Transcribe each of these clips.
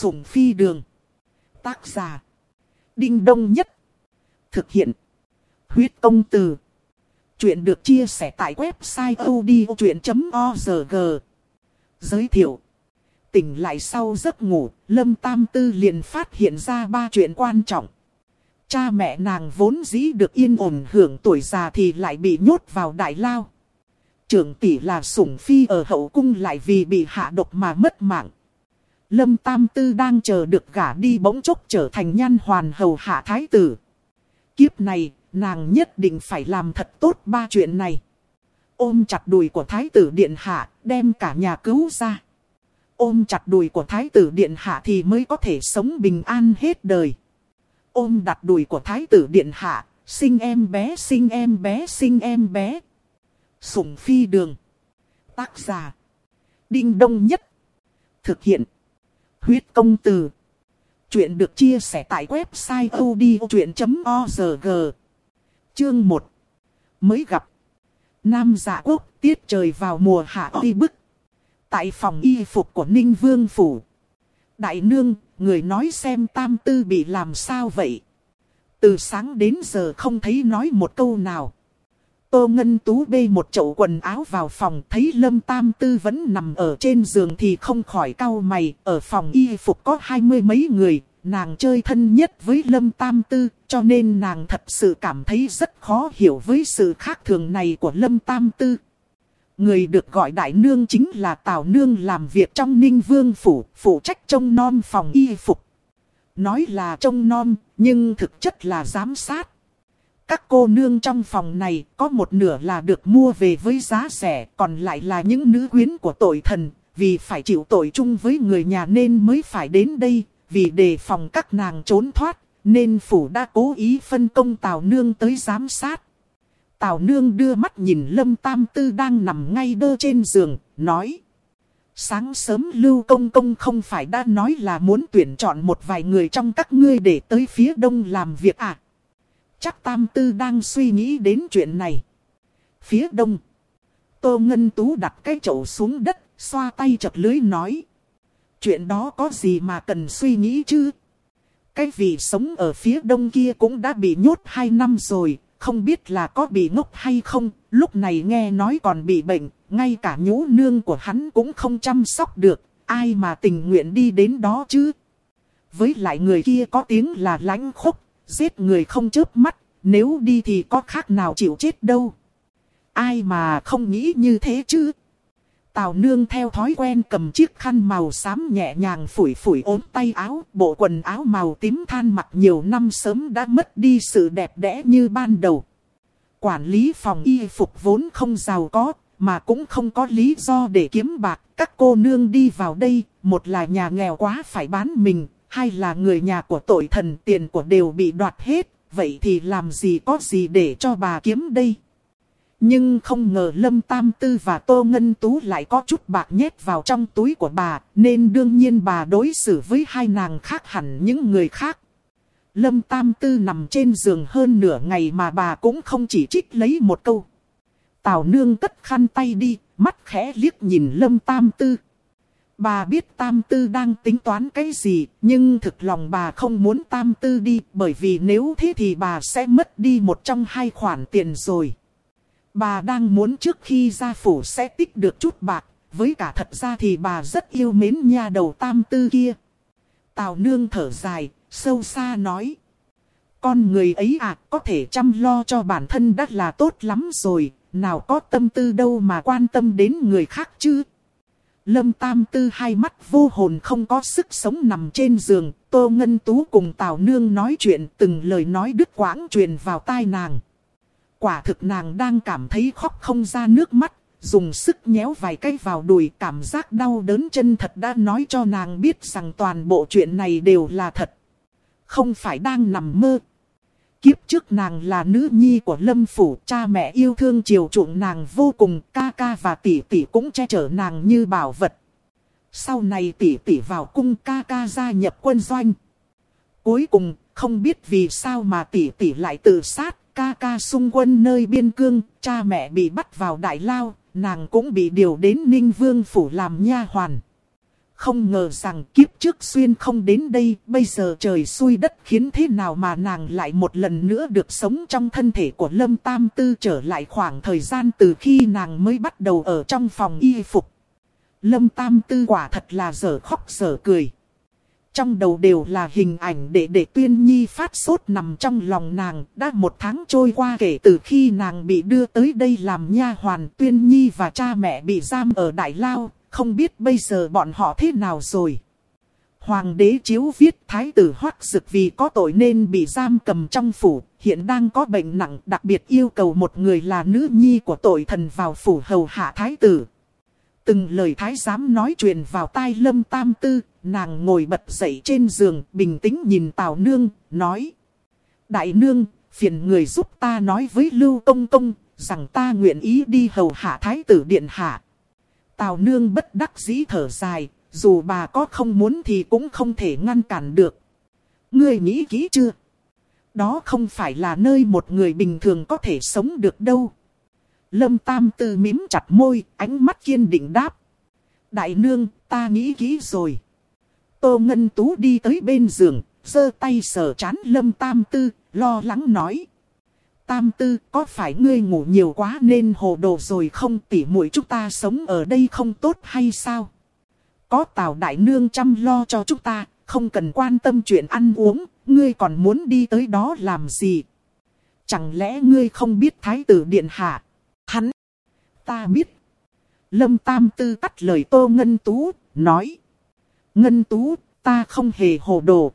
Sủng phi đường. Tác giả. Đinh đông nhất. Thực hiện. Huyết công từ. Chuyện được chia sẻ tại website odchuyện.org. Giới thiệu. Tỉnh lại sau giấc ngủ, Lâm Tam Tư liền phát hiện ra ba chuyện quan trọng. Cha mẹ nàng vốn dĩ được yên ổn hưởng tuổi già thì lại bị nhốt vào đại lao. Trưởng tỷ là sủng phi ở hậu cung lại vì bị hạ độc mà mất mạng. Lâm Tam Tư đang chờ được gả đi bỗng chốc trở thành nhan hoàn hầu hạ thái tử. Kiếp này, nàng nhất định phải làm thật tốt ba chuyện này. Ôm chặt đùi của thái tử điện hạ, đem cả nhà cứu ra. Ôm chặt đùi của thái tử điện hạ thì mới có thể sống bình an hết đời. Ôm đặt đùi của thái tử điện hạ, sinh em bé sinh em bé sinh em bé. Sủng phi đường. Tác giả. Đinh đông nhất. Thực hiện. Huyết công từ. Chuyện được chia sẻ tại website odchuyện.org. Chương 1. Mới gặp. Nam dạ quốc tiết trời vào mùa hạ oi bức. Tại phòng y phục của Ninh Vương Phủ. Đại nương, người nói xem tam tư bị làm sao vậy? Từ sáng đến giờ không thấy nói một câu nào. Tô Ngân Tú bê một chậu quần áo vào phòng thấy Lâm Tam Tư vẫn nằm ở trên giường thì không khỏi cau mày. Ở phòng y phục có hai mươi mấy người, nàng chơi thân nhất với Lâm Tam Tư, cho nên nàng thật sự cảm thấy rất khó hiểu với sự khác thường này của Lâm Tam Tư. Người được gọi đại nương chính là Tào Nương làm việc trong Ninh Vương Phủ, phụ trách trông non phòng y phục. Nói là trông non, nhưng thực chất là giám sát. Các cô nương trong phòng này có một nửa là được mua về với giá rẻ, còn lại là những nữ quyến của tội thần, vì phải chịu tội chung với người nhà nên mới phải đến đây, vì đề phòng các nàng trốn thoát, nên phủ đã cố ý phân công Tào Nương tới giám sát. Tào Nương đưa mắt nhìn Lâm Tam Tư đang nằm ngay đơ trên giường, nói. Sáng sớm Lưu Công Công không phải đã nói là muốn tuyển chọn một vài người trong các ngươi để tới phía đông làm việc à? Chắc Tam Tư đang suy nghĩ đến chuyện này. Phía đông. Tô Ngân Tú đặt cái chậu xuống đất, xoa tay chật lưới nói. Chuyện đó có gì mà cần suy nghĩ chứ? Cái vị sống ở phía đông kia cũng đã bị nhốt hai năm rồi, không biết là có bị ngốc hay không, lúc này nghe nói còn bị bệnh, ngay cả nhũ nương của hắn cũng không chăm sóc được, ai mà tình nguyện đi đến đó chứ? Với lại người kia có tiếng là lãnh khúc giết người không chớp mắt, nếu đi thì có khác nào chịu chết đâu. Ai mà không nghĩ như thế chứ? Tào nương theo thói quen cầm chiếc khăn màu xám nhẹ nhàng phủi phủi ốm tay áo, bộ quần áo màu tím than mặc nhiều năm sớm đã mất đi sự đẹp đẽ như ban đầu. Quản lý phòng y phục vốn không giàu có, mà cũng không có lý do để kiếm bạc. Các cô nương đi vào đây, một là nhà nghèo quá phải bán mình, hay là người nhà của tội thần tiền của đều bị đoạt hết, vậy thì làm gì có gì để cho bà kiếm đây? Nhưng không ngờ Lâm Tam Tư và Tô Ngân Tú lại có chút bạc nhét vào trong túi của bà, nên đương nhiên bà đối xử với hai nàng khác hẳn những người khác. Lâm Tam Tư nằm trên giường hơn nửa ngày mà bà cũng không chỉ trích lấy một câu. Tào Nương cất khăn tay đi, mắt khẽ liếc nhìn Lâm Tam Tư. Bà biết Tam Tư đang tính toán cái gì, nhưng thực lòng bà không muốn Tam Tư đi, bởi vì nếu thế thì bà sẽ mất đi một trong hai khoản tiền rồi. Bà đang muốn trước khi ra phủ sẽ tích được chút bạc, với cả thật ra thì bà rất yêu mến nha đầu Tam Tư kia. Tào Nương thở dài, sâu xa nói. Con người ấy à, có thể chăm lo cho bản thân đã là tốt lắm rồi, nào có tâm tư đâu mà quan tâm đến người khác chứ. Lâm Tam Tư hai mắt vô hồn không có sức sống nằm trên giường, Tô Ngân Tú cùng Tào Nương nói chuyện từng lời nói đứt quãng truyền vào tai nàng. Quả thực nàng đang cảm thấy khóc không ra nước mắt, dùng sức nhéo vài cái vào đùi cảm giác đau đớn chân thật đã nói cho nàng biết rằng toàn bộ chuyện này đều là thật. Không phải đang nằm mơ. Kiếp trước nàng là nữ nhi của Lâm Phủ, cha mẹ yêu thương chiều chuộng nàng vô cùng, ca ca và tỷ tỷ cũng che chở nàng như bảo vật. Sau này tỷ tỷ vào cung ca ca gia nhập quân doanh. Cuối cùng, không biết vì sao mà tỷ tỷ lại tự sát, ca ca xung quân nơi biên cương, cha mẹ bị bắt vào đại lao, nàng cũng bị điều đến Ninh Vương Phủ làm nha hoàn. Không ngờ rằng kiếp trước xuyên không đến đây, bây giờ trời xui đất khiến thế nào mà nàng lại một lần nữa được sống trong thân thể của Lâm Tam Tư trở lại khoảng thời gian từ khi nàng mới bắt đầu ở trong phòng y phục. Lâm Tam Tư quả thật là dở khóc dở cười. Trong đầu đều là hình ảnh để để tuyên nhi phát sốt nằm trong lòng nàng. Đã một tháng trôi qua kể từ khi nàng bị đưa tới đây làm nha hoàn tuyên nhi và cha mẹ bị giam ở Đại Lao. Không biết bây giờ bọn họ thế nào rồi. Hoàng đế chiếu viết thái tử hoắc dực vì có tội nên bị giam cầm trong phủ, hiện đang có bệnh nặng đặc biệt yêu cầu một người là nữ nhi của tội thần vào phủ hầu hạ thái tử. Từng lời thái giám nói chuyện vào tai lâm tam tư, nàng ngồi bật dậy trên giường, bình tĩnh nhìn Tào Nương, nói. Đại Nương, phiền người giúp ta nói với Lưu Công Công, rằng ta nguyện ý đi hầu hạ thái tử điện hạ. Tào Nương bất đắc dĩ thở dài, dù bà có không muốn thì cũng không thể ngăn cản được. Ngươi nghĩ kỹ chưa? Đó không phải là nơi một người bình thường có thể sống được đâu. Lâm Tam Tư mím chặt môi, ánh mắt kiên định đáp. Đại nương, ta nghĩ kỹ rồi. Tô Ngân Tú đi tới bên giường, giơ tay sờ chán Lâm Tam Tư, lo lắng nói. Tam Tư, có phải ngươi ngủ nhiều quá nên hồ đồ rồi không tỉ muội chúng ta sống ở đây không tốt hay sao? Có Tào Đại Nương chăm lo cho chúng ta, không cần quan tâm chuyện ăn uống, ngươi còn muốn đi tới đó làm gì? Chẳng lẽ ngươi không biết Thái tử Điện Hạ? Hắn! Ta biết! Lâm Tam Tư cắt lời Tô Ngân Tú, nói. Ngân Tú, ta không hề hồ đồ.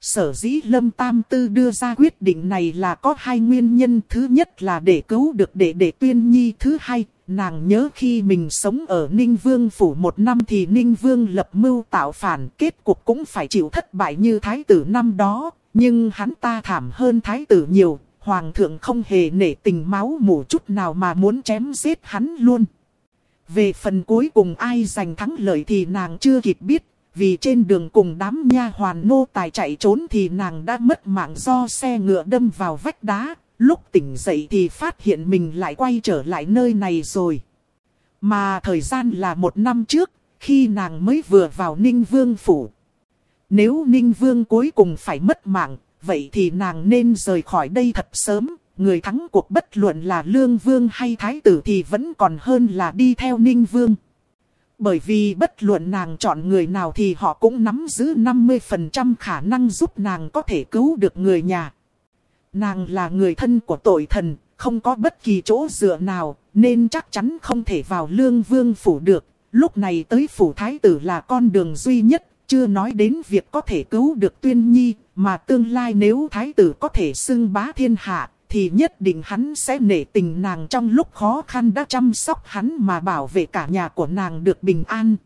Sở dĩ Lâm Tam Tư đưa ra quyết định này là có hai nguyên nhân. Thứ nhất là để cứu được đệ đệ tuyên nhi. Thứ hai, nàng nhớ khi mình sống ở Ninh Vương Phủ một năm thì Ninh Vương lập mưu tạo phản. Kết cục cũng phải chịu thất bại như thái tử năm đó. Nhưng hắn ta thảm hơn thái tử nhiều. Hoàng thượng không hề nể tình máu mủ chút nào mà muốn chém giết hắn luôn. Về phần cuối cùng ai giành thắng lợi thì nàng chưa kịp biết, vì trên đường cùng đám nha hoàn nô tài chạy trốn thì nàng đã mất mạng do xe ngựa đâm vào vách đá, lúc tỉnh dậy thì phát hiện mình lại quay trở lại nơi này rồi. Mà thời gian là một năm trước, khi nàng mới vừa vào Ninh Vương Phủ. Nếu Ninh Vương cuối cùng phải mất mạng, vậy thì nàng nên rời khỏi đây thật sớm, người thắng cuộc bất luận là Lương Vương hay Thái tử thì vẫn còn hơn là đi theo Ninh Vương. Bởi vì bất luận nàng chọn người nào thì họ cũng nắm giữ 50% khả năng giúp nàng có thể cứu được người nhà. Nàng là người thân của tội thần, không có bất kỳ chỗ dựa nào, nên chắc chắn không thể vào lương vương phủ được. Lúc này tới phủ thái tử là con đường duy nhất, chưa nói đến việc có thể cứu được tuyên nhi, mà tương lai nếu thái tử có thể xưng bá thiên hạ, thì nhất định hắn sẽ nể tình nàng trong lúc khó khăn đã chăm sóc hắn mà bảo vệ cả nhà của nàng được bình an.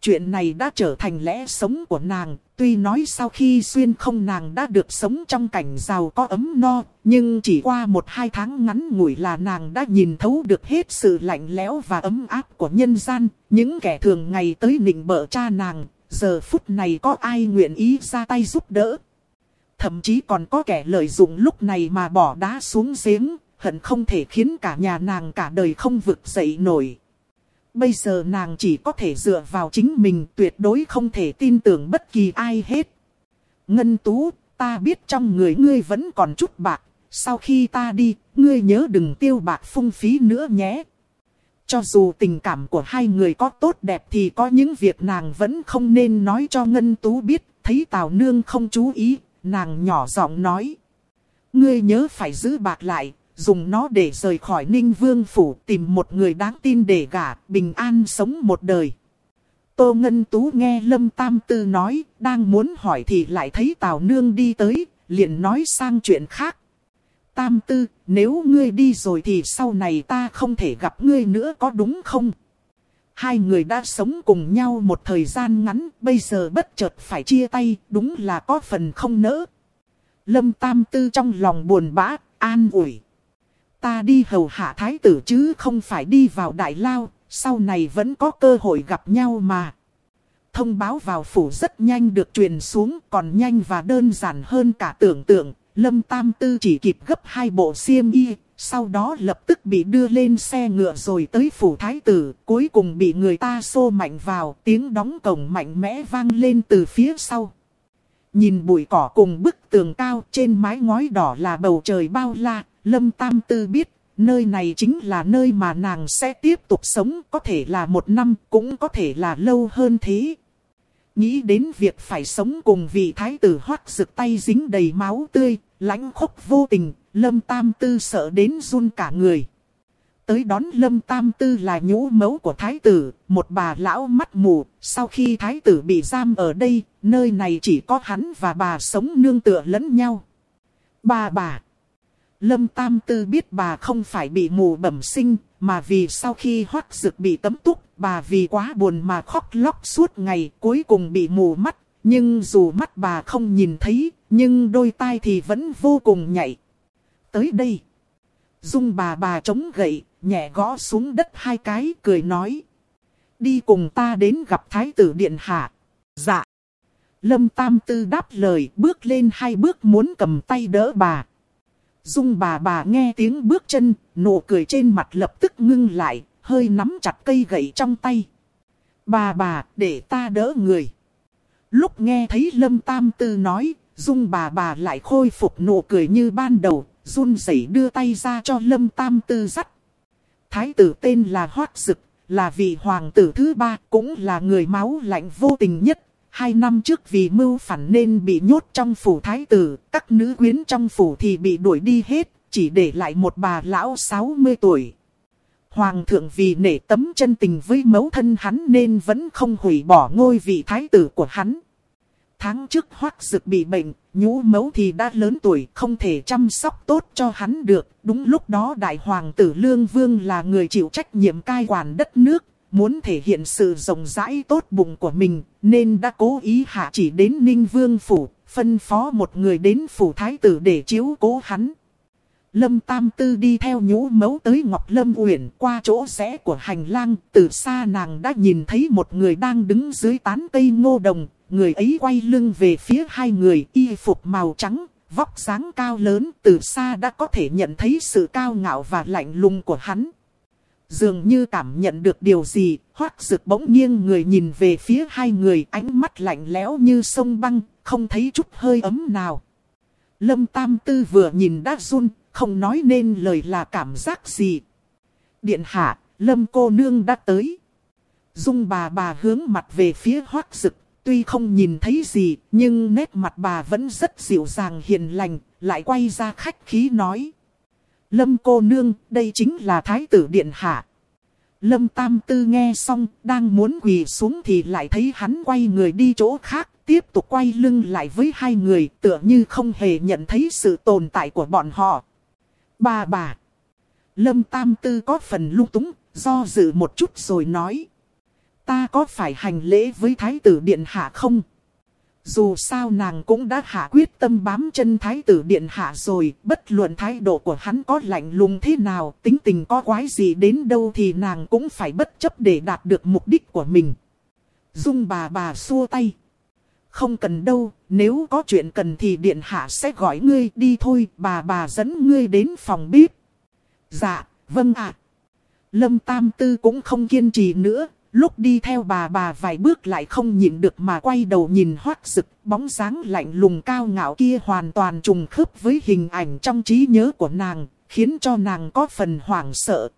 Chuyện này đã trở thành lẽ sống của nàng, tuy nói sau khi xuyên không nàng đã được sống trong cảnh giàu có ấm no, nhưng chỉ qua một hai tháng ngắn ngủi là nàng đã nhìn thấu được hết sự lạnh lẽo và ấm áp của nhân gian, những kẻ thường ngày tới nịnh bợ cha nàng, giờ phút này có ai nguyện ý ra tay giúp đỡ. Thậm chí còn có kẻ lợi dụng lúc này mà bỏ đá xuống giếng, hận không thể khiến cả nhà nàng cả đời không vực dậy nổi. Bây giờ nàng chỉ có thể dựa vào chính mình tuyệt đối không thể tin tưởng bất kỳ ai hết. Ngân Tú, ta biết trong người ngươi vẫn còn chút bạc, sau khi ta đi, ngươi nhớ đừng tiêu bạc phung phí nữa nhé. Cho dù tình cảm của hai người có tốt đẹp thì có những việc nàng vẫn không nên nói cho Ngân Tú biết, thấy Tào Nương không chú ý, nàng nhỏ giọng nói. Ngươi nhớ phải giữ bạc lại, dùng nó để rời khỏi Ninh Vương Phủ tìm một người đáng tin để gả, bình an sống một đời. Tô Ngân Tú nghe Lâm Tam Tư nói, đang muốn hỏi thì lại thấy Tào Nương đi tới, liền nói sang chuyện khác. Tam Tư, nếu ngươi đi rồi thì sau này ta không thể gặp ngươi nữa có đúng không? Hai người đã sống cùng nhau một thời gian ngắn, bây giờ bất chợt phải chia tay, đúng là có phần không nỡ. Lâm Tam Tư trong lòng buồn bã, an ủi. Ta đi hầu hạ thái tử chứ không phải đi vào đại lao, sau này vẫn có cơ hội gặp nhau mà. Thông báo vào phủ rất nhanh được truyền xuống, còn nhanh và đơn giản hơn cả tưởng tượng. Lâm Tam Tư chỉ kịp gấp hai bộ xiêm y, sau đó lập tức bị đưa lên xe ngựa rồi tới phủ thái tử, cuối cùng bị người ta xô mạnh vào, tiếng đóng cổng mạnh mẽ vang lên từ phía sau. Nhìn bụi cỏ cùng bức tường cao trên mái ngói đỏ là bầu trời bao la, Lâm Tam Tư biết, nơi này chính là nơi mà nàng sẽ tiếp tục sống, có thể là một năm, cũng có thể là lâu hơn thế. Nghĩ đến việc phải sống cùng vị thái tử hoắc rực tay dính đầy máu tươi, lãnh khốc vô tình, Lâm Tam Tư sợ đến run cả người. Tới đón Lâm Tam Tư là nhũ mẫu của thái tử, một bà lão mắt mù, sau khi thái tử bị giam ở đây, nơi này chỉ có hắn và bà sống nương tựa lẫn nhau. Bà bà. Lâm Tam Tư biết bà không phải bị mù bẩm sinh, mà vì sau khi hoác dực bị tấm túc, bà vì quá buồn mà khóc lóc suốt ngày cuối cùng bị mù mắt. Nhưng dù mắt bà không nhìn thấy, nhưng đôi tai thì vẫn vô cùng nhạy. Tới đây, dung bà bà chống gậy, nhẹ gõ xuống đất hai cái, cười nói. Đi cùng ta đến gặp Thái tử Điện Hạ. Dạ. Lâm Tam Tư đáp lời bước lên hai bước muốn cầm tay đỡ bà. Dung bà bà nghe tiếng bước chân, nụ cười trên mặt lập tức ngưng lại, hơi nắm chặt cây gậy trong tay. Bà bà, để ta đỡ người. Lúc nghe thấy Lâm Tam Tư nói, Dung bà bà lại khôi phục nụ cười như ban đầu, run rẩy đưa tay ra cho Lâm Tam Tư dắt. Thái tử tên là Hoác Dực, là vị hoàng tử thứ ba, cũng là người máu lạnh vô tình nhất. Hai năm trước vì mưu phản nên bị nhốt trong phủ thái tử, các nữ quyến trong phủ thì bị đuổi đi hết, chỉ để lại một bà lão 60 tuổi. Hoàng thượng vì nể tấm chân tình với mẫu thân hắn nên vẫn không hủy bỏ ngôi vị thái tử của hắn. Tháng trước hoác dực bị bệnh, nhũ mẫu thì đã lớn tuổi không thể chăm sóc tốt cho hắn được. Đúng lúc đó đại hoàng tử Lương Vương là người chịu trách nhiệm cai quản đất nước, muốn thể hiện sự rộng rãi tốt bụng của mình, nên đã cố ý hạ chỉ đến Ninh Vương Phủ, phân phó một người đến Phủ Thái tử để chiếu cố hắn. Lâm Tam Tư đi theo nhũ mẫu tới Ngọc Lâm Uyển qua chỗ rẽ của hành lang, từ xa nàng đã nhìn thấy một người đang đứng dưới tán cây ngô đồng, người ấy quay lưng về phía hai người y phục màu trắng, vóc dáng cao lớn, từ xa đã có thể nhận thấy sự cao ngạo và lạnh lùng của hắn. Dường như cảm nhận được điều gì, hoác rực bỗng nghiêng người nhìn về phía hai người ánh mắt lạnh lẽo như sông băng, không thấy chút hơi ấm nào. Lâm Tam Tư vừa nhìn đã run, không nói nên lời là cảm giác gì. Điện hạ, Lâm cô nương đã tới. Dung bà bà hướng mặt về phía hoác rực, tuy không nhìn thấy gì, nhưng nét mặt bà vẫn rất dịu dàng hiền lành, lại quay ra khách khí nói. Lâm cô nương, đây chính là thái tử điện hạ. Lâm Tam Tư nghe xong, đang muốn quỳ xuống thì lại thấy hắn quay người đi chỗ khác, tiếp tục quay lưng lại với hai người, tựa như không hề nhận thấy sự tồn tại của bọn họ. Bà bà. Lâm Tam Tư có phần lung túng, do dự một chút rồi nói. Ta có phải hành lễ với Thái tử Điện Hạ không? Dù sao nàng cũng đã hạ quyết tâm bám chân Thái tử Điện Hạ rồi, bất luận thái độ của hắn có lạnh lùng thế nào, tính tình có quái gì đến đâu thì nàng cũng phải bất chấp để đạt được mục đích của mình. Dung bà bà xua tay. Không cần đâu, nếu có chuyện cần thì Điện Hạ sẽ gọi ngươi đi thôi, bà bà dẫn ngươi đến phòng bếp. Dạ, vâng ạ. Lâm Tam Tư cũng không kiên trì nữa, Lúc đi theo bà bà vài bước lại không nhìn được mà quay đầu nhìn hoác rực, bóng dáng lạnh lùng cao ngạo kia hoàn toàn trùng khớp với hình ảnh trong trí nhớ của nàng, khiến cho nàng có phần hoảng sợ.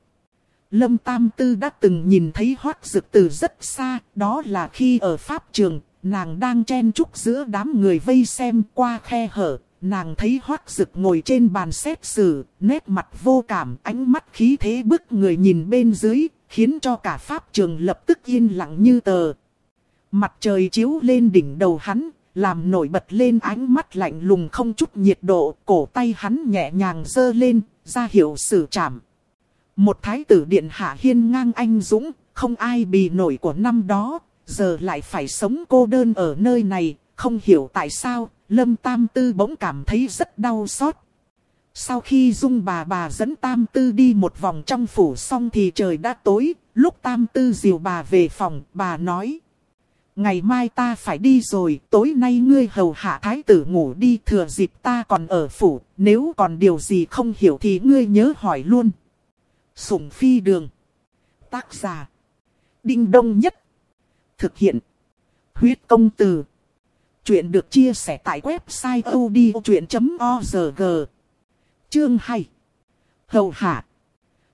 Lâm Tam Tư đã từng nhìn thấy hoác rực từ rất xa, đó là khi ở Pháp trường, nàng đang chen chúc giữa đám người vây xem qua khe hở. Nàng thấy hoác rực ngồi trên bàn xét xử, nét mặt vô cảm, ánh mắt khí thế bức người nhìn bên dưới, khiến cho cả pháp trường lập tức yên lặng như tờ. Mặt trời chiếu lên đỉnh đầu hắn, làm nổi bật lên ánh mắt lạnh lùng không chút nhiệt độ, cổ tay hắn nhẹ nhàng dơ lên, ra hiệu xử trảm. Một thái tử điện hạ hiên ngang anh dũng, không ai bì nổi của năm đó, giờ lại phải sống cô đơn ở nơi này, không hiểu tại sao, Lâm Tam Tư bỗng cảm thấy rất đau xót. Sau khi Dung bà bà dẫn Tam Tư đi một vòng trong phủ xong thì trời đã tối, lúc Tam Tư dìu bà về phòng, bà nói. ngày mai ta phải đi rồi, tối nay ngươi hầu hạ thái tử ngủ đi thừa dịp ta còn ở phủ, nếu còn điều gì không hiểu thì ngươi nhớ hỏi luôn. Sủng phi đường. Tác giả. Đinh đông nhất. Thực hiện. Huyết công từ. Chuyện được chia sẻ tại website odchuyện.org. Chương 2. Hầu hạ.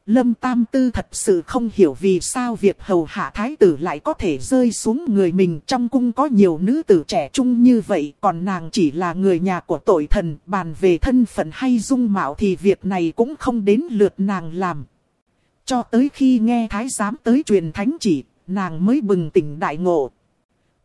Lâm Tam Tư thật sự không hiểu vì sao việc hầu hạ thái tử lại có thể rơi xuống người mình trong cung có nhiều nữ tử trẻ trung như vậy còn nàng chỉ là người nhà của tội thần bàn về thân phận hay dung mạo thì việc này cũng không đến lượt nàng làm. Cho tới khi nghe thái giám tới truyền thánh chỉ, nàng mới bừng tỉnh đại ngộ.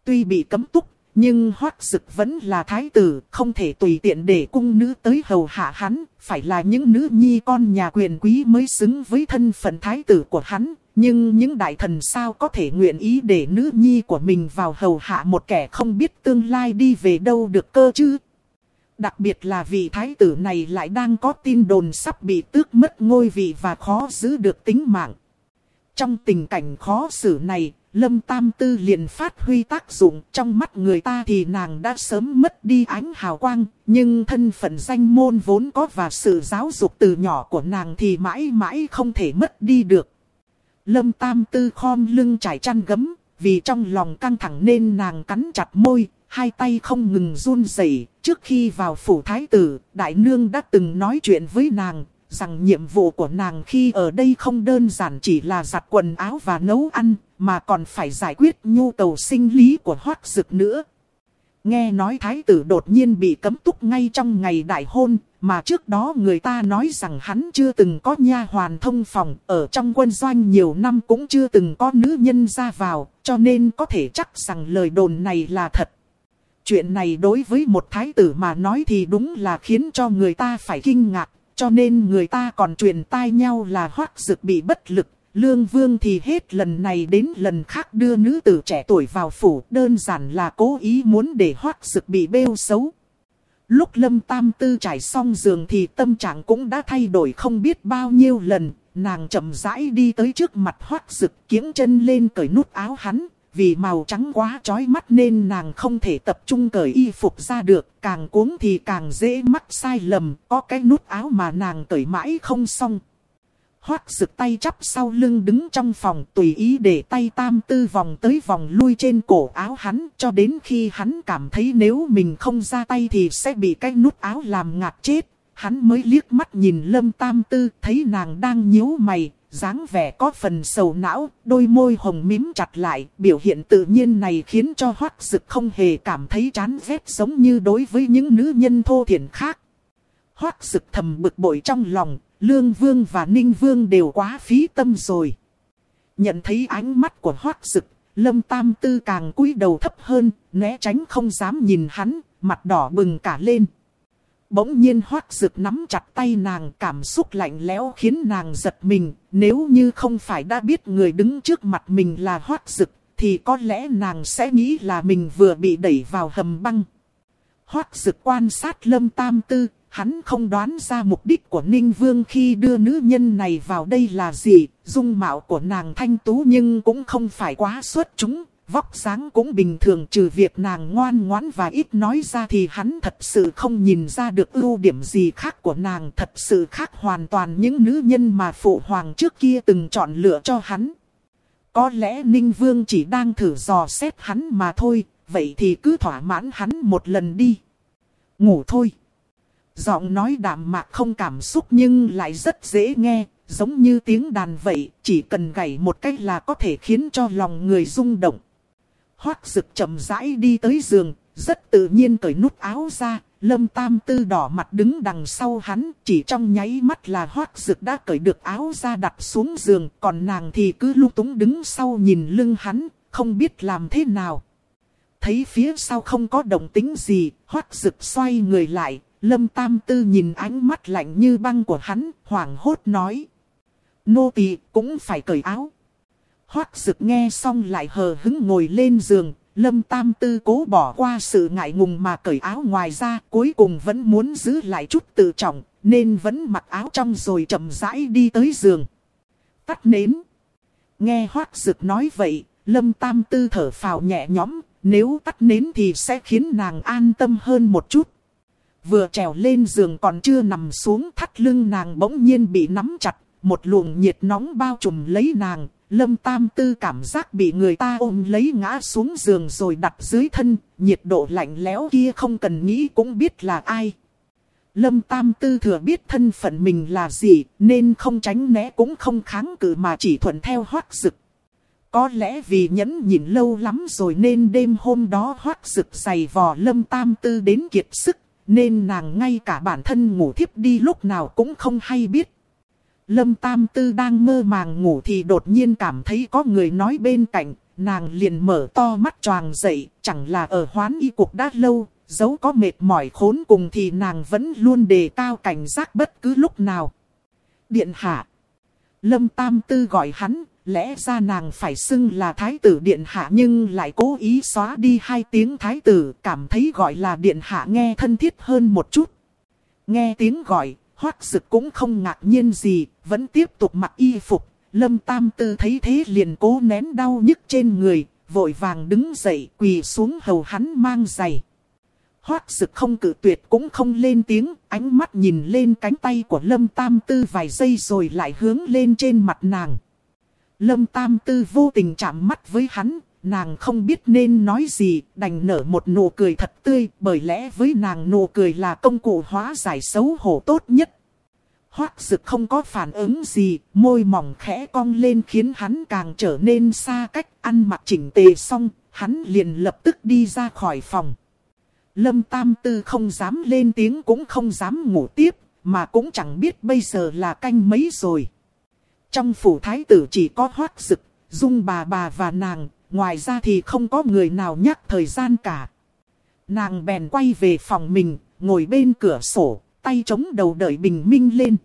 Tuy bị cấm túc nhưng hoác dực vẫn là thái tử, không thể tùy tiện để cung nữ tới hầu hạ hắn, phải là những nữ nhi con nhà quyền quý mới xứng với thân phận thái tử của hắn. Nhưng những đại thần sao có thể nguyện ý để nữ nhi của mình vào hầu hạ một kẻ không biết tương lai đi về đâu được cơ chứ? Đặc biệt là vị thái tử này lại đang có tin đồn sắp bị tước mất ngôi vị và khó giữ được tính mạng. Trong tình cảnh khó xử này, Lâm Tam Tư liền phát huy tác dụng trong mắt người ta thì nàng đã sớm mất đi ánh hào quang, nhưng thân phận danh môn vốn có và sự giáo dục từ nhỏ của nàng thì mãi mãi không thể mất đi được. Lâm Tam Tư khom lưng trải chăn gấm, vì trong lòng căng thẳng nên nàng cắn chặt môi, hai tay không ngừng run rẩy. Trước khi vào phủ thái tử, đại nương đã từng nói chuyện với nàng, rằng nhiệm vụ của nàng khi ở đây không đơn giản chỉ là giặt quần áo và nấu ăn, mà còn phải giải quyết nhu cầu sinh lý của hoác dực nữa. Nghe nói thái tử đột nhiên bị cấm túc ngay trong ngày đại hôn, mà trước đó người ta nói rằng hắn chưa từng có nha hoàn thông phòng, ở trong quân doanh nhiều năm cũng chưa từng có nữ nhân ra vào, cho nên có thể chắc rằng lời đồn này là thật. Chuyện này đối với một thái tử mà nói thì đúng là khiến cho người ta phải kinh ngạc, cho nên người ta còn truyền tai nhau là hoác dực bị bất lực. Lương Vương thì hết lần này đến lần khác đưa nữ tử trẻ tuổi vào phủ đơn giản là cố ý muốn để hoác Sực bị bêu xấu. Lúc Lâm Tam Tư trải xong giường thì tâm trạng cũng đã thay đổi không biết bao nhiêu lần. Nàng chậm rãi đi tới trước mặt hoác Sực, kiếng chân lên cởi nút áo hắn, vì màu trắng quá chói mắt nên nàng không thể tập trung cởi y phục ra được, càng cuống thì càng dễ mắc sai lầm, có cái nút áo mà nàng cởi mãi không xong. Hoác sực tay chắp sau lưng đứng trong phòng tùy ý để tay tam tư vòng tới vòng lui trên cổ áo hắn cho đến khi hắn cảm thấy nếu mình không ra tay thì sẽ bị cái nút áo làm ngạt chết. Hắn mới liếc mắt nhìn lâm tam tư thấy nàng đang nhíu mày, dáng vẻ có phần sầu não, đôi môi hồng mím chặt lại, biểu hiện tự nhiên này khiến cho hoác rực không hề cảm thấy chán ghét giống như đối với những nữ nhân thô thiển khác. Hoác sực thầm bực bội trong lòng, Lương Vương và Ninh Vương đều quá phí tâm rồi. Nhận thấy ánh mắt của hoác sực, Lâm Tam Tư càng cúi đầu thấp hơn, né tránh không dám nhìn hắn, mặt đỏ bừng cả lên. Bỗng nhiên hoác rực nắm chặt tay nàng cảm xúc lạnh lẽo khiến nàng giật mình. Nếu như không phải đã biết người đứng trước mặt mình là hoác rực thì có lẽ nàng sẽ nghĩ là mình vừa bị đẩy vào hầm băng. Hoác rực quan sát lâm tam tư, hắn không đoán ra mục đích của Ninh Vương khi đưa nữ nhân này vào đây là gì. Dung mạo của nàng thanh tú nhưng cũng không phải quá xuất chúng, Vóc dáng cũng bình thường trừ việc nàng ngoan ngoãn và ít nói ra thì hắn thật sự không nhìn ra được ưu điểm gì khác của nàng. Thật sự khác hoàn toàn những nữ nhân mà phụ hoàng trước kia từng chọn lựa cho hắn. Có lẽ Ninh Vương chỉ đang thử dò xét hắn mà thôi, vậy thì cứ thỏa mãn hắn một lần đi. Ngủ thôi. Giọng nói đạm mạc không cảm xúc nhưng lại rất dễ nghe, giống như tiếng đàn vậy, chỉ cần gảy một cách là có thể khiến cho lòng người rung động. Hoác rực chậm rãi đi tới giường, rất tự nhiên cởi nút áo ra, lâm tam tư đỏ mặt đứng đằng sau hắn, chỉ trong nháy mắt là hoác rực đã cởi được áo ra đặt xuống giường, còn nàng thì cứ lung túng đứng sau nhìn lưng hắn, không biết làm thế nào. Thấy phía sau không có động tính gì, hoác rực xoay người lại, lâm tam tư nhìn ánh mắt lạnh như băng của hắn, hoảng hốt nói. Nô tỳ cũng phải cởi áo. Hoác Sực nghe xong lại hờ hứng ngồi lên giường, Lâm Tam Tư cố bỏ qua sự ngại ngùng mà cởi áo ngoài ra, cuối cùng vẫn muốn giữ lại chút tự trọng, nên vẫn mặc áo trong rồi chậm rãi đi tới giường. Tắt nến. Nghe Hoác Dực nói vậy, Lâm Tam Tư thở phào nhẹ nhõm, nếu tắt nến thì sẽ khiến nàng an tâm hơn một chút. Vừa trèo lên giường còn chưa nằm xuống thắt lưng nàng bỗng nhiên bị nắm chặt, một luồng nhiệt nóng bao trùm lấy nàng. Lâm Tam Tư cảm giác bị người ta ôm lấy ngã xuống giường rồi đặt dưới thân, nhiệt độ lạnh lẽo kia không cần nghĩ cũng biết là ai. Lâm Tam Tư thừa biết thân phận mình là gì, nên không tránh né cũng không kháng cự mà chỉ thuận theo hoác dực. Có lẽ vì nhẫn nhìn lâu lắm rồi nên đêm hôm đó hoác rực giày vò lâm tam tư đến kiệt sức, nên nàng ngay cả bản thân ngủ thiếp đi lúc nào cũng không hay biết. Lâm tam tư đang mơ màng ngủ thì đột nhiên cảm thấy có người nói bên cạnh, nàng liền mở to mắt choàng dậy, chẳng là ở hoán y cuộc đã lâu, dấu có mệt mỏi khốn cùng thì nàng vẫn luôn đề cao cảnh giác bất cứ lúc nào. Điện hạ. Lâm Tam Tư gọi hắn, Lẽ ra nàng phải xưng là thái tử điện hạ nhưng lại cố ý xóa đi hai tiếng thái tử, cảm thấy gọi là điện hạ nghe thân thiết hơn một chút. Nghe tiếng gọi, hoác dực cũng không ngạc nhiên gì, vẫn tiếp tục mặc y phục. Lâm Tam Tư thấy thế liền cố nén đau nhức trên người, vội vàng đứng dậy quỳ xuống hầu hắn mang giày. Hoác sực không cự tuyệt cũng không lên tiếng, ánh mắt nhìn lên cánh tay của Lâm Tam Tư vài giây rồi lại hướng lên trên mặt nàng. Lâm Tam Tư vô tình chạm mắt với hắn, nàng không biết nên nói gì, đành nở một nụ cười thật tươi, bởi lẽ với nàng nụ cười là công cụ hóa giải xấu hổ tốt nhất. Hoác dực không có phản ứng gì, môi mỏng khẽ cong lên khiến hắn càng trở nên xa cách, ăn mặc chỉnh tề xong, hắn liền lập tức đi ra khỏi phòng. Lâm Tam Tư không dám lên tiếng cũng không dám ngủ tiếp, mà cũng chẳng biết bây giờ là canh mấy rồi. Trong phủ thái tử chỉ có hoác dực, dung bà bà và nàng, ngoài ra thì không có người nào nhắc thời gian cả. Nàng bèn quay về phòng mình, ngồi bên cửa sổ, tay chống đầu đợi bình minh lên.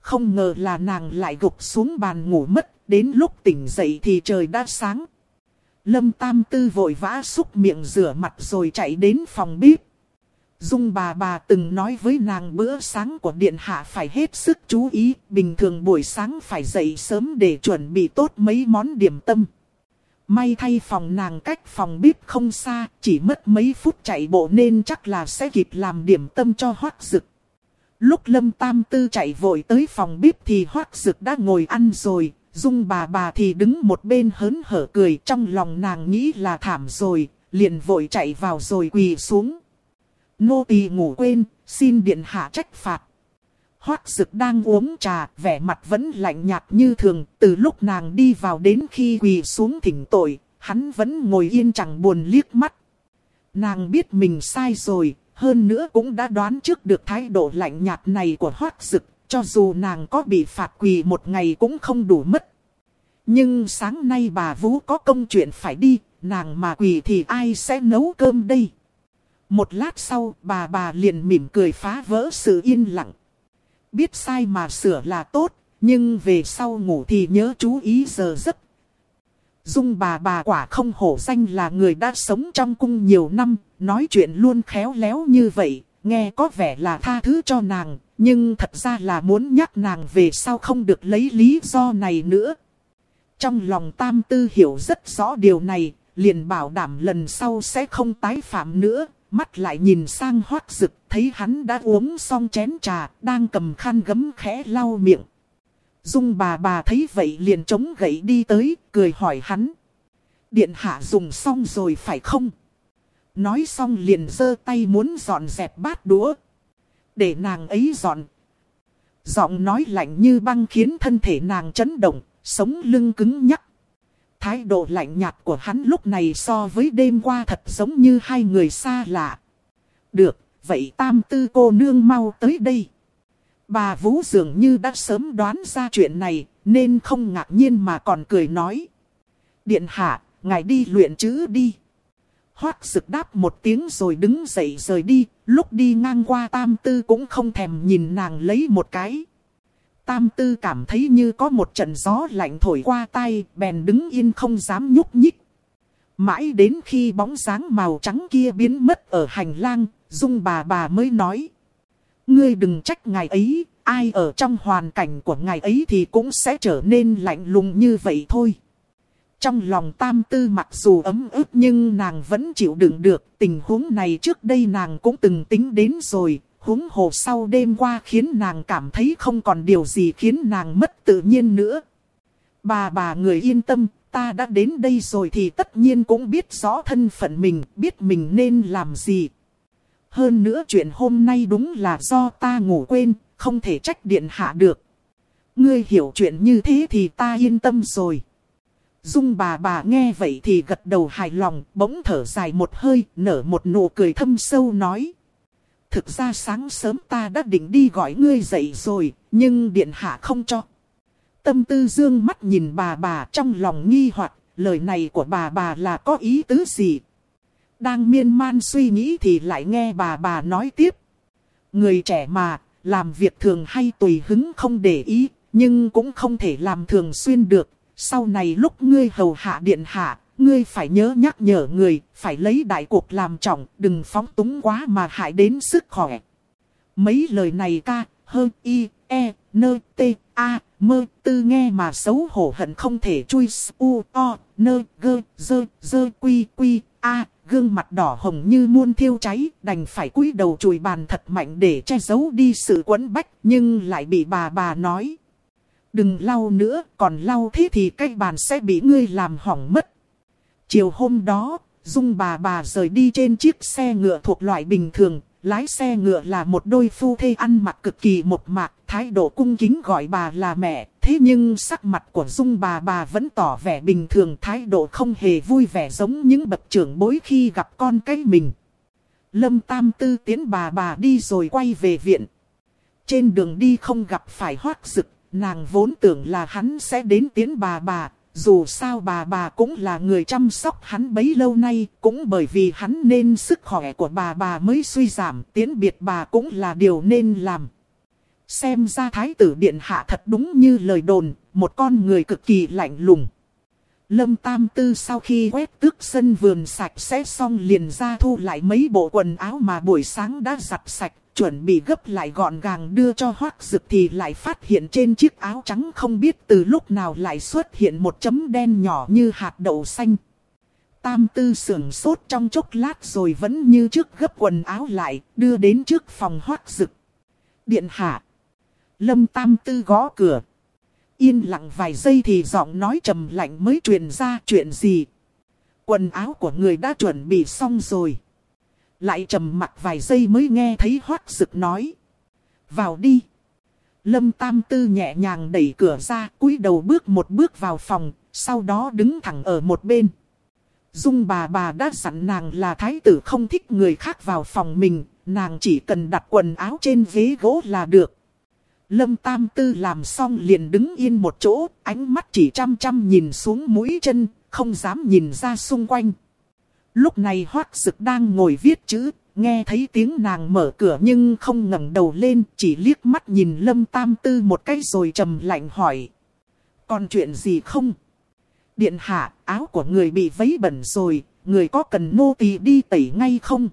Không ngờ là nàng lại gục xuống bàn ngủ mất, đến lúc tỉnh dậy thì trời đã sáng. Lâm Tam Tư vội vã xúc miệng rửa mặt rồi chạy đến phòng bếp. Dung bà bà từng nói với nàng bữa sáng của điện hạ phải hết sức chú ý, bình thường buổi sáng phải dậy sớm để chuẩn bị tốt mấy món điểm tâm. May thay phòng nàng cách phòng bếp không xa, chỉ mất mấy phút chạy bộ nên chắc là sẽ kịp làm điểm tâm cho hoác dực. Lúc lâm tam tư chạy vội tới phòng bếp thì hoác dực đã ngồi ăn rồi, dung bà bà thì đứng một bên hớn hở cười trong lòng nàng nghĩ là thảm rồi, liền vội chạy vào rồi quỳ xuống. Nô tỳ ngủ quên, xin điện hạ trách phạt. Hoác dực đang uống trà, vẻ mặt vẫn lạnh nhạt như thường, từ lúc nàng đi vào đến khi quỳ xuống thỉnh tội, hắn vẫn ngồi yên chẳng buồn liếc mắt. Nàng biết mình sai rồi, hơn nữa cũng đã đoán trước được thái độ lạnh nhạt này của hoác dực, cho dù nàng có bị phạt quỳ một ngày cũng không đủ mất. Nhưng sáng nay bà Vũ có công chuyện phải đi, nàng mà quỳ thì ai sẽ nấu cơm đây? Một lát sau, bà bà liền mỉm cười phá vỡ sự yên lặng. Biết sai mà sửa là tốt, nhưng về sau ngủ thì nhớ chú ý giờ giấc. Dung bà bà quả không hổ danh là người đã sống trong cung nhiều năm, nói chuyện luôn khéo léo như vậy, nghe có vẻ là tha thứ cho nàng, nhưng thật ra là muốn nhắc nàng về sau không được lấy lý do này nữa. Trong lòng tam tư hiểu rất rõ điều này, liền bảo đảm lần sau sẽ không tái phạm nữa, mắt lại nhìn sang hoác rực, thấy hắn đã uống xong chén trà, đang cầm khăn gấm khẽ lau miệng. Dung bà bà thấy vậy liền chống gậy đi tới, cười hỏi hắn. Điện hạ dùng xong rồi phải không? Nói xong liền giơ tay muốn dọn dẹp bát đũa. Để nàng ấy dọn. Giọng nói lạnh như băng khiến thân thể nàng chấn động, sống lưng cứng nhắc. Thái độ lạnh nhạt của hắn lúc này so với đêm qua thật giống như hai người xa lạ. Được, vậy tam tư cô nương mau tới đây. Bà Vũ dường như đã sớm đoán ra chuyện này, nên không ngạc nhiên mà còn cười nói. Điện hạ, ngài đi luyện chữ đi. Hoác sực đáp một tiếng rồi đứng dậy rời đi, lúc đi ngang qua tam tư cũng không thèm nhìn nàng lấy một cái. Tam tư cảm thấy như có một trận gió lạnh thổi qua tay, bèn đứng yên không dám nhúc nhích. Mãi đến khi bóng dáng màu trắng kia biến mất ở hành lang, dung bà bà mới nói. Ngươi đừng trách ngài ấy, ai ở trong hoàn cảnh của ngài ấy thì cũng sẽ trở nên lạnh lùng như vậy thôi. Trong lòng tam tư mặc dù ấm ức nhưng nàng vẫn chịu đựng được. Tình huống này trước đây nàng cũng từng tính đến rồi. Huống hồ sau đêm qua khiến nàng cảm thấy không còn điều gì khiến nàng mất tự nhiên nữa. Bà bà người yên tâm, ta đã đến đây rồi thì tất nhiên cũng biết rõ thân phận mình, biết mình nên làm gì. Hơn nữa chuyện hôm nay đúng là do ta ngủ quên, không thể trách điện hạ được. Ngươi hiểu chuyện như thế thì ta yên tâm rồi. Dung bà bà nghe vậy thì gật đầu hài lòng, bỗng thở dài một hơi, nở một nụ cười thâm sâu nói. Thực ra sáng sớm ta đã định đi gọi ngươi dậy rồi, nhưng điện hạ không cho. Tâm tư dương mắt nhìn bà bà trong lòng nghi hoặc lời này của bà bà là có ý tứ gì? Đang miên man suy nghĩ thì lại nghe bà bà nói tiếp. Người trẻ mà, làm việc thường hay tùy hứng không để ý, nhưng cũng không thể làm thường xuyên được. Sau này lúc ngươi hầu hạ điện hạ, ngươi phải nhớ nhắc nhở người, phải lấy đại cuộc làm trọng, đừng phóng túng quá mà hại đến sức khỏe. Mấy lời này ca, hơn y, e, nơ, t, a, mơ, tư nghe mà xấu hổ hận không thể chui u, o, nơ, gơ, dơ, dơ, quy, quy, a, gương mặt đỏ hồng như muôn thiêu cháy, đành phải cúi đầu chùi bàn thật mạnh để che giấu đi sự quấn bách, nhưng lại bị bà bà nói. Đừng lau nữa, còn lau thế thì cái bàn sẽ bị ngươi làm hỏng mất. Chiều hôm đó, Dung bà bà rời đi trên chiếc xe ngựa thuộc loại bình thường, lái xe ngựa là một đôi phu thê ăn mặc cực kỳ một mạc, thái độ cung kính gọi bà là mẹ. Thế nhưng sắc mặt của Dung bà bà vẫn tỏ vẻ bình thường thái độ không hề vui vẻ giống những bậc trưởng bối khi gặp con cái mình. Lâm Tam Tư tiến bà bà đi rồi quay về viện. Trên đường đi không gặp phải hoác rực, nàng vốn tưởng là hắn sẽ đến tiến bà bà, dù sao bà bà cũng là người chăm sóc hắn bấy lâu nay, cũng bởi vì hắn nên sức khỏe của bà bà mới suy giảm, tiến biệt bà cũng là điều nên làm. Xem ra thái tử điện hạ thật đúng như lời đồn, một con người cực kỳ lạnh lùng. Lâm Tam Tư sau khi quét tước sân vườn sạch sẽ xong liền ra thu lại mấy bộ quần áo mà buổi sáng đã giặt sạch, chuẩn bị gấp lại gọn gàng đưa cho hoác dực thì lại phát hiện trên chiếc áo trắng không biết từ lúc nào lại xuất hiện một chấm đen nhỏ như hạt đậu xanh. Tam Tư sưởng sốt trong chốc lát rồi vẫn như trước gấp quần áo lại, đưa đến trước phòng hoác dực. Điện hạ. Lâm Tam Tư gõ cửa. Yên lặng vài giây thì giọng nói trầm lạnh mới truyền ra chuyện gì. Quần áo của người đã chuẩn bị xong rồi. Lại trầm mặt vài giây mới nghe thấy hoác rực nói. Vào đi. Lâm Tam Tư nhẹ nhàng đẩy cửa ra, cúi đầu bước một bước vào phòng, sau đó đứng thẳng ở một bên. Dung bà bà đã dặn nàng là thái tử không thích người khác vào phòng mình, nàng chỉ cần đặt quần áo trên ghế gỗ là được. Lâm Tam Tư làm xong liền đứng yên một chỗ, ánh mắt chỉ chăm chăm nhìn xuống mũi chân, không dám nhìn ra xung quanh. Lúc này Hoác Sực đang ngồi viết chữ, nghe thấy tiếng nàng mở cửa nhưng không ngẩng đầu lên, chỉ liếc mắt nhìn Lâm Tam Tư một cái rồi trầm lạnh hỏi. Còn chuyện gì không? Điện hạ, áo của người bị vấy bẩn rồi, người có cần nô tỳ đi tẩy ngay không?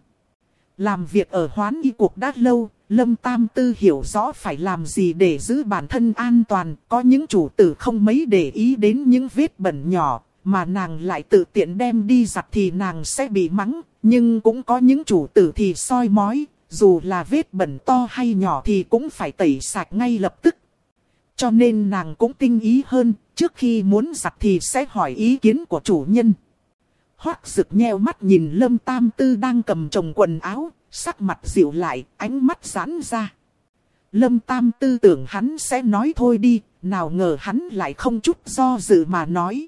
Làm việc ở hoán y cuộc đã lâu, Lâm Tam Tư hiểu rõ phải làm gì để giữ bản thân an toàn. Có những chủ tử không mấy để ý đến những vết bẩn nhỏ, mà nàng lại tự tiện đem đi giặt thì nàng sẽ bị mắng. Nhưng cũng có những chủ tử thì soi mói, dù là vết bẩn to hay nhỏ thì cũng phải tẩy sạch ngay lập tức. Cho nên nàng cũng tinh ý hơn, trước khi muốn giặt thì sẽ hỏi ý kiến của chủ nhân. Hoác rực nheo mắt nhìn Lâm Tam Tư đang cầm chồng quần áo, sắc mặt dịu lại, ánh mắt giãn ra. Lâm Tam tư tưởng hắn sẽ nói thôi đi, nào ngờ hắn lại không chút do dự mà nói.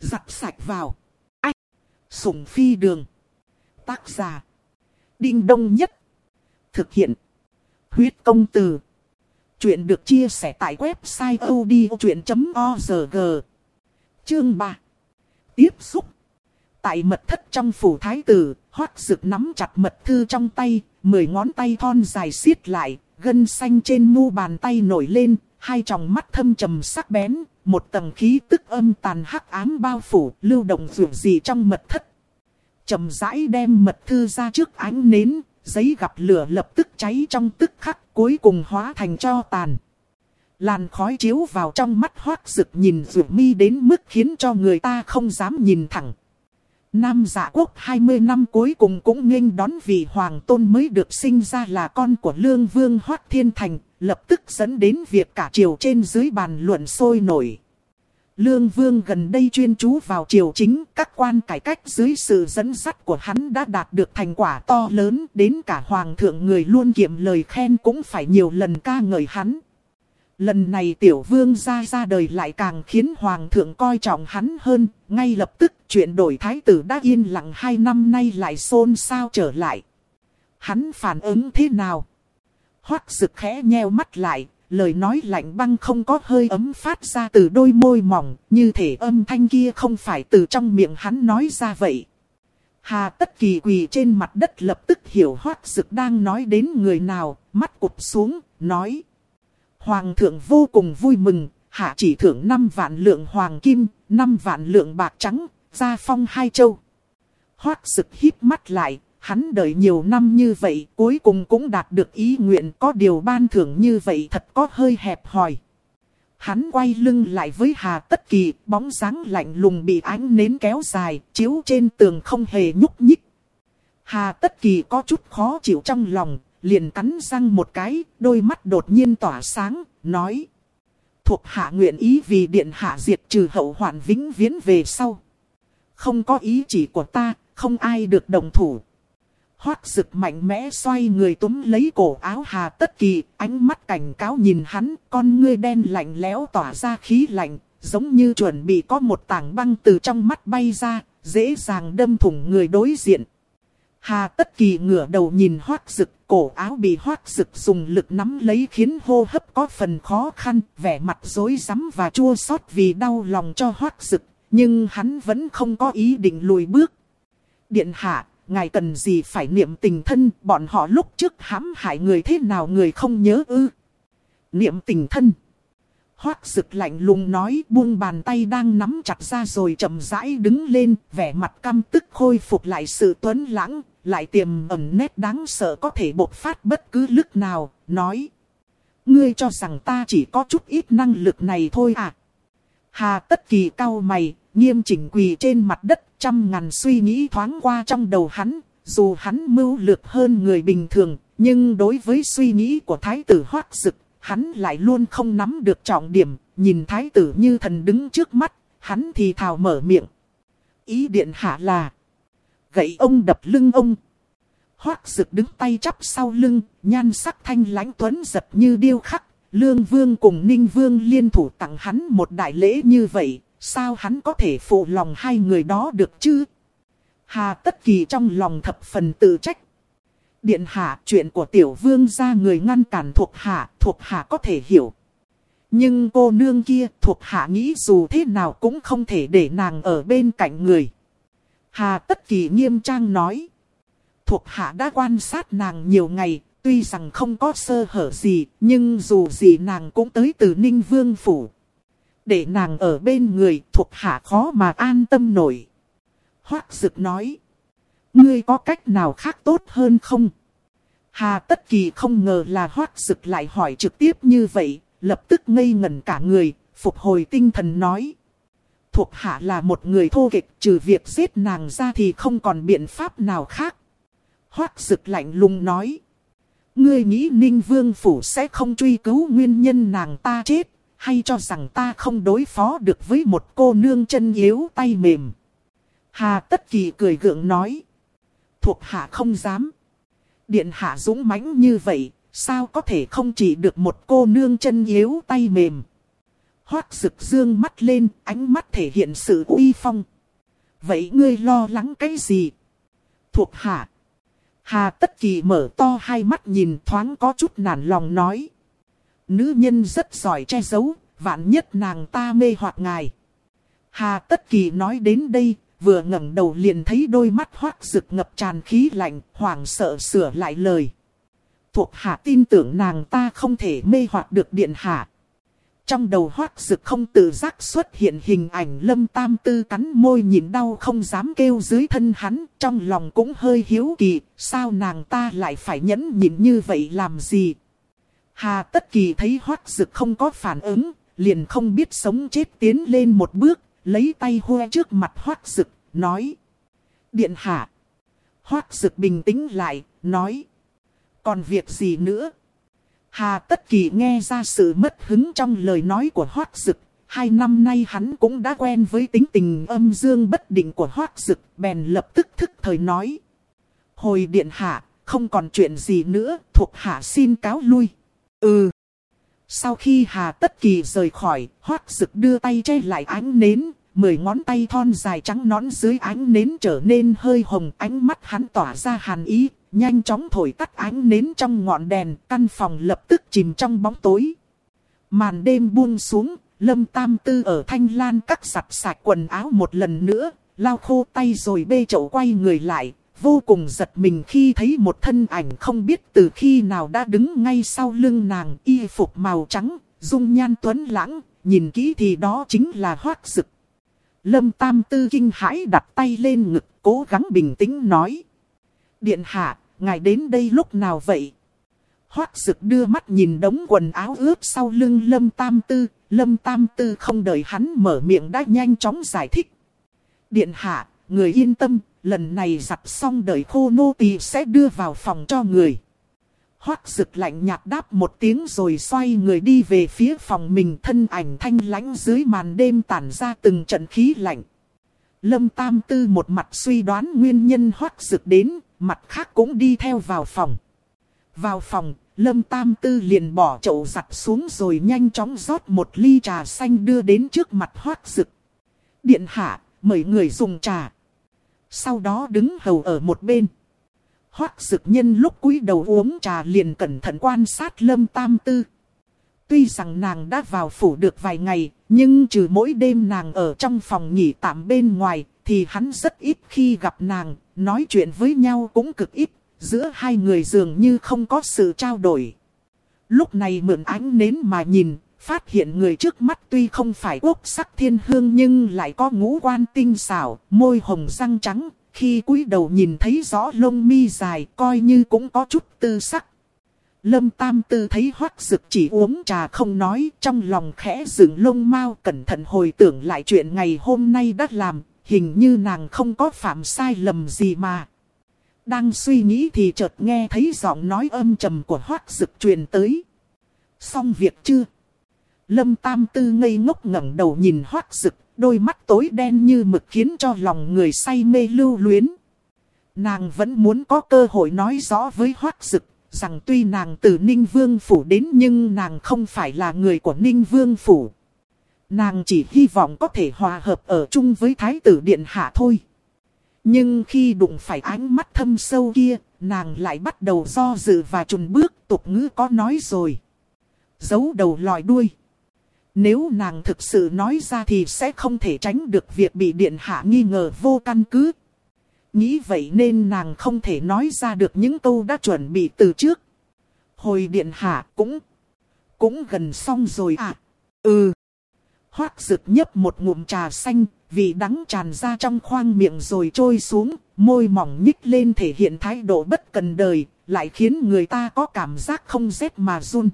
Giặt sạch vào. Ách! sùng phi đường. Tác giả. Đinh đông nhất. Thực hiện. Huyết công từ. Chuyện được chia sẻ tại website odchuyện.org. Chương 3. Tiếp xúc. Tại mật thất trong phủ thái tử, hoác rực nắm chặt mật thư trong tay, mười ngón tay thon dài xiết lại, gân xanh trên mu bàn tay nổi lên, hai tròng mắt thâm trầm sắc bén, một tầng khí tức âm tàn hắc ám bao phủ, lưu động dù gì trong mật thất. trầm rãi đem mật thư ra trước ánh nến, giấy gặp lửa lập tức cháy trong tức khắc, cuối cùng hóa thành cho tàn. Làn khói chiếu vào trong mắt hoác rực nhìn rượu mi đến mức khiến cho người ta không dám nhìn thẳng. Nam giả quốc 20 năm cuối cùng cũng nghênh đón vị hoàng tôn mới được sinh ra là con của lương vương hoác thiên thành, lập tức dẫn đến việc cả triều trên dưới bàn luận sôi nổi. Lương Vương gần đây chuyên chú vào triều chính, các quan cải cách dưới sự dẫn dắt của hắn đã đạt được thành quả to lớn, đến cả hoàng thượng người luôn kiệm lời khen cũng phải nhiều lần ca ngợi hắn. Lần này tiểu vương ra ra đời lại càng khiến hoàng thượng coi trọng hắn hơn, ngay lập tức chuyện đổi thái tử đã yên lặng hai năm nay lại xôn xao trở lại. Hắn phản ứng thế nào? Hoác rực khẽ nheo mắt lại, lời nói lạnh băng không có hơi ấm phát ra từ đôi môi mỏng, như thể âm thanh kia không phải từ trong miệng hắn nói ra vậy. Hà tất kỳ quỳ trên mặt đất lập tức hiểu hoác dực đang nói đến người nào, mắt cụp xuống, nói. Hoàng thượng vô cùng vui mừng, hạ chỉ thưởng 5 vạn lượng hoàng kim, 5 vạn lượng bạc trắng, ra phong hai châu. Hoác dực hít mắt lại, Hắn đợi nhiều năm như vậy, cuối cùng cũng đạt được ý nguyện có điều ban thưởng như vậy thật có hơi hẹp hòi. Hắn quay lưng lại với Hà Tất Kỳ, bóng dáng lạnh lùng bị ánh nến kéo dài, chiếu trên tường không hề nhúc nhích. Hà Tất Kỳ có chút khó chịu trong lòng, liền cắn răng một cái, đôi mắt đột nhiên tỏa sáng, nói. Thuộc hạ nguyện ý vì điện hạ diệt trừ hậu hoạn vĩnh viễn về sau. Không có ý chỉ của ta, không ai được đồng thủ. Hoác rực mạnh mẽ xoay người túm lấy cổ áo Hà Tất Kỳ, ánh mắt cảnh cáo nhìn hắn, con ngươi đen lạnh lẽo tỏa ra khí lạnh, giống như chuẩn bị có một tảng băng từ trong mắt bay ra, dễ dàng đâm thủng người đối diện. Hà Tất Kỳ ngửa đầu nhìn hoác rực, cổ áo bị hoác rực dùng lực nắm lấy khiến hô hấp có phần khó khăn, vẻ mặt rối rắm và chua xót vì đau lòng cho hoác rực, nhưng hắn vẫn không có ý định lùi bước. Điện hạ, ngài cần gì phải niệm tình thân, bọn họ lúc trước hãm hại người thế nào người không nhớ ư. Niệm tình thân. Hoác sực lạnh lùng nói buông bàn tay đang nắm chặt ra rồi chậm rãi đứng lên, vẻ mặt căm tức khôi phục lại sự tuấn lãng, lại tiềm ẩn nét đáng sợ có thể bộc phát bất cứ lúc nào, nói. Ngươi cho rằng ta chỉ có chút ít năng lực này thôi à. Hà tất kỳ cao mày, nghiêm chỉnh quỳ trên mặt đất, trăm ngàn suy nghĩ thoáng qua trong đầu hắn, dù hắn mưu lược hơn người bình thường, nhưng đối với suy nghĩ của thái tử hoác dực, hắn lại luôn không nắm được trọng điểm, nhìn thái tử như thần đứng trước mắt, hắn thì thào mở miệng. Ý điện hạ là, gậy ông đập lưng ông. Hoác dực đứng tay chắp sau lưng, nhan sắc thanh lãnh tuấn giật như điêu khắc, lương vương cùng ninh vương liên thủ tặng hắn một đại lễ như vậy, Sao hắn có thể phụ lòng hai người đó được chứ? Hà Tất Kỳ trong lòng thập phần tự trách. Điện hạ chuyện của tiểu vương ra người ngăn cản thuộc hạ, thuộc hạ có thể hiểu. Nhưng cô nương kia thuộc hạ nghĩ dù thế nào cũng không thể để nàng ở bên cạnh người. Hà Tất Kỳ nghiêm trang nói. Thuộc hạ đã quan sát nàng nhiều ngày, tuy rằng không có sơ hở gì, nhưng dù gì nàng cũng tới từ Ninh Vương Phủ. Để nàng ở bên người thuộc hạ khó mà an tâm nổi. Hoác dực nói. Ngươi có cách nào khác tốt hơn không? Hà tất kỳ không ngờ là hoác dực lại hỏi trực tiếp như vậy. Lập tức ngây ngẩn cả người, phục hồi tinh thần nói. Thuộc hạ là một người thô kịch trừ việc giết nàng ra thì không còn biện pháp nào khác. Hoác dực lạnh lùng nói. Ngươi nghĩ Ninh Vương Phủ sẽ không truy cứu nguyên nhân nàng ta chết hay cho rằng ta không đối phó được với một cô nương chân yếu tay mềm. Hà Tất Kỳ cười gượng nói. Thuộc hạ không dám. Điện hạ dũng mãnh như vậy, sao có thể không chỉ được một cô nương chân yếu tay mềm. Hoác rực dương mắt lên, ánh mắt thể hiện sự uy phong. Vậy ngươi lo lắng cái gì? Thuộc hạ. Hà Tất Kỳ mở to hai mắt nhìn thoáng có chút nản lòng nói. Nữ nhân rất giỏi che giấu, vạn nhất nàng ta mê hoặc ngài. Hà Tất Kỳ nói đến đây, vừa ngẩng đầu liền thấy đôi mắt hoác rực ngập tràn khí lạnh, hoảng sợ sửa lại lời. Thuộc hạ tin tưởng nàng ta không thể mê hoặc được điện hạ. Trong đầu hoác rực không tự giác xuất hiện hình ảnh lâm tam tư cắn môi nhìn đau không dám kêu dưới thân hắn, trong lòng cũng hơi hiếu kỳ, sao nàng ta lại phải nhẫn nhịn như vậy làm gì. Hà Tất Kỳ thấy hoác dực không có phản ứng, liền không biết sống chết tiến lên một bước, lấy tay hoe trước mặt hoác dực, nói. Điện hạ. Hoác dực bình tĩnh lại, nói. Còn việc gì nữa? Hà Tất Kỳ nghe ra sự mất hứng trong lời nói của hoác dực. Hai năm nay hắn cũng đã quen với tính tình âm dương bất định của hoác dực, bèn lập tức thức thời nói. Hồi điện hạ, không còn chuyện gì nữa, thuộc hạ xin cáo lui. Ừ. Sau khi Hà Tất Kỳ rời khỏi, hoác dực đưa tay che lại ánh nến, mười ngón tay thon dài trắng nón dưới ánh nến trở nên hơi hồng, ánh mắt hắn tỏa ra hàn ý, nhanh chóng thổi tắt ánh nến trong ngọn đèn, căn phòng lập tức chìm trong bóng tối. Màn đêm buông xuống, Lâm Tam Tư ở thanh lan cắt sạch sạch quần áo một lần nữa, lau khô tay rồi bê chậu quay người lại, vô cùng giật mình khi thấy một thân ảnh không biết từ khi nào đã đứng ngay sau lưng nàng y phục màu trắng, dung nhan tuấn lãng, nhìn kỹ thì đó chính là hoác dực. Lâm Tam Tư kinh hãi đặt tay lên ngực, cố gắng bình tĩnh nói. Điện hạ, ngài đến đây lúc nào vậy? Hoác dực đưa mắt nhìn đống quần áo ướp sau lưng Lâm Tam Tư, Lâm Tam Tư không đợi hắn mở miệng đã nhanh chóng giải thích. Điện hạ, người yên tâm, lần này giặt xong đợi khô nô tỳ sẽ đưa vào phòng cho người. Hoác rực lạnh nhạt đáp một tiếng rồi xoay người đi về phía phòng mình thân ảnh thanh lãnh dưới màn đêm tản ra từng trận khí lạnh. Lâm Tam Tư một mặt suy đoán nguyên nhân hoác rực đến, mặt khác cũng đi theo vào phòng. Vào phòng, Lâm Tam Tư liền bỏ chậu giặt xuống rồi nhanh chóng rót một ly trà xanh đưa đến trước mặt hoác rực. Điện hạ, mời người dùng trà. Sau đó đứng hầu ở một bên. Hoác dực nhân lúc cúi đầu uống trà liền cẩn thận quan sát lâm tam tư. Tuy rằng nàng đã vào phủ được vài ngày, nhưng trừ mỗi đêm nàng ở trong phòng nghỉ tạm bên ngoài, thì hắn rất ít khi gặp nàng, nói chuyện với nhau cũng cực ít, giữa hai người dường như không có sự trao đổi. Lúc này mượn ánh nến mà nhìn, phát hiện người trước mắt tuy không phải quốc sắc thiên hương nhưng lại có ngũ quan tinh xảo, môi hồng răng trắng, khi cúi đầu nhìn thấy rõ lông mi dài coi như cũng có chút tư sắc. Lâm Tam Tư thấy hoắc dực chỉ uống trà không nói, trong lòng khẽ dựng lông mau cẩn thận hồi tưởng lại chuyện ngày hôm nay đã làm, hình như nàng không có phạm sai lầm gì mà. Đang suy nghĩ thì chợt nghe thấy giọng nói âm trầm của hoắc dực truyền tới. Xong việc chưa? Lâm Tam Tư ngây ngốc ngẩng đầu nhìn hoắc dực đôi mắt tối đen như mực khiến cho lòng người say mê lưu luyến. Nàng vẫn muốn có cơ hội nói rõ với hoác dực rằng tuy nàng từ Ninh Vương Phủ đến nhưng nàng không phải là người của Ninh Vương Phủ. Nàng chỉ hy vọng có thể hòa hợp ở chung với Thái tử Điện Hạ thôi. Nhưng khi đụng phải ánh mắt thâm sâu kia, nàng lại bắt đầu do dự và trùn bước tục ngữ có nói rồi. Giấu đầu lòi đuôi. Nếu nàng thực sự nói ra thì sẽ không thể tránh được việc bị điện hạ nghi ngờ vô căn cứ. Nghĩ vậy nên nàng không thể nói ra được những câu đã chuẩn bị từ trước. Hồi điện hạ cũng, cũng gần xong rồi à. Ừ. Hoác rực nhấp một ngụm trà xanh, vị đắng tràn ra trong khoang miệng rồi trôi xuống, môi mỏng nhích lên thể hiện thái độ bất cần đời, lại khiến người ta có cảm giác không rét mà run.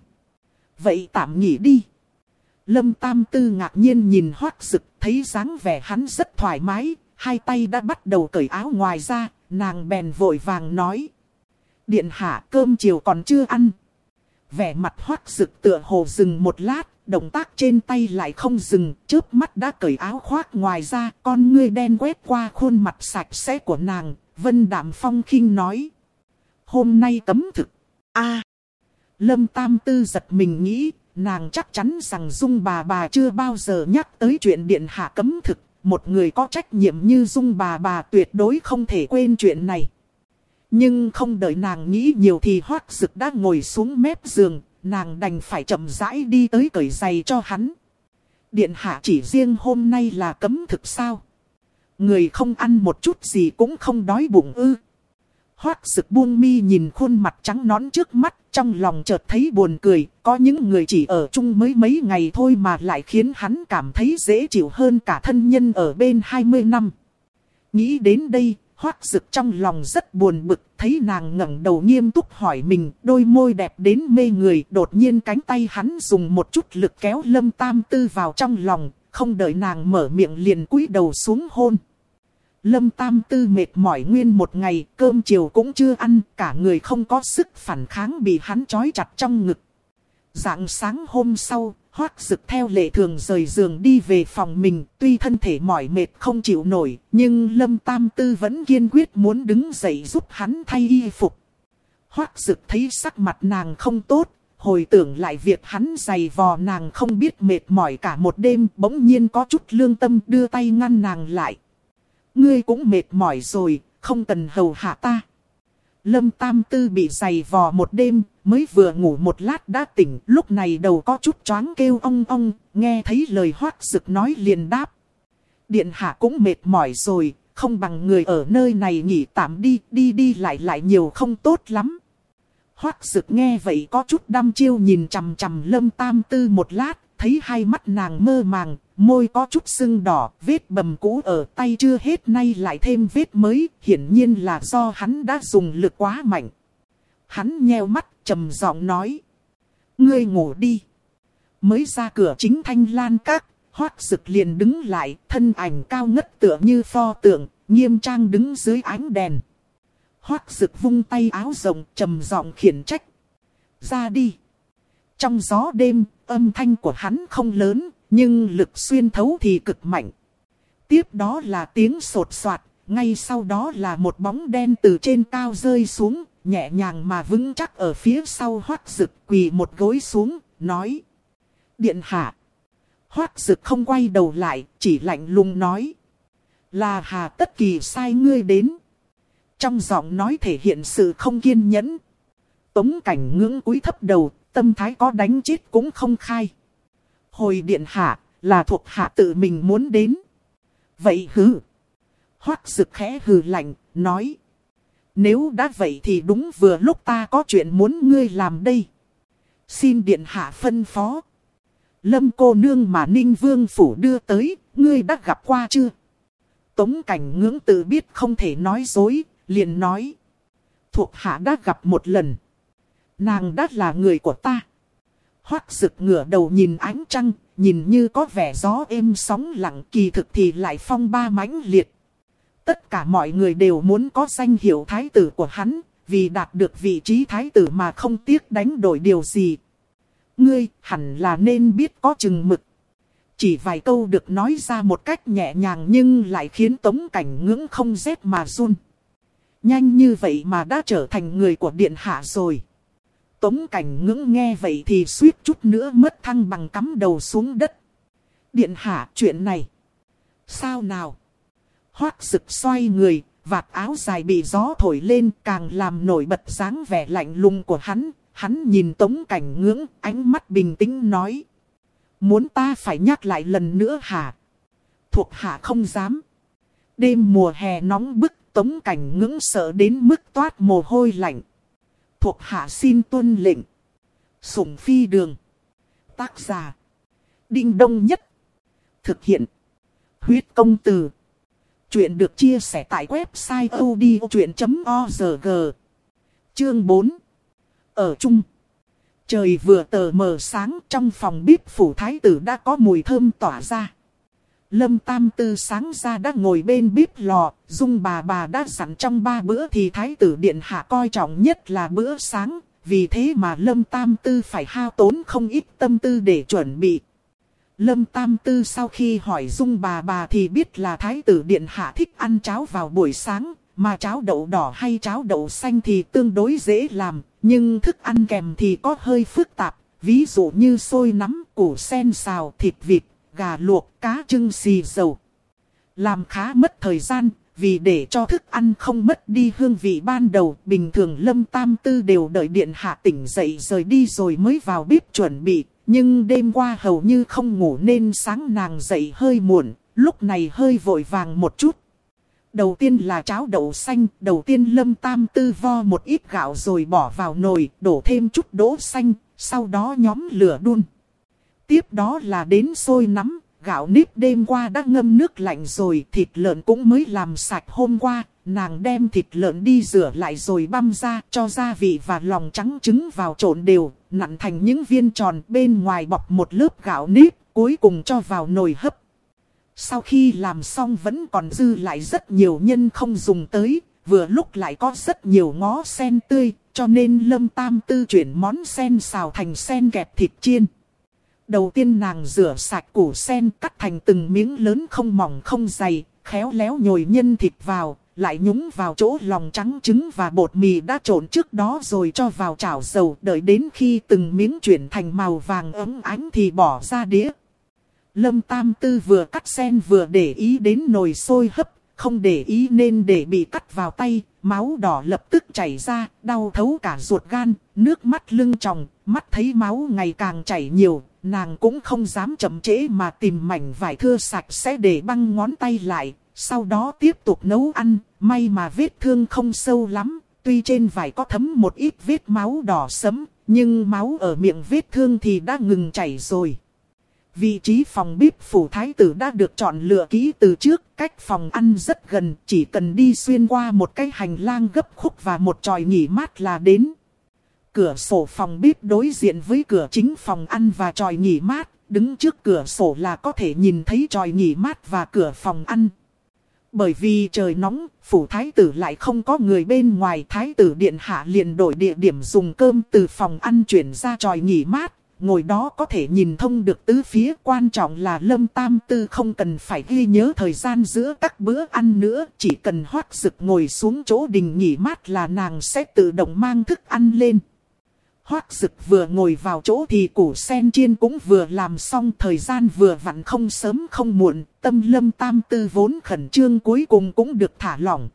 Vậy tạm nghỉ đi. Lâm Tam Tư ngạc nhiên nhìn hoác rực, thấy dáng vẻ hắn rất thoải mái, hai tay đã bắt đầu cởi áo ngoài ra, nàng bèn vội vàng nói. Điện hạ cơm chiều còn chưa ăn. Vẻ mặt hoác rực tựa hồ dừng một lát, động tác trên tay lại không dừng, chớp mắt đã cởi áo khoác ngoài ra, con ngươi đen quét qua khuôn mặt sạch sẽ của nàng, vân đạm phong khinh nói. Hôm nay cấm thực. a Lâm Tam Tư giật mình nghĩ, Nàng chắc chắn rằng Dung bà bà chưa bao giờ nhắc tới chuyện điện hạ cấm thực. Một người có trách nhiệm như Dung bà bà tuyệt đối không thể quên chuyện này. Nhưng không đợi nàng nghĩ nhiều thì hoác dực đã ngồi xuống mép giường. Nàng đành phải chậm rãi đi tới cởi giày cho hắn. Điện hạ chỉ riêng hôm nay là cấm thực sao? Người không ăn một chút gì cũng không đói bụng ư. Hoác sực buông mi nhìn khuôn mặt trắng nón trước mắt, trong lòng chợt thấy buồn cười, có những người chỉ ở chung mới mấy ngày thôi mà lại khiến hắn cảm thấy dễ chịu hơn cả thân nhân ở bên 20 năm. Nghĩ đến đây, Hoác Sực trong lòng rất buồn bực, thấy nàng ngẩng đầu nghiêm túc hỏi mình, đôi môi đẹp đến mê người, đột nhiên cánh tay hắn dùng một chút lực kéo Lâm Tam Tư vào trong lòng, không đợi nàng mở miệng liền cúi đầu xuống hôn. Lâm Tam Tư mệt mỏi nguyên một ngày, cơm chiều cũng chưa ăn, cả người không có sức phản kháng bị hắn trói chặt trong ngực. Dạng sáng hôm sau, Hoác Dực theo lệ thường rời giường đi về phòng mình, tuy thân thể mỏi mệt không chịu nổi, nhưng Lâm Tam Tư vẫn kiên quyết muốn đứng dậy giúp hắn thay y phục. Hoác Dực thấy sắc mặt nàng không tốt, hồi tưởng lại việc hắn giày vò nàng không biết mệt mỏi cả một đêm, bỗng nhiên có chút lương tâm đưa tay ngăn nàng lại. Ngươi cũng mệt mỏi rồi, không cần hầu hạ ta. Lâm Tam Tư bị giày vò một đêm, mới vừa ngủ một lát đã tỉnh, lúc này đầu có chút choáng kêu ong ong, nghe thấy lời hoác sực nói liền đáp. Điện hạ cũng mệt mỏi rồi, không bằng người ở nơi này nghỉ tạm đi, đi đi lại lại nhiều không tốt lắm. Hoác sực nghe vậy có chút đăm chiêu nhìn chằm chằm lâm tam tư một lát, thấy hai mắt nàng mơ màng, môi có chút sưng đỏ, vết bầm cũ ở tay chưa hết nay lại thêm vết mới, hiển nhiên là do hắn đã dùng lực quá mạnh. Hắn nheo mắt, trầm giọng nói. Ngươi ngủ đi. Mới ra cửa chính thanh lan các, hoác sực liền đứng lại, thân ảnh cao ngất tựa như pho tượng, nghiêm trang đứng dưới ánh đèn. Hoác sực vung tay áo rộng, trầm giọng khiển trách. Ra đi. Trong gió đêm, âm thanh của hắn không lớn, nhưng lực xuyên thấu thì cực mạnh. Tiếp đó là tiếng sột soạt, ngay sau đó là một bóng đen từ trên cao rơi xuống, nhẹ nhàng mà vững chắc ở phía sau hoác rực quỳ một gối xuống, nói. Điện hạ. Hoác rực không quay đầu lại, chỉ lạnh lùng nói. Là hà tất kỳ sai ngươi đến. Trong giọng nói thể hiện sự không kiên nhẫn. Tống cảnh ngưỡng cúi thấp đầu, tâm thái có đánh chết cũng không khai. Hồi điện hạ, là thuộc hạ tự mình muốn đến. Vậy hứ. Hoác sực khẽ hừ lạnh, nói. Nếu đã vậy thì đúng vừa lúc ta có chuyện muốn ngươi làm đây. Xin điện hạ phân phó. Lâm cô nương mà Ninh Vương Phủ đưa tới, ngươi đã gặp qua chưa? Tống cảnh ngưỡng tự biết không thể nói dối, liền nói. Thuộc hạ đã gặp một lần. Nàng đã là người của ta. Hoác rực ngửa đầu nhìn ánh trăng, nhìn như có vẻ gió êm sóng lặng kỳ thực thì lại phong ba mãnh liệt. Tất cả mọi người đều muốn có danh hiệu thái tử của hắn, vì đạt được vị trí thái tử mà không tiếc đánh đổi điều gì. Ngươi hẳn là nên biết có chừng mực. Chỉ vài câu được nói ra một cách nhẹ nhàng nhưng lại khiến tống cảnh ngưỡng không rét mà run. Nhanh như vậy mà đã trở thành người của điện hạ rồi. Tống cảnh ngưỡng nghe vậy thì suýt chút nữa mất thăng bằng cắm đầu xuống đất. Điện hạ chuyện này. Sao nào? Hoác sực xoay người, vạt áo dài bị gió thổi lên càng làm nổi bật dáng vẻ lạnh lùng của hắn. Hắn nhìn tống cảnh ngưỡng, ánh mắt bình tĩnh nói. Muốn ta phải nhắc lại lần nữa hả? Thuộc hạ không dám. Đêm mùa hè nóng bức, tống cảnh ngưỡng sợ đến mức toát mồ hôi lạnh. Thuộc hạ xin tuân lệnh. Sủng phi đường. Tác giả. Đinh đông nhất. Thực hiện. Huyết công từ. Chuyện được chia sẻ tại website odchuyện.org. Chương 4. Ở chung. Trời vừa tờ mờ sáng trong phòng bếp phủ thái tử đã có mùi thơm tỏa ra. Lâm Tam Tư sáng ra đã ngồi bên bếp lò, dung bà bà đã sẵn trong ba bữa thì Thái tử Điện Hạ coi trọng nhất là bữa sáng, vì thế mà Lâm Tam Tư phải hao tốn không ít tâm tư để chuẩn bị. Lâm Tam Tư sau khi hỏi dung bà bà thì biết là Thái tử Điện Hạ thích ăn cháo vào buổi sáng, mà cháo đậu đỏ hay cháo đậu xanh thì tương đối dễ làm, nhưng thức ăn kèm thì có hơi phức tạp, ví dụ như xôi nắm, củ sen xào, thịt vịt gà luộc, cá trưng xì dầu. Làm khá mất thời gian, vì để cho thức ăn không mất đi hương vị ban đầu, bình thường Lâm Tam Tư đều đợi điện hạ tỉnh dậy rời đi rồi mới vào bếp chuẩn bị. Nhưng đêm qua hầu như không ngủ nên sáng nàng dậy hơi muộn, lúc này hơi vội vàng một chút. Đầu tiên là cháo đậu xanh, đầu tiên Lâm Tam Tư vo một ít gạo rồi bỏ vào nồi, đổ thêm chút đỗ xanh, sau đó nhóm lửa đun. Tiếp đó là đến sôi nắm, gạo nếp đêm qua đã ngâm nước lạnh rồi, thịt lợn cũng mới làm sạch hôm qua. Nàng đem thịt lợn đi rửa lại rồi băm ra, cho gia vị và lòng trắng trứng vào trộn đều, nặn thành những viên tròn bên ngoài bọc một lớp gạo nếp, cuối cùng cho vào nồi hấp. Sau khi làm xong vẫn còn dư lại rất nhiều nhân không dùng tới, vừa lúc lại có rất nhiều ngó sen tươi, cho nên Lâm Tam Tư chuyển món sen xào thành sen kẹp thịt chiên. Đầu tiên nàng rửa sạch củ sen cắt thành từng miếng lớn không mỏng không dày, khéo léo nhồi nhân thịt vào, lại nhúng vào chỗ lòng trắng trứng và bột mì đã trộn trước đó rồi cho vào chảo dầu đợi đến khi từng miếng chuyển thành màu vàng ấm ánh thì bỏ ra đĩa. Lâm Tam Tư vừa cắt sen vừa để ý đến nồi sôi hấp, không để ý nên để bị cắt vào tay, máu đỏ lập tức chảy ra, đau thấu cả ruột gan, nước mắt lưng tròng, mắt thấy máu ngày càng chảy nhiều, nàng cũng không dám chậm trễ mà tìm mảnh vải thưa sạch sẽ để băng ngón tay lại, sau đó tiếp tục nấu ăn, may mà vết thương không sâu lắm, tuy trên vải có thấm một ít vết máu đỏ sẫm, nhưng máu ở miệng vết thương thì đã ngừng chảy rồi. Vị trí phòng bếp phủ thái tử đã được chọn lựa kỹ từ trước, cách phòng ăn rất gần, chỉ cần đi xuyên qua một cái hành lang gấp khúc và một tròi nghỉ mát là đến. Cửa sổ phòng bếp đối diện với cửa chính phòng ăn và tròi nghỉ mát, đứng trước cửa sổ là có thể nhìn thấy tròi nghỉ mát và cửa phòng ăn. Bởi vì trời nóng, phủ thái tử lại không có người bên ngoài. Thái tử điện hạ liền đổi địa điểm dùng cơm từ phòng ăn chuyển ra tròi nghỉ mát. Ngồi đó có thể nhìn thông được tứ phía. Quan trọng là lâm tam tư không cần phải ghi nhớ thời gian giữa các bữa ăn nữa, chỉ cần hoác rực ngồi xuống chỗ đình nghỉ mát là nàng sẽ tự động mang thức ăn lên. Hoác dực vừa ngồi vào chỗ thì củ sen chiên cũng vừa làm xong thời gian vừa vặn không sớm không muộn, tâm lâm tam tư vốn khẩn trương cuối cùng cũng được thả lỏng.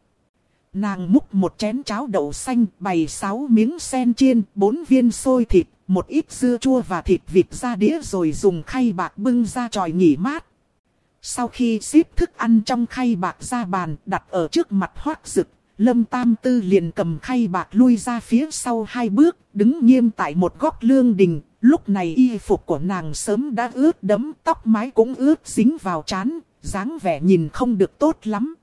Nàng múc một chén cháo đậu xanh, bày sáu miếng sen chiên, bốn viên xôi thịt, một ít dưa chua và thịt vịt ra đĩa rồi dùng khay bạc bưng ra tròi nghỉ mát. Sau khi xếp thức ăn trong khay bạc ra bàn đặt ở trước mặt hoác rực, Lâm Tam Tư liền cầm khay bạc lui ra phía sau hai bước, đứng nghiêm tại một góc lương đình. Lúc này y phục của nàng sớm đã ướt đẫm, tóc mái cũng ướt dính vào chán, dáng vẻ nhìn không được tốt lắm.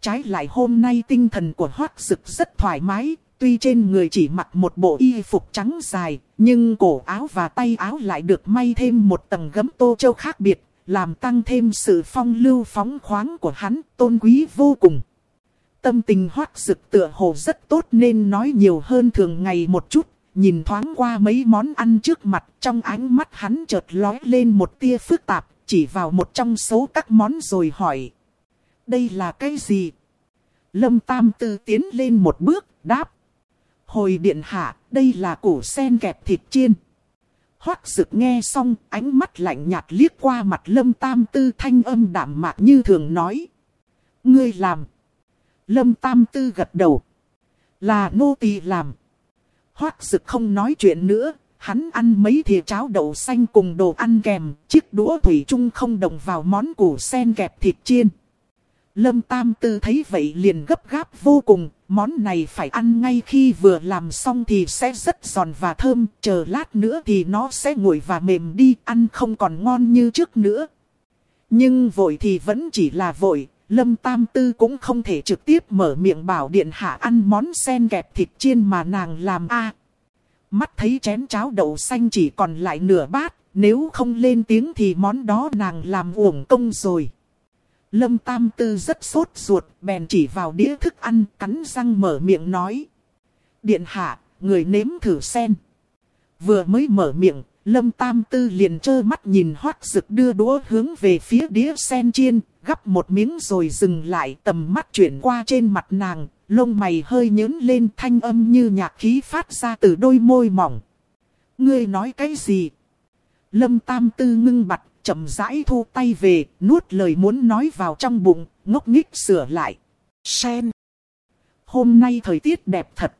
Trái lại hôm nay tinh thần của Hoác Sực rất thoải mái, tuy trên người chỉ mặc một bộ y phục trắng dài, nhưng cổ áo và tay áo lại được may thêm một tầng gấm tô châu khác biệt, làm tăng thêm sự phong lưu phóng khoáng của hắn, tôn quý vô cùng. Tâm tình Hoác sực tựa hồ rất tốt nên nói nhiều hơn thường ngày một chút, nhìn thoáng qua mấy món ăn trước mặt trong ánh mắt hắn chợt lói lên một tia phức tạp, chỉ vào một trong số các món rồi hỏi. Đây là cái gì? Lâm Tam Tư tiến lên một bước, đáp. Hồi điện hạ, đây là củ sen kẹp thịt chiên. Hoác sực nghe xong, ánh mắt lạnh nhạt liếc qua mặt Lâm Tam Tư thanh âm đảm mạc như thường nói. Ngươi làm. Lâm Tam Tư gật đầu. Là nô tỳ làm. Hoác sực không nói chuyện nữa, hắn ăn mấy thìa cháo đậu xanh cùng đồ ăn kèm, chiếc đũa thủy chung không đồng vào món củ sen kẹp thịt chiên. Lâm Tam Tư thấy vậy liền gấp gáp vô cùng, món này phải ăn ngay khi vừa làm xong thì sẽ rất giòn và thơm, chờ lát nữa thì nó sẽ nguội và mềm đi, ăn không còn ngon như trước nữa. Nhưng vội thì vẫn chỉ là vội, Lâm Tam Tư cũng không thể trực tiếp mở miệng bảo điện hạ ăn món sen kẹp thịt chiên mà nàng làm a. mắt thấy chén cháo đậu xanh chỉ còn lại nửa bát, nếu không lên tiếng thì món đó nàng làm uổng công rồi. Lâm Tam Tư rất sốt ruột, bèn chỉ vào đĩa thức ăn, cắn răng mở miệng nói. Điện hạ, người nếm thử sen. Vừa mới mở miệng, Lâm Tam Tư liền trơ mắt nhìn hoác rực đưa đũa hướng về phía đĩa sen chiên, gắp một miếng rồi dừng lại tầm mắt chuyển qua trên mặt nàng, lông mày hơi nhớn lên thanh âm như nhạc khí phát ra từ đôi môi mỏng. Ngươi nói cái gì? Lâm Tam Tư ngưng mặt chậm rãi thu tay về, nuốt lời muốn nói vào trong bụng, ngốc nghích sửa lại. Sen. Hôm nay thời tiết đẹp thật.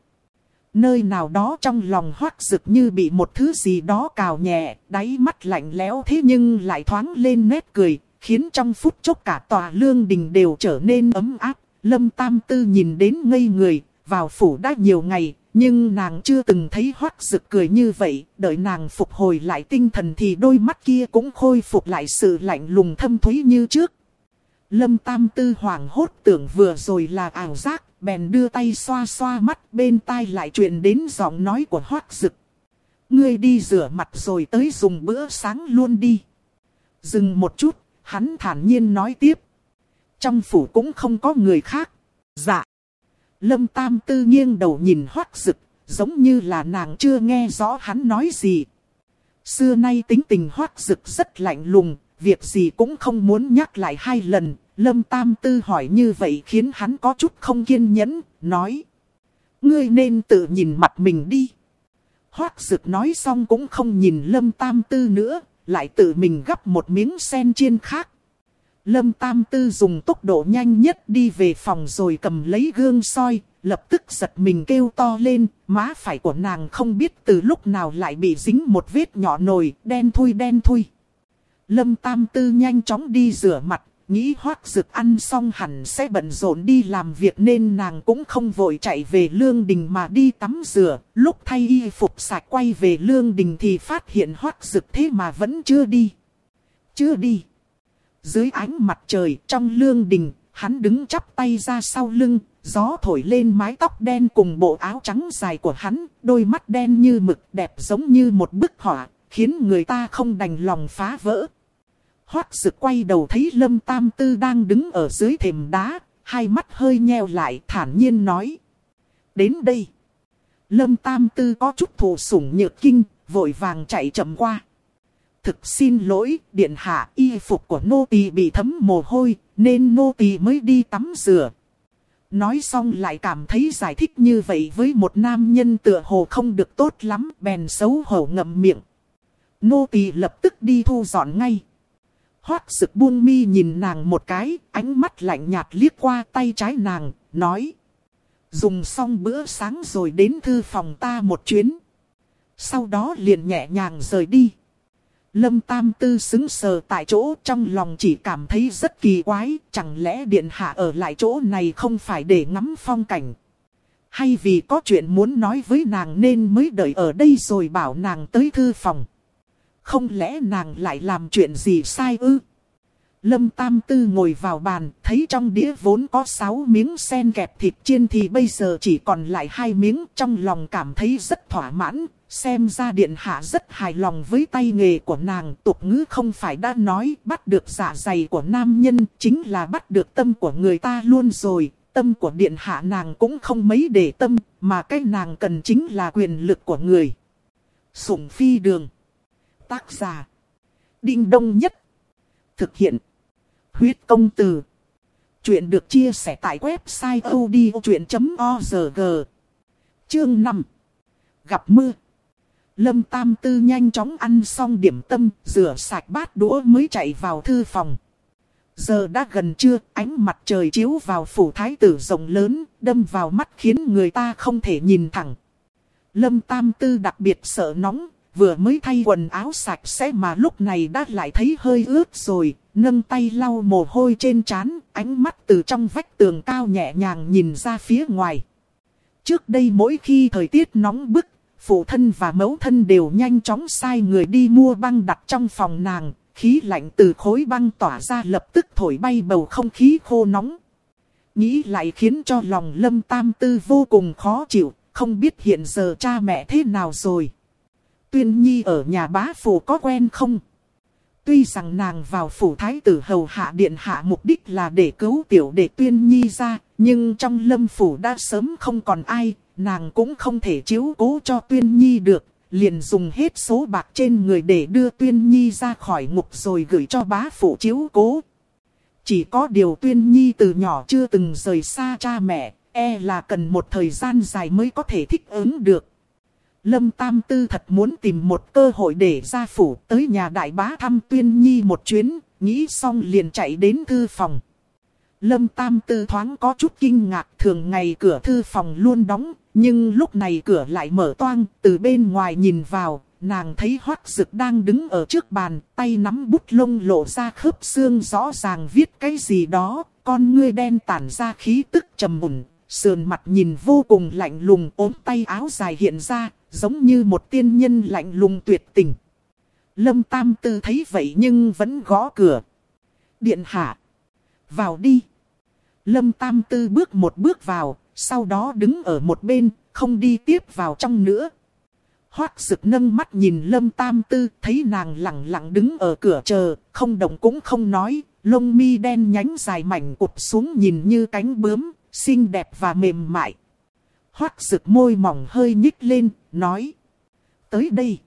Nơi nào đó trong lòng hoác rực như bị một thứ gì đó cào nhẹ, đáy mắt lạnh lẽo thế nhưng lại thoáng lên nét cười, khiến trong phút chốc cả tòa lương đình đều trở nên ấm áp. Lâm Tam Tư nhìn đến ngây người, vào phủ đã nhiều ngày, Nhưng nàng chưa từng thấy hoác rực cười như vậy, đợi nàng phục hồi lại tinh thần thì đôi mắt kia cũng khôi phục lại sự lạnh lùng thâm thúy như trước. Lâm Tam Tư hoảng hốt tưởng vừa rồi là ảo giác, bèn đưa tay xoa xoa mắt bên tai lại truyền đến giọng nói của hoác dực. Ngươi đi rửa mặt rồi tới dùng bữa sáng luôn đi. Dừng một chút, hắn thản nhiên nói tiếp. Trong phủ cũng không có người khác. Dạ. Lâm Tam Tư nghiêng đầu nhìn hoác dực, giống như là nàng chưa nghe rõ hắn nói gì. Xưa nay tính tình hoác dực rất lạnh lùng, việc gì cũng không muốn nhắc lại hai lần. Lâm Tam Tư hỏi như vậy khiến hắn có chút không kiên nhẫn, nói. Ngươi nên tự nhìn mặt mình đi. Hoác rực nói xong cũng không nhìn Lâm Tam Tư nữa, lại tự mình gắp một miếng sen chiên khác. Lâm Tam Tư dùng tốc độ nhanh nhất đi về phòng rồi cầm lấy gương soi, lập tức giật mình kêu to lên, má phải của nàng không biết từ lúc nào lại bị dính một vết nhỏ nồi, đen thui đen thui. Lâm Tam Tư nhanh chóng đi rửa mặt, nghĩ hoác rực ăn xong hẳn sẽ bận rộn đi làm việc nên nàng cũng không vội chạy về lương đình mà đi tắm rửa. Lúc thay y phục sạch quay về lương đình thì phát hiện hoác rực thế mà vẫn chưa đi. Chưa đi. Dưới ánh mặt trời trong lương đình, hắn đứng chắp tay ra sau lưng, gió thổi lên mái tóc đen cùng bộ áo trắng dài của hắn, đôi mắt đen như mực đẹp giống như một bức họa, khiến người ta không đành lòng phá vỡ. Hoác sự quay đầu thấy Lâm Tam Tư đang đứng ở dưới thềm đá, hai mắt hơi nheo lại thản nhiên nói. Đến đây. Lâm Tam Tư có chút thù sủng nhược kinh, vội vàng chạy chậm qua thực xin lỗi, điện hạ y phục của nô tỳ bị thấm mồ hôi, nên nô tỳ mới đi tắm rửa. Nói xong lại cảm thấy giải thích như vậy với một nam nhân tựa hồ không được tốt lắm, bèn xấu hổ ngậm miệng. Nô tỳ lập tức đi thu dọn ngay. Hoác sực buông mi nhìn nàng một cái, ánh mắt lạnh nhạt liếc qua tay trái nàng, nói. Dùng xong bữa sáng rồi đến thư phòng ta một chuyến. Sau đó liền nhẹ nhàng rời đi. Lâm Tam Tư xứng sờ tại chỗ trong lòng chỉ cảm thấy rất kỳ quái, chẳng lẽ Điện Hạ ở lại chỗ này không phải để ngắm phong cảnh. Hay vì có chuyện muốn nói với nàng nên mới đợi ở đây rồi bảo nàng tới thư phòng. Không lẽ nàng lại làm chuyện gì sai ư? Lâm Tam Tư ngồi vào bàn, thấy trong đĩa vốn có 6 miếng sen kẹp thịt chiên thì bây giờ chỉ còn lại hai miếng, trong lòng cảm thấy rất thỏa mãn, Xem ra điện hạ rất hài lòng với tay nghề của nàng. Tục ngữ không phải đã nói bắt được dạ dày của nam nhân chính là bắt được tâm của người ta luôn rồi. Tâm của điện hạ nàng cũng không mấy để tâm mà cái nàng cần chính là quyền lực của người. Sủng phi đường. Tác giả. Đinh đông nhất. Thực hiện. Huyết công từ. Chuyện được chia sẻ tại website odchuyện.org. Chương 5. Gặp mưa. Lâm Tam Tư nhanh chóng ăn xong điểm tâm, rửa sạch bát đũa mới chạy vào thư phòng. Giờ đã gần trưa, ánh mặt trời chiếu vào phủ thái tử rộng lớn, đâm vào mắt khiến người ta không thể nhìn thẳng. Lâm Tam Tư đặc biệt sợ nóng, vừa mới thay quần áo sạch sẽ mà lúc này đã lại thấy hơi ướt rồi, nâng tay lau mồ hôi trên trán, ánh mắt từ trong vách tường cao nhẹ nhàng nhìn ra phía ngoài. Trước đây mỗi khi thời tiết nóng bức, phụ thân và mẫu thân đều nhanh chóng sai người đi mua băng đặt trong phòng nàng, khí lạnh từ khối băng tỏa ra lập tức thổi bay bầu không khí khô nóng. Nghĩ lại khiến cho lòng lâm tam tư vô cùng khó chịu, không biết hiện giờ cha mẹ thế nào rồi. Tuyên Nhi ở nhà bá Phủ có quen không? Tuy rằng nàng vào phủ thái tử hầu hạ điện hạ mục đích là để cứu tiểu đệ Tuyên Nhi ra, nhưng trong lâm phủ đã sớm không còn ai, nàng cũng không thể chiếu cố cho Tuyên Nhi được, liền dùng hết số bạc trên người để đưa Tuyên Nhi ra khỏi ngục rồi gửi cho bá Phủ chiếu cố. Chỉ có điều Tuyên Nhi từ nhỏ chưa từng rời xa cha mẹ, e là cần một thời gian dài mới có thể thích ứng được. Lâm Tam Tư thật muốn tìm một cơ hội để ra phủ tới nhà đại bá thăm Tuyên Nhi một chuyến, nghĩ xong liền chạy đến thư phòng. Lâm Tam Tư thoáng có chút kinh ngạc thường ngày cửa thư phòng luôn đóng, nhưng lúc này cửa lại mở toang, từ bên ngoài nhìn vào, nàng thấy hoắc dực đang đứng ở trước bàn, tay nắm bút lông lộ ra khớp xương rõ ràng viết cái gì đó, con ngươi đen tản ra khí tức trầm mùn, sườn mặt nhìn vô cùng lạnh lùng ốm tay áo dài hiện ra, giống như một tiên nhân lạnh lùng tuyệt tình. Lâm Tam Tư thấy vậy nhưng vẫn gõ cửa. Điện hạ. Vào đi. Lâm Tam Tư bước một bước vào, sau đó đứng ở một bên, không đi tiếp vào trong nữa. Hoác sực nâng mắt nhìn Lâm Tam Tư, thấy nàng lặng lặng đứng ở cửa chờ, không động cũng không nói, lông mi đen nhánh dài mảnh cụp xuống nhìn như cánh bướm, xinh đẹp và mềm mại. Hoác sực môi mỏng hơi nhích lên, nói. Tới đây.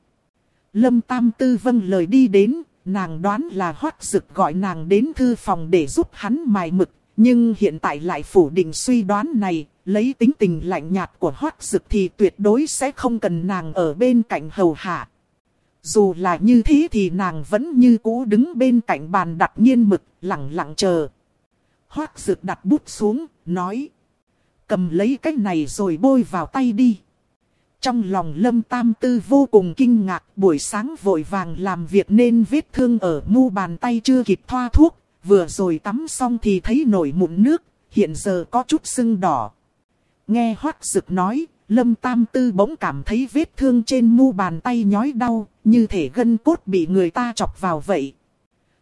Lâm Tam Tư vâng lời đi đến, nàng đoán là hoác Dực gọi nàng đến thư phòng để giúp hắn mài mực. Nhưng hiện tại lại phủ định suy đoán này, lấy tính tình lạnh nhạt của hoác Dực thì tuyệt đối sẽ không cần nàng ở bên cạnh hầu hạ. Dù là như thế thì nàng vẫn như cũ đứng bên cạnh bàn đặt nghiên mực, lặng lặng chờ. Hoác Dực đặt bút xuống, nói. Cầm lấy cái này rồi bôi vào tay đi. Trong lòng lâm tam tư vô cùng kinh ngạc buổi sáng vội vàng làm việc nên vết thương ở mu bàn tay chưa kịp thoa thuốc. Vừa rồi tắm xong thì thấy nổi mụn nước, hiện giờ có chút sưng đỏ. Nghe hoác sực nói, lâm tam tư bỗng cảm thấy vết thương trên mu bàn tay nhói đau, như thể gân cốt bị người ta chọc vào vậy.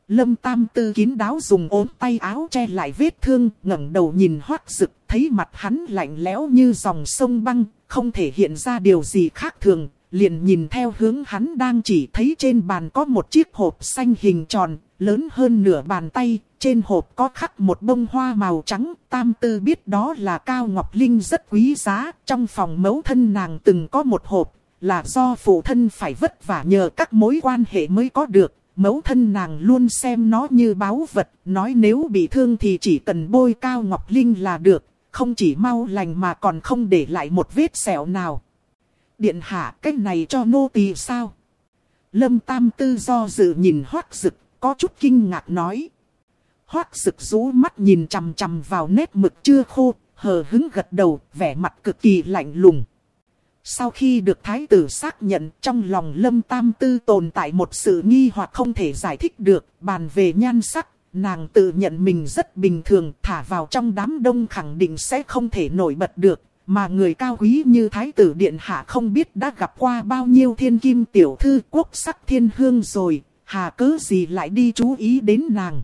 Lâm Tam Tư kín đáo dùng ốm tay áo che lại vết thương, ngẩng đầu nhìn hoác sực, thấy mặt hắn lạnh lẽo như dòng sông băng, không thể hiện ra điều gì khác thường, liền nhìn theo hướng hắn đang chỉ thấy trên bàn có một chiếc hộp xanh hình tròn, lớn hơn nửa bàn tay, trên hộp có khắc một bông hoa màu trắng, Tam Tư biết đó là Cao Ngọc Linh rất quý giá, trong phòng mẫu thân nàng từng có một hộp, là do phụ thân phải vất vả nhờ các mối quan hệ mới có được Mẫu thân nàng luôn xem nó như báu vật, nói nếu bị thương thì chỉ cần bôi cao ngọc linh là được, không chỉ mau lành mà còn không để lại một vết sẹo nào. Điện hạ cách này cho nô tỳ sao? Lâm Tam Tư do dự nhìn hoác rực, có chút kinh ngạc nói. Hoác rực rú mắt nhìn chằm chằm vào nét mực chưa khô, hờ hứng gật đầu, vẻ mặt cực kỳ lạnh lùng. Sau khi được thái tử xác nhận trong lòng lâm tam tư tồn tại một sự nghi hoặc không thể giải thích được, bàn về nhan sắc, nàng tự nhận mình rất bình thường, thả vào trong đám đông khẳng định sẽ không thể nổi bật được, mà người cao quý như thái tử điện hạ không biết đã gặp qua bao nhiêu thiên kim tiểu thư quốc sắc thiên hương rồi, hà cớ gì lại đi chú ý đến nàng.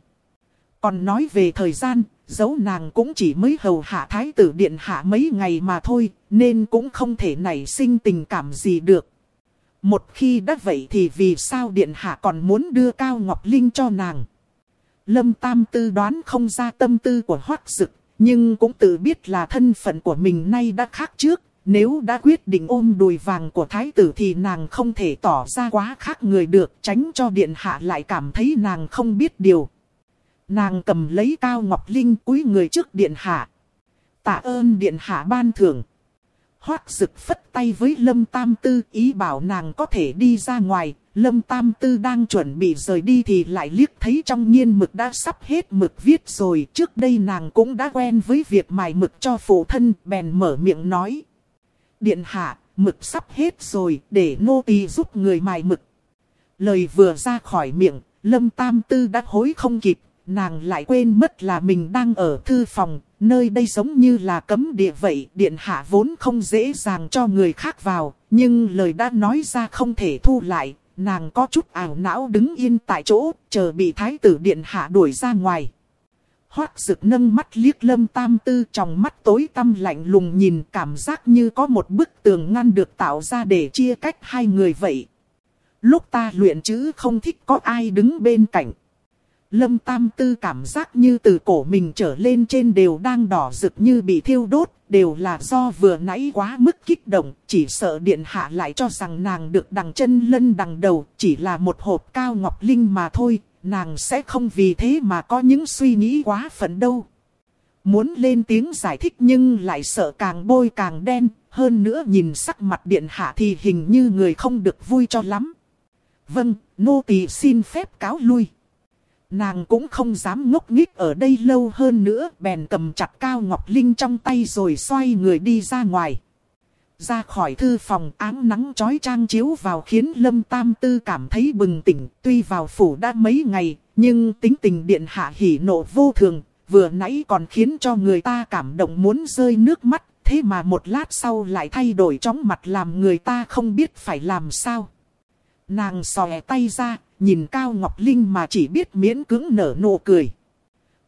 Còn nói về thời gian, dấu nàng cũng chỉ mới hầu hạ thái tử điện hạ mấy ngày mà thôi, nên cũng không thể nảy sinh tình cảm gì được. Một khi đã vậy thì vì sao điện hạ còn muốn đưa Cao Ngọc Linh cho nàng? Lâm Tam Tư đoán không ra tâm tư của Hoác Dực, nhưng cũng tự biết là thân phận của mình nay đã khác trước. Nếu đã quyết định ôm đùi vàng của thái tử thì nàng không thể tỏ ra quá khác người được, tránh cho điện hạ lại cảm thấy nàng không biết điều. Nàng cầm lấy cao ngọc linh cúi người trước điện hạ. Tạ ơn điện hạ ban thưởng. Hoác rực phất tay với Lâm Tam Tư ý bảo nàng có thể đi ra ngoài. Lâm Tam Tư đang chuẩn bị rời đi thì lại liếc thấy trong nhiên mực đã sắp hết mực viết rồi. Trước đây nàng cũng đã quen với việc mài mực cho phụ thân, bèn mở miệng nói. Điện hạ, mực sắp hết rồi, để nô tỳ giúp người mài mực. Lời vừa ra khỏi miệng, Lâm Tam Tư đã hối không kịp, nàng lại quên mất là mình đang ở thư phòng, nơi đây giống như là cấm địa vậy. Điện hạ vốn không dễ dàng cho người khác vào, nhưng lời đã nói ra không thể thu lại. Nàng có chút ảo não đứng yên tại chỗ, chờ bị thái tử điện hạ đuổi ra ngoài. Hoác rực nâng mắt liếc lâm tam tư trong mắt tối tăm lạnh lùng nhìn cảm giác như có một bức tường ngăn được tạo ra để chia cách hai người vậy. Lúc ta luyện chữ không thích có ai đứng bên cạnh. Lâm Tam Tư cảm giác như từ cổ mình trở lên trên đều đang đỏ rực như bị thiêu đốt, đều là do vừa nãy quá mức kích động, chỉ sợ điện hạ lại cho rằng nàng được đằng chân lân đằng đầu, chỉ là một hộp cao ngọc linh mà thôi, nàng sẽ không vì thế mà có những suy nghĩ quá phận đâu. Muốn lên tiếng giải thích nhưng lại sợ càng bôi càng đen, hơn nữa nhìn sắc mặt điện hạ thì hình như người không được vui cho lắm. Vâng, nô tỳ xin phép cáo lui. Nàng cũng không dám ngốc nghích ở đây lâu hơn nữa, bèn cầm chặt Cao Ngọc Linh trong tay rồi xoay người đi ra ngoài. Ra khỏi thư phòng áng nắng chói trang chiếu vào khiến Lâm Tam Tư cảm thấy bừng tỉnh, tuy vào phủ đã mấy ngày, nhưng tính tình điện hạ hỉ nộ vô thường, vừa nãy còn khiến cho người ta cảm động muốn rơi nước mắt, thế mà một lát sau lại thay đổi chóng mặt làm người ta không biết phải làm sao. Nàng xòe tay ra, nhìn Cao Ngọc Linh mà chỉ biết miễn cưỡng nở nụ cười.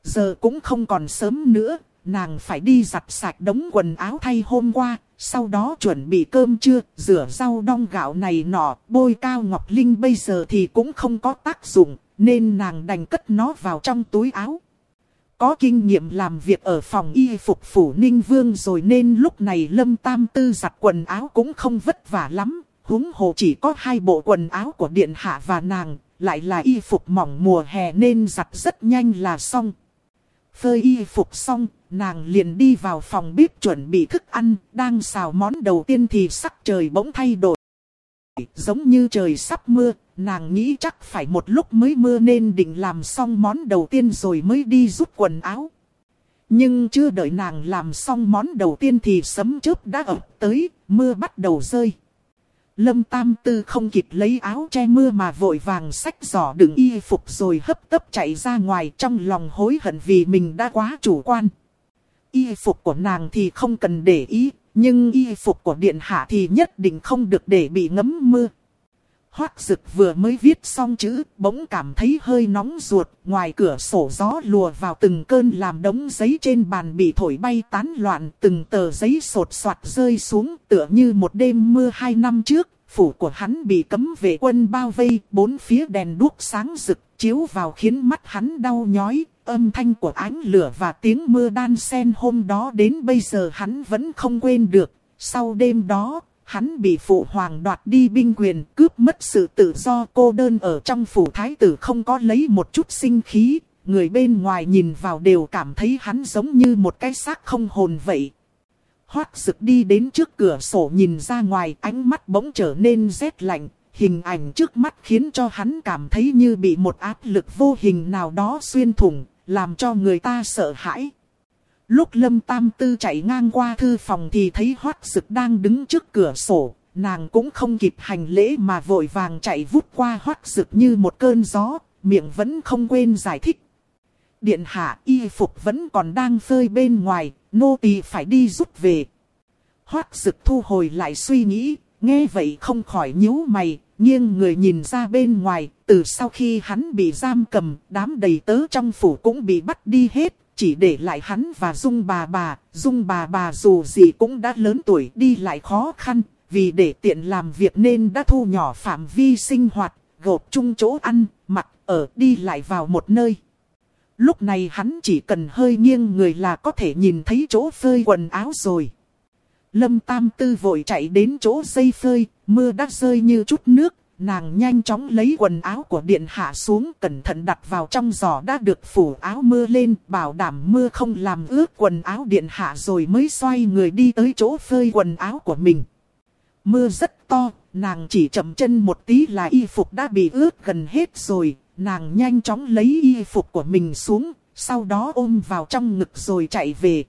Giờ cũng không còn sớm nữa, nàng phải đi giặt sạch đống quần áo thay hôm qua, sau đó chuẩn bị cơm trưa, rửa rau đong gạo này nọ, bôi Cao Ngọc Linh bây giờ thì cũng không có tác dụng, nên nàng đành cất nó vào trong túi áo. Có kinh nghiệm làm việc ở phòng y phục phủ Ninh Vương rồi nên lúc này Lâm Tam Tư giặt quần áo cũng không vất vả lắm. Húng hồ chỉ có hai bộ quần áo của Điện Hạ và nàng, lại là y phục mỏng mùa hè nên giặt rất nhanh là xong. Phơi y phục xong, nàng liền đi vào phòng bếp chuẩn bị thức ăn, đang xào món đầu tiên thì sắc trời bỗng thay đổi. Giống như trời sắp mưa, nàng nghĩ chắc phải một lúc mới mưa nên định làm xong món đầu tiên rồi mới đi rút quần áo. Nhưng chưa đợi nàng làm xong món đầu tiên thì sấm chớp đã ập tới, mưa bắt đầu rơi. Lâm Tam Tư không kịp lấy áo che mưa mà vội vàng xách giỏ đựng y phục rồi hấp tấp chạy ra ngoài trong lòng hối hận vì mình đã quá chủ quan. Y phục của nàng thì không cần để ý, nhưng y phục của điện hạ thì nhất định không được để bị ngấm mưa. Hoác dực vừa mới viết xong chữ, bỗng cảm thấy hơi nóng ruột, ngoài cửa sổ gió lùa vào từng cơn làm đống giấy trên bàn bị thổi bay tán loạn, từng tờ giấy sột soạt rơi xuống tựa như một đêm mưa hai năm trước. Phủ của hắn bị cấm vệ quân bao vây, bốn phía đèn đuốc sáng rực, chiếu vào khiến mắt hắn đau nhói, âm thanh của ánh lửa và tiếng mưa đan sen hôm đó đến bây giờ hắn vẫn không quên được. Sau đêm đó, hắn bị phụ hoàng đoạt đi binh quyền, cướp mất sự tự do cô đơn ở trong phủ thái tử không có lấy một chút sinh khí. Người bên ngoài nhìn vào đều cảm thấy hắn giống như một cái xác không hồn vậy. Hoác sực đi đến trước cửa sổ nhìn ra ngoài ánh mắt bỗng trở nên rét lạnh. Hình ảnh trước mắt khiến cho hắn cảm thấy như bị một áp lực vô hình nào đó xuyên thủng, làm cho người ta sợ hãi. Lúc Lâm Tam Tư chạy ngang qua thư phòng thì thấy Hoác sực đang đứng trước cửa sổ. Nàng cũng không kịp hành lễ mà vội vàng chạy vút qua Hoác sực như một cơn gió, miệng vẫn không quên giải thích. Điện hạ y phục vẫn còn đang phơi bên ngoài, nô tỳ phải đi rút về. Hoác sực thu hồi lại suy nghĩ, nghe vậy không khỏi nhíu mày, nghiêng người nhìn ra bên ngoài, từ sau khi hắn bị giam cầm, đám đầy tớ trong phủ cũng bị bắt đi hết, chỉ để lại hắn và Dung bà bà. Dung bà bà dù gì cũng đã lớn tuổi đi lại khó khăn, vì để tiện làm việc nên đã thu nhỏ phạm vi sinh hoạt, gộp chung chỗ ăn, mặc, ở, đi lại vào một nơi. Lúc này hắn chỉ cần hơi nghiêng người là có thể nhìn thấy chỗ phơi quần áo rồi. Lâm Tam Tư vội chạy đến chỗ dây phơi, mưa đã rơi như chút nước, nàng nhanh chóng lấy quần áo của điện hạ xuống cẩn thận đặt vào trong giỏ đã được phủ áo mưa lên, bảo đảm mưa không làm ướt quần áo điện hạ rồi mới xoay người đi tới chỗ phơi quần áo của mình. Mưa rất to, nàng chỉ chậm chân một tí là y phục đã bị ướt gần hết rồi, nàng nhanh chóng lấy y phục của mình xuống, sau đó ôm vào trong ngực rồi chạy về.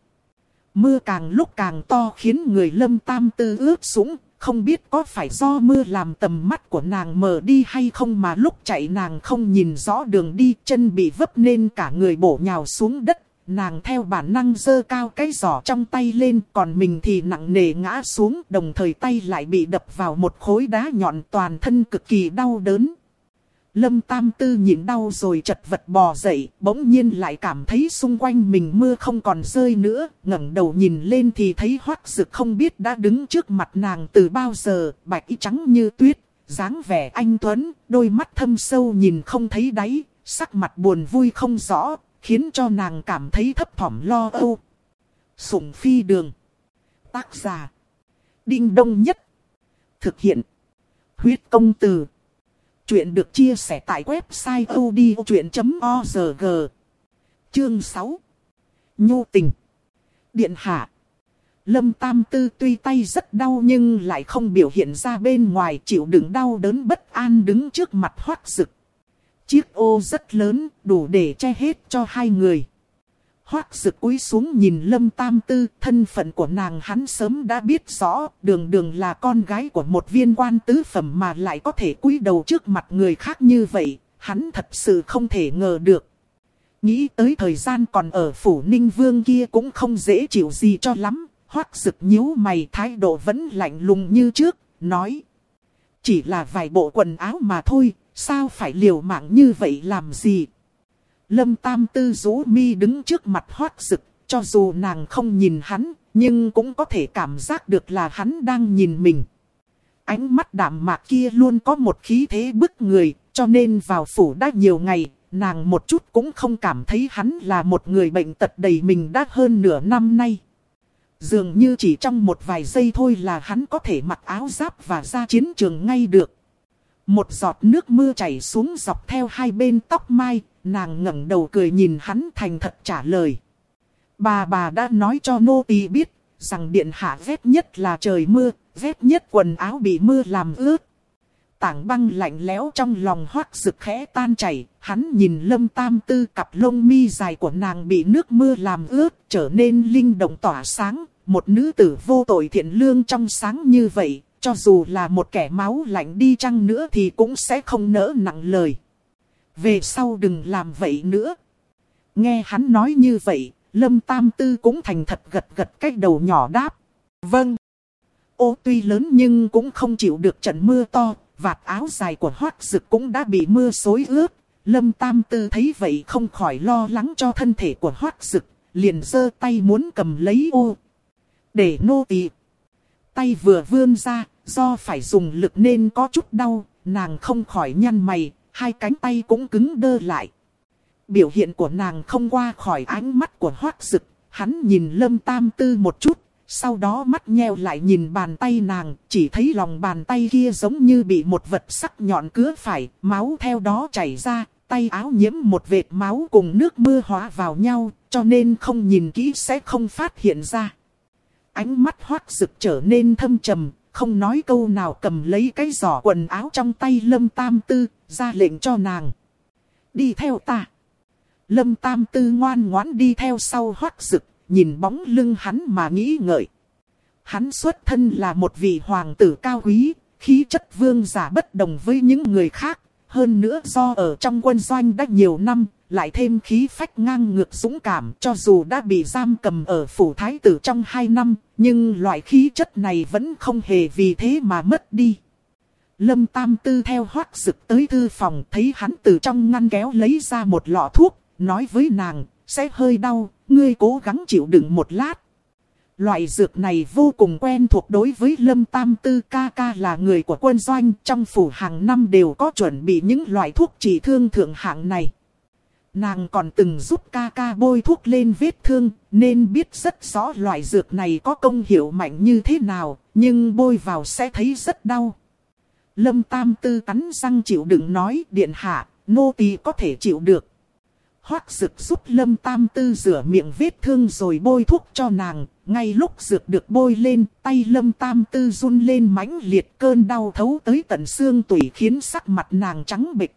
Mưa càng lúc càng to khiến người lâm tam tư ướt sũng, không biết có phải do mưa làm tầm mắt của nàng mờ đi hay không mà lúc chạy nàng không nhìn rõ đường đi, chân bị vấp nên cả người bổ nhào xuống đất. Nàng theo bản năng dơ cao cái giỏ trong tay lên, còn mình thì nặng nề ngã xuống, đồng thời tay lại bị đập vào một khối đá nhọn toàn thân cực kỳ đau đớn. Lâm Tam Tư nhịn đau rồi chật vật bò dậy, bỗng nhiên lại cảm thấy xung quanh mình mưa không còn rơi nữa, ngẩng đầu nhìn lên thì thấy hoắc dực không biết đã đứng trước mặt nàng từ bao giờ, bạch y trắng như tuyết, dáng vẻ anh Tuấn, đôi mắt thâm sâu nhìn không thấy đáy, sắc mặt buồn vui không rõ, khiến cho nàng cảm thấy thấp thỏm lo âu. Sủng phi đường. Tác giả. Đinh đông nhất. Thực hiện. Huyết công từ. Chuyện được chia sẻ tại website odchuyện.org Chương 6 Nhu tình Điện hạ Lâm Tam Tư tuy tay rất đau nhưng lại không biểu hiện ra bên ngoài chịu đựng đau đớn bất an đứng trước mặt hoác rực. Chiếc ô rất lớn, đủ để che hết cho hai người. Hoác rực cúi xuống nhìn Lâm Tam Tư, thân phận của nàng hắn sớm đã biết rõ, đường đường là con gái của một viên quan tứ phẩm mà lại có thể cúi đầu trước mặt người khác như vậy, hắn thật sự không thể ngờ được. Nghĩ tới thời gian còn ở phủ ninh vương kia cũng không dễ chịu gì cho lắm. Hoác rực nhíu mày thái độ vẫn lạnh lùng như trước, nói. Chỉ là vài bộ quần áo mà thôi, sao phải liều mạng như vậy làm gì? Lâm Tam Tư rũ mi đứng trước mặt hoác rực, cho dù nàng không nhìn hắn, nhưng cũng có thể cảm giác được là hắn đang nhìn mình. Ánh mắt đạm mạc kia luôn có một khí thế bức người, cho nên vào phủ đã nhiều ngày, nàng một chút cũng không cảm thấy hắn là một người bệnh tật đầy mình đã hơn nửa năm nay. Dường như chỉ trong một vài giây thôi là hắn có thể mặc áo giáp và ra chiến trường ngay được. Một giọt nước mưa chảy xuống dọc theo hai bên tóc mai, nàng ngẩng đầu cười nhìn hắn thành thật trả lời. Bà bà đã nói cho nô tỳ biết, rằng điện hạ ghét nhất là trời mưa, ghét nhất quần áo bị mưa làm ướt. Tảng băng lạnh lẽo trong lòng hoác rực khẽ tan chảy, hắn nhìn lâm tam tư cặp lông mi dài của nàng bị nước mưa làm ướt, trở nên linh động tỏa sáng. Một nữ tử vô tội thiện lương trong sáng như vậy, cho dù là một kẻ máu lạnh đi chăng nữa thì cũng sẽ không nỡ nặng lời. Về sau đừng làm vậy nữa. Nghe hắn nói như vậy, Lâm Tam Tư cũng thành thật gật gật cái đầu nhỏ đáp. Vâng. Ô tuy lớn nhưng cũng không chịu được trận mưa to, vạt áo dài của hoác dực cũng đã bị mưa xối ướt. Lâm Tam Tư thấy vậy không khỏi lo lắng cho thân thể của hoác dực, liền giơ tay muốn cầm lấy ô. Để nô tỳ. Tay vừa vươn ra, do phải dùng lực nên có chút đau, nàng không khỏi nhăn mày, hai cánh tay cũng cứng đơ lại. Biểu hiện của nàng không qua khỏi ánh mắt của hoác dực, hắn nhìn lâm tam tư một chút, sau đó mắt nheo lại nhìn bàn tay nàng, chỉ thấy lòng bàn tay kia giống như bị một vật sắc nhọn cứa phải, máu theo đó chảy ra, tay áo nhiễm một vệt máu cùng nước mưa hóa vào nhau, cho nên không nhìn kỹ sẽ không phát hiện ra. Ánh mắt hoác rực trở nên thâm trầm, không nói câu nào cầm lấy cái giỏ quần áo trong tay lâm tam tư, ra lệnh cho nàng. Đi theo ta. Lâm tam tư ngoan ngoãn đi theo sau hoác rực, nhìn bóng lưng hắn mà nghĩ ngợi. Hắn xuất thân là một vị hoàng tử cao quý, khí chất vương giả bất đồng với những người khác. Hơn nữa do ở trong quân doanh đã nhiều năm, lại thêm khí phách ngang ngược dũng cảm cho dù đã bị giam cầm ở phủ thái tử trong hai năm, nhưng loại khí chất này vẫn không hề vì thế mà mất đi. Lâm Tam Tư theo hoác rực tới thư phòng thấy hắn từ trong ngăn kéo lấy ra một lọ thuốc, nói với nàng, sẽ hơi đau, ngươi cố gắng chịu đựng một lát. Loại dược này vô cùng quen thuộc đối với Lâm Tam Tư ca ca là người của quân doanh trong phủ hàng năm đều có chuẩn bị những loại thuốc trị thương thượng hạng này. Nàng còn từng giúp ca ca bôi thuốc lên vết thương, nên biết rất rõ loại dược này có công hiệu mạnh như thế nào, nhưng bôi vào sẽ thấy rất đau. Lâm Tam Tư cắn răng chịu đựng nói điện hạ, nô tỳ có thể chịu được. Hoác dược giúp Lâm Tam Tư rửa miệng vết thương rồi bôi thuốc cho nàng, ngay lúc dược được bôi lên, tay Lâm Tam Tư run lên mãnh liệt cơn đau thấu tới tận xương tủy khiến sắc mặt nàng trắng bệch.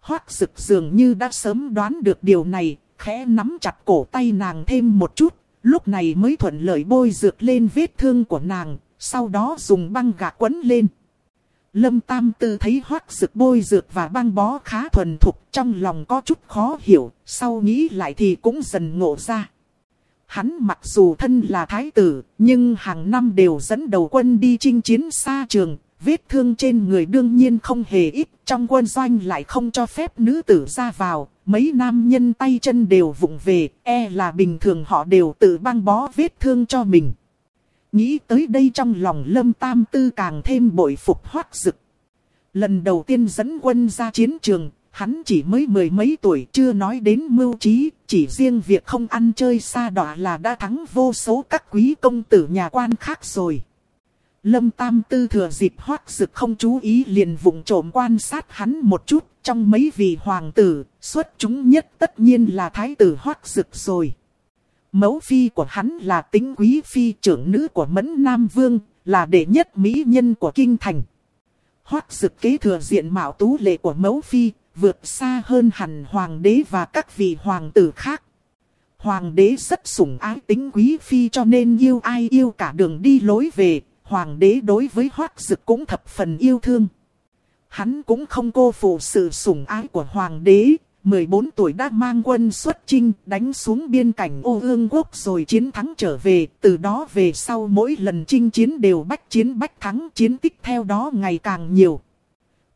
Hoác rực dường như đã sớm đoán được điều này, khẽ nắm chặt cổ tay nàng thêm một chút, lúc này mới thuận lợi bôi dược lên vết thương của nàng, sau đó dùng băng gạc quấn lên. Lâm Tam Tư thấy hoác sực bôi dược và băng bó khá thuần thục trong lòng có chút khó hiểu, sau nghĩ lại thì cũng dần ngộ ra. Hắn mặc dù thân là thái tử, nhưng hàng năm đều dẫn đầu quân đi chinh chiến xa trường, vết thương trên người đương nhiên không hề ít, trong quân doanh lại không cho phép nữ tử ra vào, mấy nam nhân tay chân đều vụng về, e là bình thường họ đều tự băng bó vết thương cho mình. Nghĩ tới đây trong lòng lâm tam tư càng thêm bội phục hoác dực. Lần đầu tiên dẫn quân ra chiến trường, hắn chỉ mới mười mấy tuổi chưa nói đến mưu trí, chỉ riêng việc không ăn chơi xa đọa là đã thắng vô số các quý công tử nhà quan khác rồi. Lâm Tam Tư thừa dịp hoác dực không chú ý liền vùng trộm quan sát hắn một chút, trong mấy vị hoàng tử, xuất chúng nhất tất nhiên là thái tử hoác dực rồi. Mẫu phi của hắn là tính quý phi trưởng nữ của Mẫn Nam Vương, là đệ nhất mỹ nhân của Kinh Thành. Hoác dực kế thừa diện mạo tú lệ của mẫu phi, vượt xa hơn hẳn hoàng đế và các vị hoàng tử khác. Hoàng đế rất sủng ái tính quý phi cho nên yêu ai yêu cả đường đi lối về, hoàng đế đối với hoác dực cũng thập phần yêu thương. Hắn cũng không cô phụ sự sủng ái của hoàng đế, 14 tuổi đã mang quân xuất chinh đánh xuống biên cảnh ô ương quốc rồi chiến thắng trở về. Từ đó về sau mỗi lần chinh chiến đều bách chiến bách thắng chiến tích theo đó ngày càng nhiều.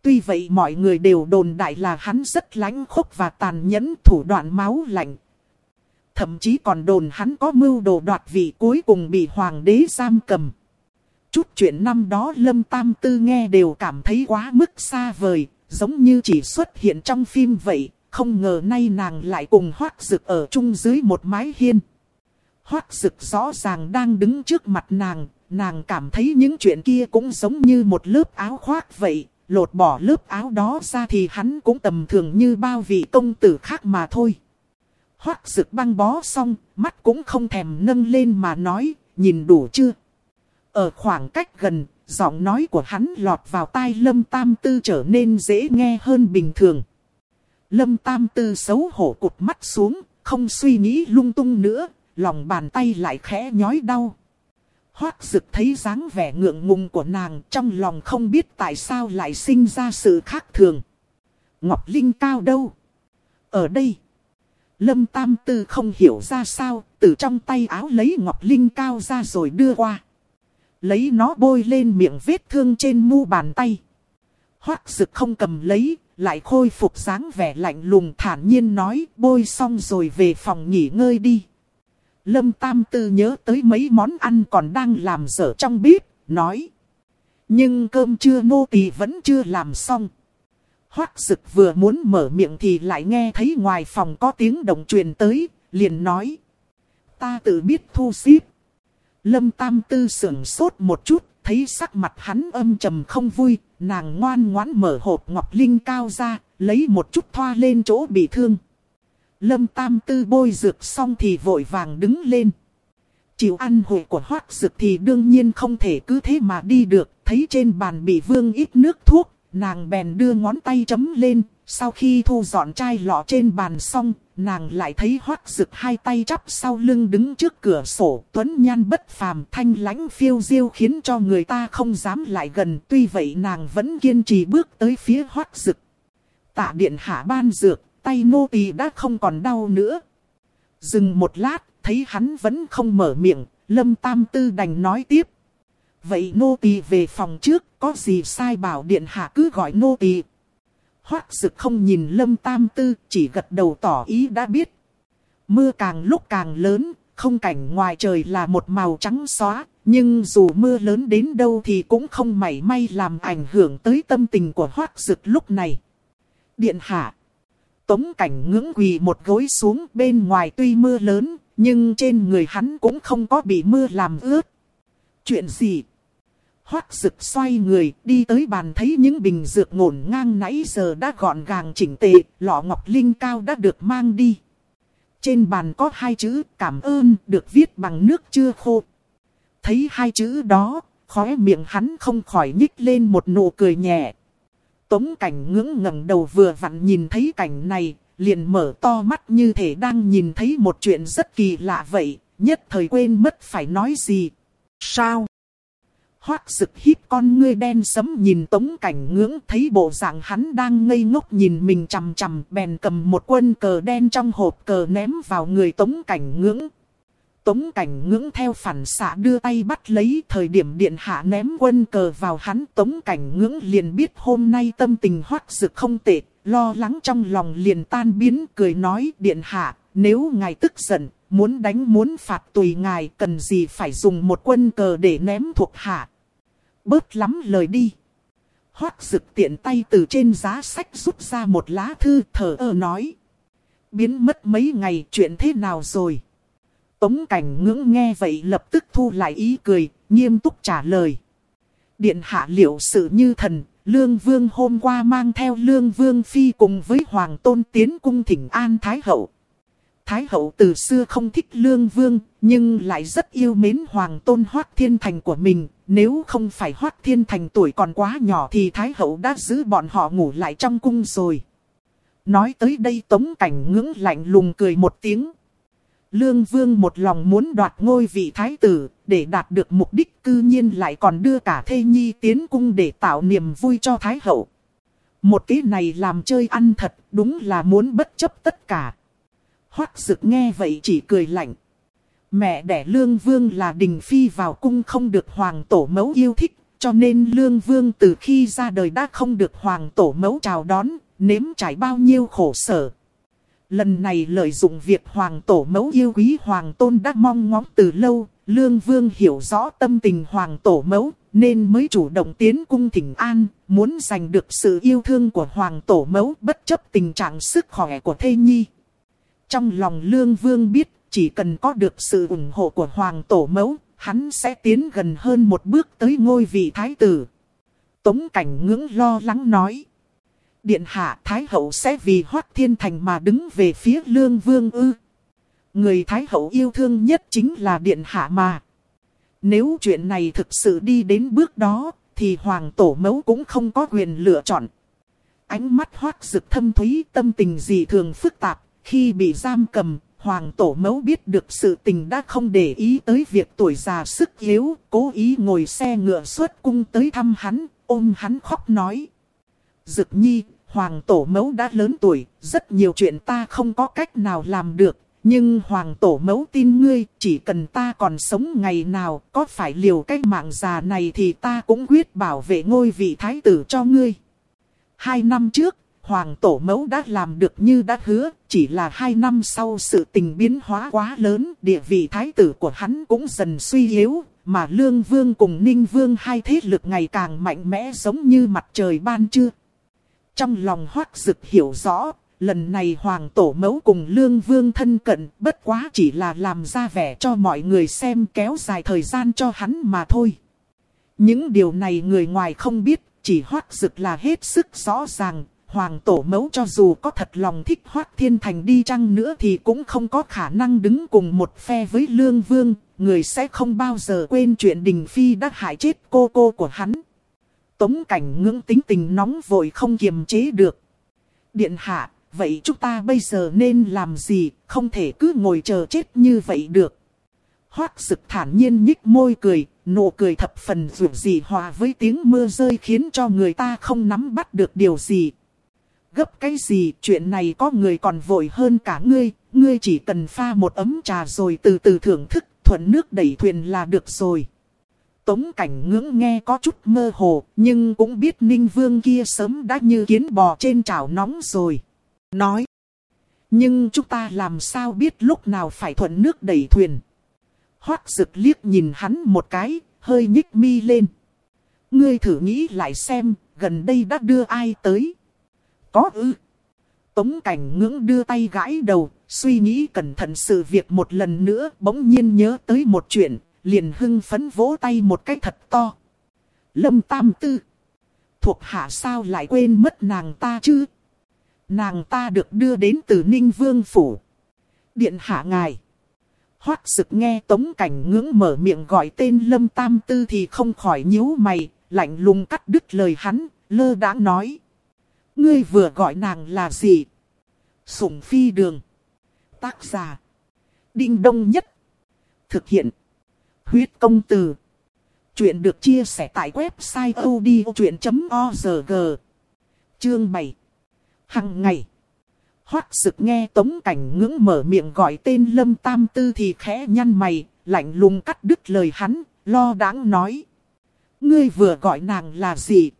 Tuy vậy mọi người đều đồn đại là hắn rất lãnh khốc và tàn nhẫn thủ đoạn máu lạnh. Thậm chí còn đồn hắn có mưu đồ đoạt vị cuối cùng bị hoàng đế giam cầm. Chút chuyện năm đó Lâm Tam Tư nghe đều cảm thấy quá mức xa vời, giống như chỉ xuất hiện trong phim vậy. Không ngờ nay nàng lại cùng hoác rực ở chung dưới một mái hiên. Hoác rực rõ ràng đang đứng trước mặt nàng, nàng cảm thấy những chuyện kia cũng giống như một lớp áo khoác vậy. Lột bỏ lớp áo đó ra thì hắn cũng tầm thường như bao vị công tử khác mà thôi. Hoác rực băng bó xong, mắt cũng không thèm nâng lên mà nói, nhìn đủ chưa? Ở khoảng cách gần, giọng nói của hắn lọt vào tai Lâm Tam Tư trở nên dễ nghe hơn bình thường. Lâm Tam Tư xấu hổ cụt mắt xuống, không suy nghĩ lung tung nữa, lòng bàn tay lại khẽ nhói đau. Hoác dực thấy dáng vẻ ngượng ngùng của nàng trong lòng không biết tại sao lại sinh ra sự khác thường. Ngọc Linh cao đâu? Ở đây. Lâm Tam Tư không hiểu ra sao, từ trong tay áo lấy Ngọc Linh cao ra rồi đưa qua. Lấy nó bôi lên miệng vết thương trên mu bàn tay. Hoác dực không cầm lấy, lại khôi phục dáng vẻ lạnh lùng thản nhiên nói bôi xong rồi về phòng nghỉ ngơi đi. Lâm Tam Tư nhớ tới mấy món ăn còn đang làm dở trong bếp, nói. Nhưng cơm trưa nô tỳ vẫn chưa làm xong. Hoác dực vừa muốn mở miệng thì lại nghe thấy ngoài phòng có tiếng động truyền tới, liền nói. Ta tự biết thu xếp. Lâm Tam Tư sưởng sốt một chút, thấy sắc mặt hắn âm trầm không vui, nàng ngoan ngoãn mở hộp ngọc linh cao ra, lấy một chút thoa lên chỗ bị thương. Lâm Tam Tư bôi dược xong thì vội vàng đứng lên. Chịu ăn hội của hoác dược thì đương nhiên không thể cứ thế mà đi được, thấy trên bàn bị vương ít nước thuốc, nàng bèn đưa ngón tay chấm lên, sau khi thu dọn chai lọ trên bàn xong, nàng lại thấy hoác rực hai tay chắp sau lưng đứng trước cửa sổ. Tuấn nhan bất phàm thanh lãnh phiêu diêu khiến cho người ta không dám lại gần. Tuy vậy nàng vẫn kiên trì bước tới phía hoác rực. Tạ điện hạ ban dược, tay nô tỳ đã không còn đau nữa. Dừng một lát, thấy hắn vẫn không mở miệng, lâm tam tư đành nói tiếp. Vậy nô tỳ về phòng trước, có gì sai bảo điện hạ cứ gọi nô tỳ. Hoác sực không nhìn Lâm Tam Tư, chỉ gật đầu tỏ ý đã biết. Mưa càng lúc càng lớn, không cảnh ngoài trời là một màu trắng xóa, nhưng dù mưa lớn đến đâu thì cũng không mảy may làm ảnh hưởng tới tâm tình của Hoác Dực lúc này. Điện hạ. Tống cảnh ngưỡng quỳ một gối xuống bên ngoài tuy mưa lớn, nhưng trên người hắn cũng không có bị mưa làm ướt. Chuyện gì? Hoác rực xoay người, đi tới bàn thấy những bình dược ngổn ngang nãy giờ đã gọn gàng chỉnh tề, lọ ngọc linh cao đã được mang đi. Trên bàn có hai chữ cảm ơn được viết bằng nước chưa khô. Thấy hai chữ đó, khóe miệng hắn không khỏi nhích lên một nụ cười nhẹ. Tống cảnh ngưỡng ngẩng đầu vừa vặn nhìn thấy cảnh này, liền mở to mắt như thể đang nhìn thấy một chuyện rất kỳ lạ vậy, nhất thời quên mất phải nói gì. Sao? Hoác sực hít con ngươi đen sấm nhìn tống cảnh ngưỡng thấy bộ dạng hắn đang ngây ngốc nhìn mình chằm chằm bèn cầm một quân cờ đen trong hộp cờ ném vào người tống cảnh ngưỡng. Tống cảnh ngưỡng theo phản xạ đưa tay bắt lấy thời điểm điện hạ ném quân cờ vào hắn tống cảnh ngưỡng liền biết hôm nay tâm tình hoác sực không tệ, lo lắng trong lòng liền tan biến cười nói điện hạ, nếu ngài tức giận, muốn đánh muốn phạt tùy ngài cần gì phải dùng một quân cờ để ném thuộc hạ bớt lắm lời đi. Hoác rực tiện tay từ trên giá sách rút ra một lá thư thở ơ nói. Biến mất mấy ngày chuyện thế nào rồi? Tống cảnh ngưỡng nghe vậy lập tức thu lại ý cười, nghiêm túc trả lời. Điện hạ liệu sự như thần, Lương Vương hôm qua mang theo Lương Vương Phi cùng với Hoàng Tôn tiến cung thỉnh An Thái Hậu. Thái Hậu từ xưa không thích Lương Vương, nhưng lại rất yêu mến Hoàng Tôn Hoác Thiên Thành của mình, nếu không phải Hoác Thiên Thành tuổi còn quá nhỏ thì Thái Hậu đã giữ bọn họ ngủ lại trong cung rồi. Nói tới đây Tống Cảnh ngưỡng lạnh lùng cười một tiếng. Lương Vương một lòng muốn đoạt ngôi vị Thái tử, để đạt được mục đích cư nhiên lại còn đưa cả Thê Nhi tiến cung để tạo niềm vui cho Thái Hậu. Một cái này làm chơi ăn thật, đúng là muốn bất chấp tất cả. Hoác dực nghe vậy chỉ cười lạnh. Mẹ đẻ lương vương là đình phi vào cung không được hoàng tổ mẫu yêu thích, cho nên lương vương từ khi ra đời đã không được hoàng tổ mẫu chào đón, nếm trải bao nhiêu khổ sở. Lần này lợi dụng việc hoàng tổ mẫu yêu quý hoàng tôn đã mong ngóng từ lâu, lương vương hiểu rõ tâm tình hoàng tổ mẫu, nên mới chủ động tiến cung thỉnh an, muốn giành được sự yêu thương của hoàng tổ mẫu bất chấp tình trạng sức khỏe của thê nhi. Trong lòng lương vương biết, chỉ cần có được sự ủng hộ của hoàng tổ mẫu, hắn sẽ tiến gần hơn một bước tới ngôi vị thái tử. Tống cảnh ngưỡng lo lắng nói. Điện hạ Thái Hậu sẽ vì Hoác Thiên Thành mà đứng về phía Lương Vương ư. Người Thái Hậu yêu thương nhất chính là Điện hạ mà. Nếu chuyện này thực sự đi đến bước đó, thì Hoàng Tổ Mẫu cũng không có quyền lựa chọn. Ánh mắt Hoác Dực thâm thúy tâm tình gì thường phức tạp, khi bị giam cầm, Hoàng Tổ Mẫu biết được sự tình đã không để ý tới việc tuổi già sức yếu, cố ý ngồi xe ngựa xuất cung tới thăm hắn, ôm hắn khóc nói. Dực nhi, Hoàng Tổ Mẫu đã lớn tuổi, rất nhiều chuyện ta không có cách nào làm được. Nhưng Hoàng Tổ Mẫu tin ngươi, chỉ cần ta còn sống ngày nào, có phải liều cái mạng già này thì ta cũng quyết bảo vệ ngôi vị thái tử cho ngươi. Hai năm trước, Hoàng Tổ Mẫu đã làm được như đã hứa, chỉ là hai năm sau sự tình biến hóa quá lớn, địa vị thái tử của hắn cũng dần suy yếu, mà Lương Vương cùng Ninh Vương hai thế lực ngày càng mạnh mẽ giống như mặt trời ban trưa. Trong lòng hoác dực hiểu rõ, lần này Hoàng Tổ Mẫu cùng Lương Vương thân cận bất quá chỉ là làm ra vẻ cho mọi người xem kéo dài thời gian cho hắn mà thôi. Những điều này người ngoài không biết, chỉ hoác dực là hết sức rõ ràng, Hoàng tổ mẫu cho dù có thật lòng thích Hoác Thiên Thành đi chăng nữa thì cũng không có khả năng đứng cùng một phe với Lương Vương, người sẽ không bao giờ quên chuyện Đình Phi đã hại chết cô cô của hắn. Tống cảnh ngưỡng tính tình nóng vội không kiềm chế được. Điện hạ, vậy chúng ta bây giờ nên làm gì, không thể cứ ngồi chờ chết như vậy được. Hoác sực thản nhiên nhích môi cười, nụ cười thập phần rủ gì hòa với tiếng mưa rơi khiến cho người ta không nắm bắt được điều gì. Gấp cái gì, chuyện này có người còn vội hơn cả ngươi, ngươi chỉ cần pha một ấm trà rồi từ từ thưởng thức, thuận nước đẩy thuyền là được rồi. Tống cảnh ngưỡng nghe có chút mơ hồ, nhưng cũng biết ninh vương kia sớm đã như kiến bò trên chảo nóng rồi. Nói, nhưng chúng ta làm sao biết lúc nào phải thuận nước đẩy thuyền. Hoác rực liếc nhìn hắn một cái, hơi nhích mi lên. Ngươi thử nghĩ lại xem, gần đây đã đưa ai tới có ư. Tống cảnh ngưỡng đưa tay gãi đầu, suy nghĩ cẩn thận sự việc một lần nữa, bỗng nhiên nhớ tới một chuyện, liền hưng phấn vỗ tay một cái thật to. Lâm Tam Tư. Thuộc hạ sao lại quên mất nàng ta chứ? Nàng ta được đưa đến từ Ninh Vương Phủ. Điện hạ ngài. Hoác sực nghe tống cảnh ngưỡng mở miệng gọi tên Lâm Tam Tư thì không khỏi nhíu mày, lạnh lùng cắt đứt lời hắn, lơ đãng nói. Ngươi vừa gọi nàng là gì? Sủng phi đường. Tác giả. Đinh đông nhất. Thực hiện. Huyết công từ. Chuyện được chia sẻ tại website odchuyện.org. Chương 7. Hằng ngày. Hoác sực nghe tống cảnh ngưỡng mở miệng gọi tên lâm tam tư thì khẽ nhăn mày, lạnh lùng cắt đứt lời hắn, lo đáng nói. Ngươi vừa gọi nàng là gì?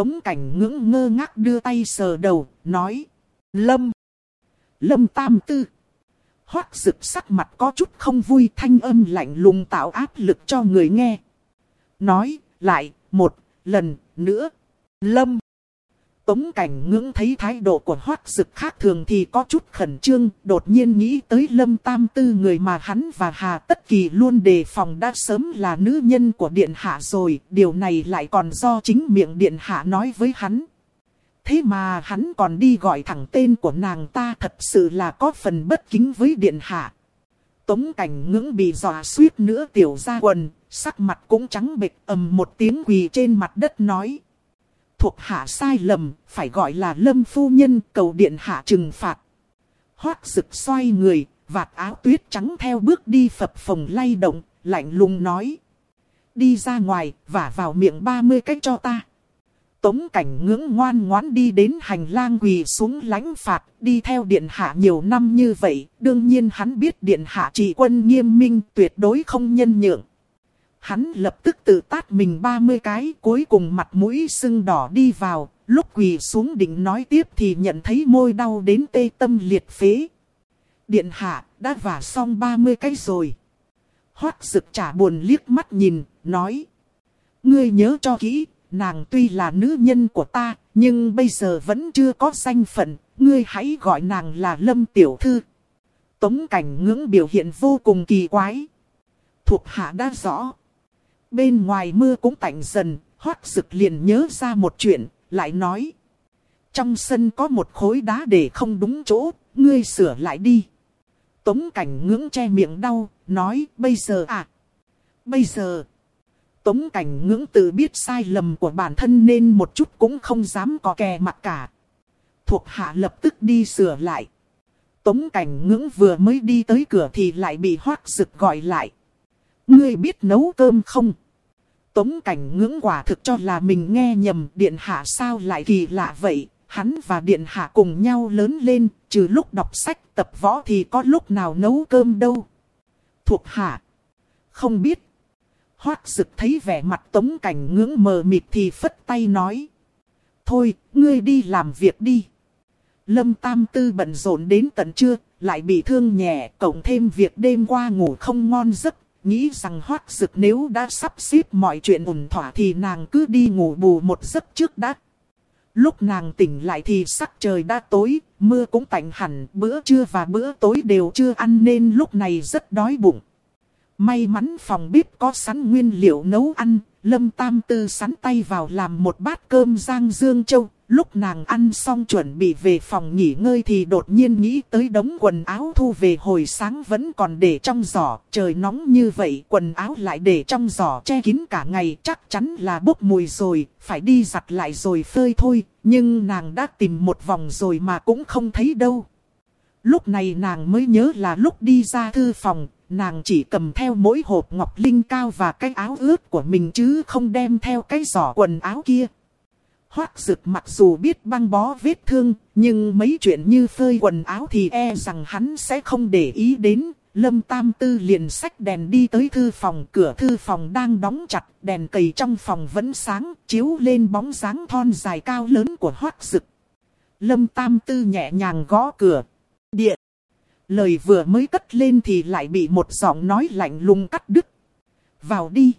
Tống cảnh ngưỡng ngơ ngác đưa tay sờ đầu, nói. Lâm. Lâm tam tư. Hoác rực sắc mặt có chút không vui thanh âm lạnh lùng tạo áp lực cho người nghe. Nói, lại, một, lần, nữa. Lâm. Tống cảnh ngưỡng thấy thái độ của hoác dực khác thường thì có chút khẩn trương, đột nhiên nghĩ tới lâm tam tư người mà hắn và Hà Tất Kỳ luôn đề phòng đã sớm là nữ nhân của Điện Hạ rồi, điều này lại còn do chính miệng Điện Hạ nói với hắn. Thế mà hắn còn đi gọi thẳng tên của nàng ta thật sự là có phần bất kính với Điện Hạ. Tống cảnh ngưỡng bị dọa suýt nữa tiểu ra quần, sắc mặt cũng trắng bệch ầm một tiếng quỳ trên mặt đất nói thuộc hạ sai lầm, phải gọi là lâm phu nhân cầu điện hạ trừng phạt. Hoác rực xoay người, vạt áo tuyết trắng theo bước đi phập phồng lay động, lạnh lùng nói. Đi ra ngoài, và vào miệng 30 cách cho ta. Tống cảnh ngưỡng ngoan ngoãn đi đến hành lang quỳ xuống lãnh phạt, đi theo điện hạ nhiều năm như vậy, đương nhiên hắn biết điện hạ trị quân nghiêm minh tuyệt đối không nhân nhượng. Hắn lập tức tự tát mình 30 cái cuối cùng mặt mũi sưng đỏ đi vào, lúc quỳ xuống định nói tiếp thì nhận thấy môi đau đến tê tâm liệt phế. Điện hạ đã vả xong 30 cái rồi. Hoác sực trả buồn liếc mắt nhìn, nói. Ngươi nhớ cho kỹ, nàng tuy là nữ nhân của ta, nhưng bây giờ vẫn chưa có danh phận, ngươi hãy gọi nàng là Lâm Tiểu Thư. Tống cảnh ngưỡng biểu hiện vô cùng kỳ quái. Thuộc hạ đã rõ. Bên ngoài mưa cũng tạnh dần, hoác rực liền nhớ ra một chuyện, lại nói. Trong sân có một khối đá để không đúng chỗ, ngươi sửa lại đi. Tống cảnh ngưỡng che miệng đau, nói bây giờ à. Bây giờ. Tống cảnh ngưỡng tự biết sai lầm của bản thân nên một chút cũng không dám có kè mặt cả. Thuộc hạ lập tức đi sửa lại. Tống cảnh ngưỡng vừa mới đi tới cửa thì lại bị hoác rực gọi lại. Ngươi biết nấu cơm không? Tống cảnh ngưỡng quả thực cho là mình nghe nhầm điện hạ sao lại kỳ lạ vậy. Hắn và điện hạ cùng nhau lớn lên, trừ lúc đọc sách tập võ thì có lúc nào nấu cơm đâu. Thuộc hạ. Không biết. Hoác sực thấy vẻ mặt tống cảnh ngưỡng mờ mịt thì phất tay nói. Thôi, ngươi đi làm việc đi. Lâm Tam Tư bận rộn đến tận trưa, lại bị thương nhẹ, cộng thêm việc đêm qua ngủ không ngon giấc. Nghĩ rằng hoác dực nếu đã sắp xếp mọi chuyện ổn thỏa thì nàng cứ đi ngủ bù một giấc trước đã. Lúc nàng tỉnh lại thì sắc trời đã tối, mưa cũng tạnh hẳn, bữa trưa và bữa tối đều chưa ăn nên lúc này rất đói bụng. May mắn phòng bếp có sẵn nguyên liệu nấu ăn, Lâm Tam Tư sắn tay vào làm một bát cơm giang dương châu. Lúc nàng ăn xong chuẩn bị về phòng nghỉ ngơi thì đột nhiên nghĩ tới đống quần áo thu về hồi sáng vẫn còn để trong giỏ. Trời nóng như vậy quần áo lại để trong giỏ che kín cả ngày chắc chắn là bốc mùi rồi, phải đi giặt lại rồi phơi thôi. Nhưng nàng đã tìm một vòng rồi mà cũng không thấy đâu. Lúc này nàng mới nhớ là lúc đi ra thư phòng, nàng chỉ cầm theo mỗi hộp ngọc linh cao và cái áo ướt của mình chứ không đem theo cái giỏ quần áo kia. Hoác dực mặc dù biết băng bó vết thương, nhưng mấy chuyện như phơi quần áo thì e rằng hắn sẽ không để ý đến. Lâm Tam Tư liền xách đèn đi tới thư phòng, cửa thư phòng đang đóng chặt, đèn cầy trong phòng vẫn sáng, chiếu lên bóng dáng thon dài cao lớn của hoác dực. Lâm Tam Tư nhẹ nhàng gõ cửa. Điện! Lời vừa mới cất lên thì lại bị một giọng nói lạnh lùng cắt đứt. Vào đi!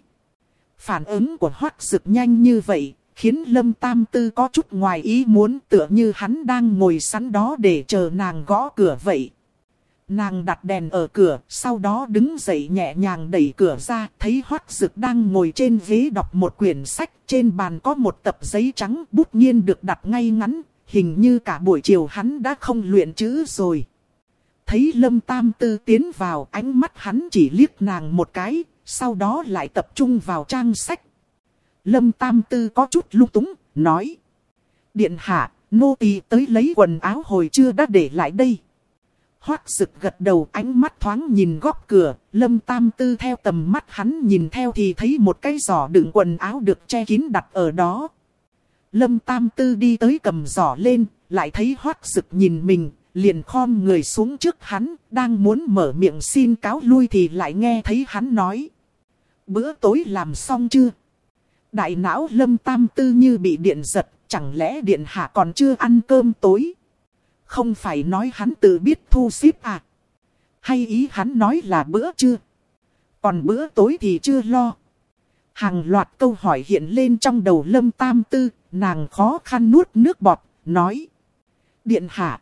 Phản ứng của hoác dực nhanh như vậy, khiến Lâm Tam Tư có chút ngoài ý muốn tựa như hắn đang ngồi sẵn đó để chờ nàng gõ cửa vậy. Nàng đặt đèn ở cửa, sau đó đứng dậy nhẹ nhàng đẩy cửa ra, thấy Hoắc Dực đang ngồi trên ghế đọc một quyển sách, trên bàn có một tập giấy trắng bút nghiên được đặt ngay ngắn, hình như cả buổi chiều hắn đã không luyện chữ rồi. Thấy Lâm Tam Tư tiến vào, ánh mắt hắn chỉ liếc nàng một cái, sau đó lại tập trung vào trang sách. Lâm Tam Tư có chút lung túng, nói. Điện hạ, nô tỳ tới lấy quần áo hồi chưa đã để lại đây. Hoác Sực gật đầu ánh mắt thoáng nhìn góc cửa, lâm tam tư theo tầm mắt hắn nhìn theo thì thấy một cái giỏ đựng quần áo được che kín đặt ở đó. Lâm tam tư đi tới cầm giỏ lên, lại thấy hoác Sực nhìn mình, liền khom người xuống trước hắn, đang muốn mở miệng xin cáo lui thì lại nghe thấy hắn nói. Bữa tối làm xong chưa? Đại não lâm tam tư như bị điện giật, chẳng lẽ điện hạ còn chưa ăn cơm tối? Không phải nói hắn tự biết thu xếp à? Hay ý hắn nói là bữa chưa? Còn bữa tối thì chưa lo. Hàng loạt câu hỏi hiện lên trong đầu lâm tam tư, nàng khó khăn nuốt nước bọt, nói. Điện hạ,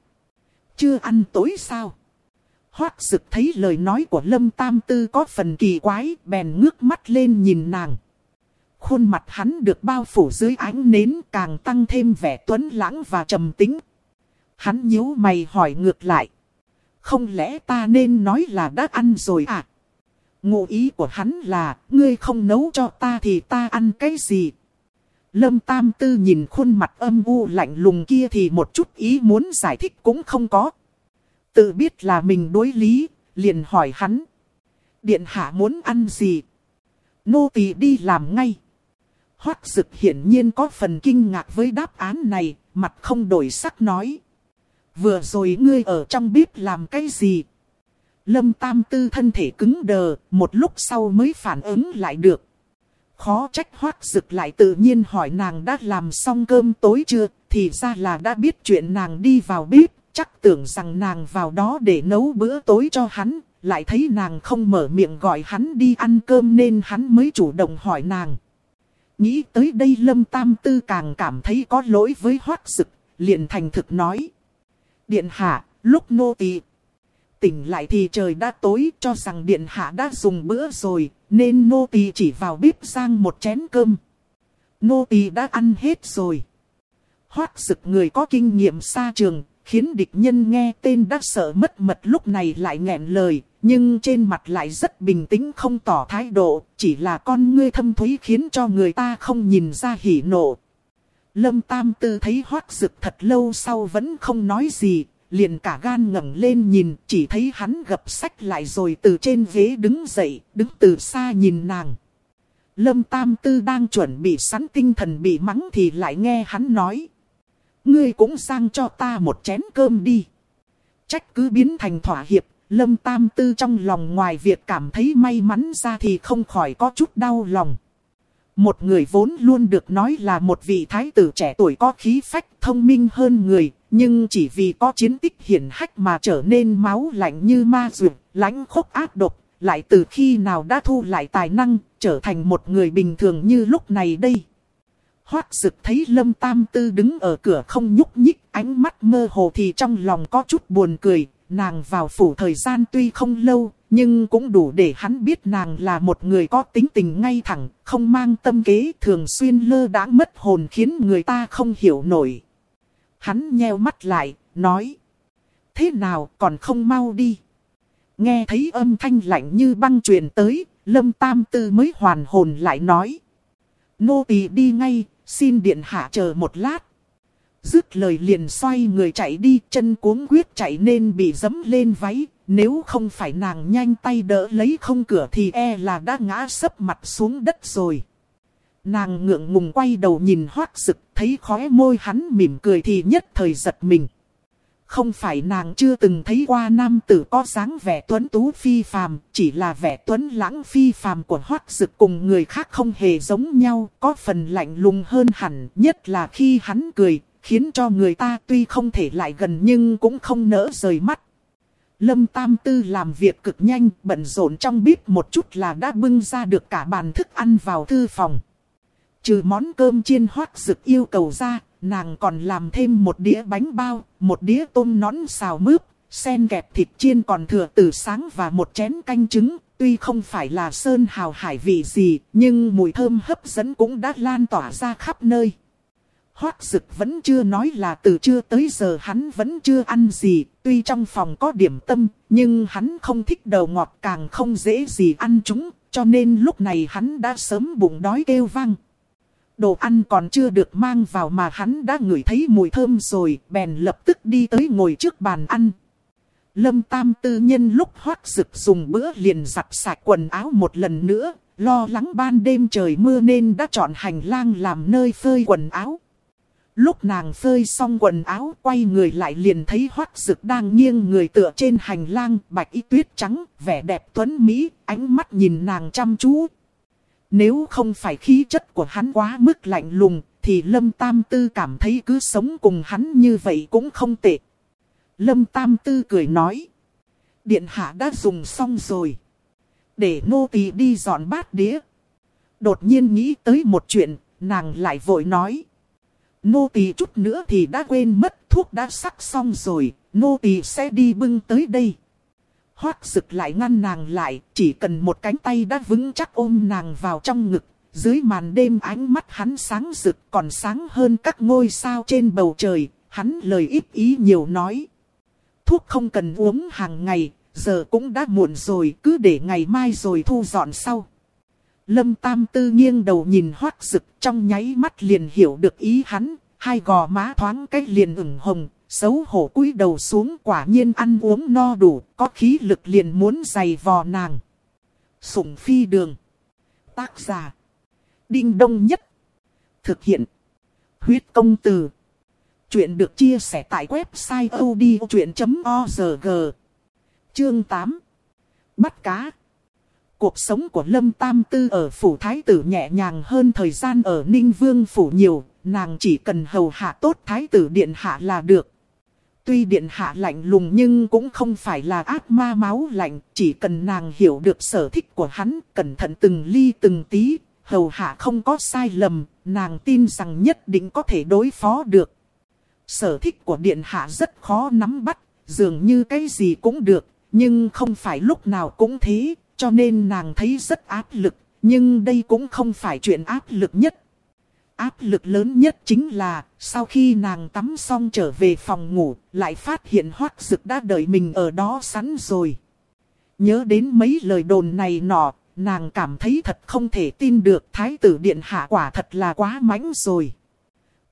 chưa ăn tối sao? Hoác Sực thấy lời nói của lâm tam tư có phần kỳ quái, bèn ngước mắt lên nhìn nàng. Khuôn mặt hắn được bao phủ dưới ánh nến càng tăng thêm vẻ tuấn lãng và trầm tính. Hắn nhíu mày hỏi ngược lại. Không lẽ ta nên nói là đã ăn rồi à? Ngụ ý của hắn là, ngươi không nấu cho ta thì ta ăn cái gì? Lâm Tam Tư nhìn khuôn mặt âm u lạnh lùng kia thì một chút ý muốn giải thích cũng không có. Tự biết là mình đối lý, liền hỏi hắn. Điện hạ muốn ăn gì? Nô tỳ đi làm ngay. Hoác dực hiển nhiên có phần kinh ngạc với đáp án này, mặt không đổi sắc nói. Vừa rồi ngươi ở trong bếp làm cái gì? Lâm Tam Tư thân thể cứng đờ, một lúc sau mới phản ứng lại được. Khó trách hoác dực lại tự nhiên hỏi nàng đã làm xong cơm tối chưa, thì ra là đã biết chuyện nàng đi vào bếp, chắc tưởng rằng nàng vào đó để nấu bữa tối cho hắn, lại thấy nàng không mở miệng gọi hắn đi ăn cơm nên hắn mới chủ động hỏi nàng. Nghĩ tới đây Lâm Tam Tư càng cảm thấy có lỗi với hoác sực liền thành thực nói. Điện hạ, lúc nô tỳ tỉnh lại thì trời đã tối cho rằng điện hạ đã dùng bữa rồi, nên nô tỳ chỉ vào bếp sang một chén cơm. Nô tỳ đã ăn hết rồi. Hoác sực người có kinh nghiệm xa trường, khiến địch nhân nghe tên đã sợ mất mật lúc này lại nghẹn lời, nhưng trên mặt lại rất bình tĩnh không tỏ thái độ, chỉ là con ngươi thâm thúy khiến cho người ta không nhìn ra hỉ nộ. Lâm Tam Tư thấy hoác sực thật lâu sau vẫn không nói gì, liền cả gan ngẩng lên nhìn, chỉ thấy hắn gập sách lại rồi từ trên ghế đứng dậy, đứng từ xa nhìn nàng. Lâm Tam Tư đang chuẩn bị sẵn tinh thần bị mắng thì lại nghe hắn nói. Ngươi cũng sang cho ta một chén cơm đi. Trách cứ biến thành thỏa hiệp, Lâm Tam Tư trong lòng ngoài việc cảm thấy may mắn ra thì không khỏi có chút đau lòng. Một người vốn luôn được nói là một vị thái tử trẻ tuổi có khí phách thông minh hơn người, nhưng chỉ vì có chiến tích hiển hách mà trở nên máu lạnh như ma dược, lãnh khốc ác độc, lại từ khi nào đã thu lại tài năng, trở thành một người bình thường như lúc này đây. Hoác sực thấy Lâm Tam Tư đứng ở cửa không nhúc nhích, ánh mắt mơ hồ thì trong lòng có chút buồn cười, nàng vào phủ thời gian tuy không lâu, nhưng cũng đủ để hắn biết nàng là một người có tính tình ngay thẳng, không mang tâm kế, thường xuyên lơ đãng mất hồn khiến người ta không hiểu nổi. Hắn nheo mắt lại, nói. Thế nào còn không mau đi. Nghe thấy âm thanh lạnh như băng truyền tới, lâm tam tư mới hoàn hồn lại nói. Nô tỳ đi ngay, xin điện hạ chờ một lát. Dứt lời liền xoay người chạy đi, chân cuống quyết chạy nên bị dấm lên váy. Nếu không phải nàng nhanh tay đỡ lấy không cửa thì e là đã ngã sấp mặt xuống đất rồi. Nàng ngượng ngùng quay đầu nhìn hoác sực, thấy khóe môi hắn mỉm cười thì nhất thời giật mình. Không phải nàng chưa từng thấy qua nam tử có dáng vẻ tuấn tú phi phàm, chỉ là vẻ tuấn lãng phi phàm của hoác sực cùng người khác không hề giống nhau, có phần lạnh lùng hơn hẳn, nhất là khi hắn cười, khiến cho người ta tuy không thể lại gần nhưng cũng không nỡ rời mắt. Lâm Tam Tư làm việc cực nhanh, bận rộn trong bếp một chút là đã bưng ra được cả bàn thức ăn vào thư phòng. Trừ món cơm chiên hoác dực yêu cầu ra, nàng còn làm thêm một đĩa bánh bao, một đĩa tôm nón xào mướp, sen kẹp thịt chiên còn thừa từ sáng và một chén canh trứng. Tuy không phải là sơn hào hải vị gì, nhưng mùi thơm hấp dẫn cũng đã lan tỏa ra khắp nơi. Hoác dực vẫn chưa nói là từ trưa tới giờ hắn vẫn chưa ăn gì, tuy trong phòng có điểm tâm, nhưng hắn không thích đầu ngọt càng không dễ gì ăn chúng, cho nên lúc này hắn đã sớm bụng đói kêu vang. Đồ ăn còn chưa được mang vào mà hắn đã ngửi thấy mùi thơm rồi, bèn lập tức đi tới ngồi trước bàn ăn. Lâm Tam Tư nhân lúc hoác rực dùng bữa liền giặt sạch quần áo một lần nữa, lo lắng ban đêm trời mưa nên đã chọn hành lang làm nơi phơi quần áo. Lúc nàng phơi xong quần áo quay người lại liền thấy hoác rực đang nghiêng người tựa trên hành lang bạch y tuyết trắng, vẻ đẹp tuấn Mỹ, ánh mắt nhìn nàng chăm chú, nếu không phải khí chất của hắn quá mức lạnh lùng, thì Lâm Tam Tư cảm thấy cứ sống cùng hắn như vậy cũng không tệ. Lâm Tam Tư cười nói. Điện hạ đã dùng xong rồi. Để nô tỳ đi dọn bát đĩa. Đột nhiên nghĩ tới một chuyện, nàng lại vội nói. Nô tỳ chút nữa thì đã quên mất thuốc đã sắc xong rồi, nô tỳ sẽ đi bưng tới đây. Hoác rực lại ngăn nàng lại, chỉ cần một cánh tay đã vững chắc ôm nàng vào trong ngực. Dưới màn đêm ánh mắt hắn sáng rực còn sáng hơn các ngôi sao trên bầu trời, hắn lời ít ý nhiều nói. Thuốc không cần uống hàng ngày, giờ cũng đã muộn rồi, cứ để ngày mai rồi thu dọn sau. Lâm Tam Tư nghiêng đầu nhìn hoác rực trong nháy mắt liền hiểu được ý hắn, hai gò má thoáng cách liền ửng hồng, Xấu hổ cúi đầu xuống quả nhiên ăn uống no đủ, có khí lực liền muốn giày vò nàng. Sủng phi đường. Tác giả. Đinh đông nhất. Thực hiện. Huyết công từ. Chuyện được chia sẻ tại website odchuyện.org. Chương 8. Bắt cá. Cuộc sống của Lâm Tam Tư ở Phủ Thái Tử nhẹ nhàng hơn thời gian ở Ninh Vương Phủ nhiều, nàng chỉ cần hầu hạ tốt Thái Tử Điện Hạ là được. Tuy Điện Hạ lạnh lùng nhưng cũng không phải là ác ma máu lạnh, chỉ cần nàng hiểu được sở thích của hắn, cẩn thận từng ly từng tí, hầu hạ không có sai lầm, nàng tin rằng nhất định có thể đối phó được. Sở thích của Điện Hạ rất khó nắm bắt, dường như cái gì cũng được, nhưng không phải lúc nào cũng thế, cho nên nàng thấy rất áp lực, nhưng đây cũng không phải chuyện áp lực nhất. Áp lực lớn nhất chính là, sau khi nàng tắm xong trở về phòng ngủ, lại phát hiện hoác dực đã đợi mình ở đó sẵn rồi. Nhớ đến mấy lời đồn này nọ, nàng cảm thấy thật không thể tin được thái tử điện hạ quả thật là quá mãnh rồi.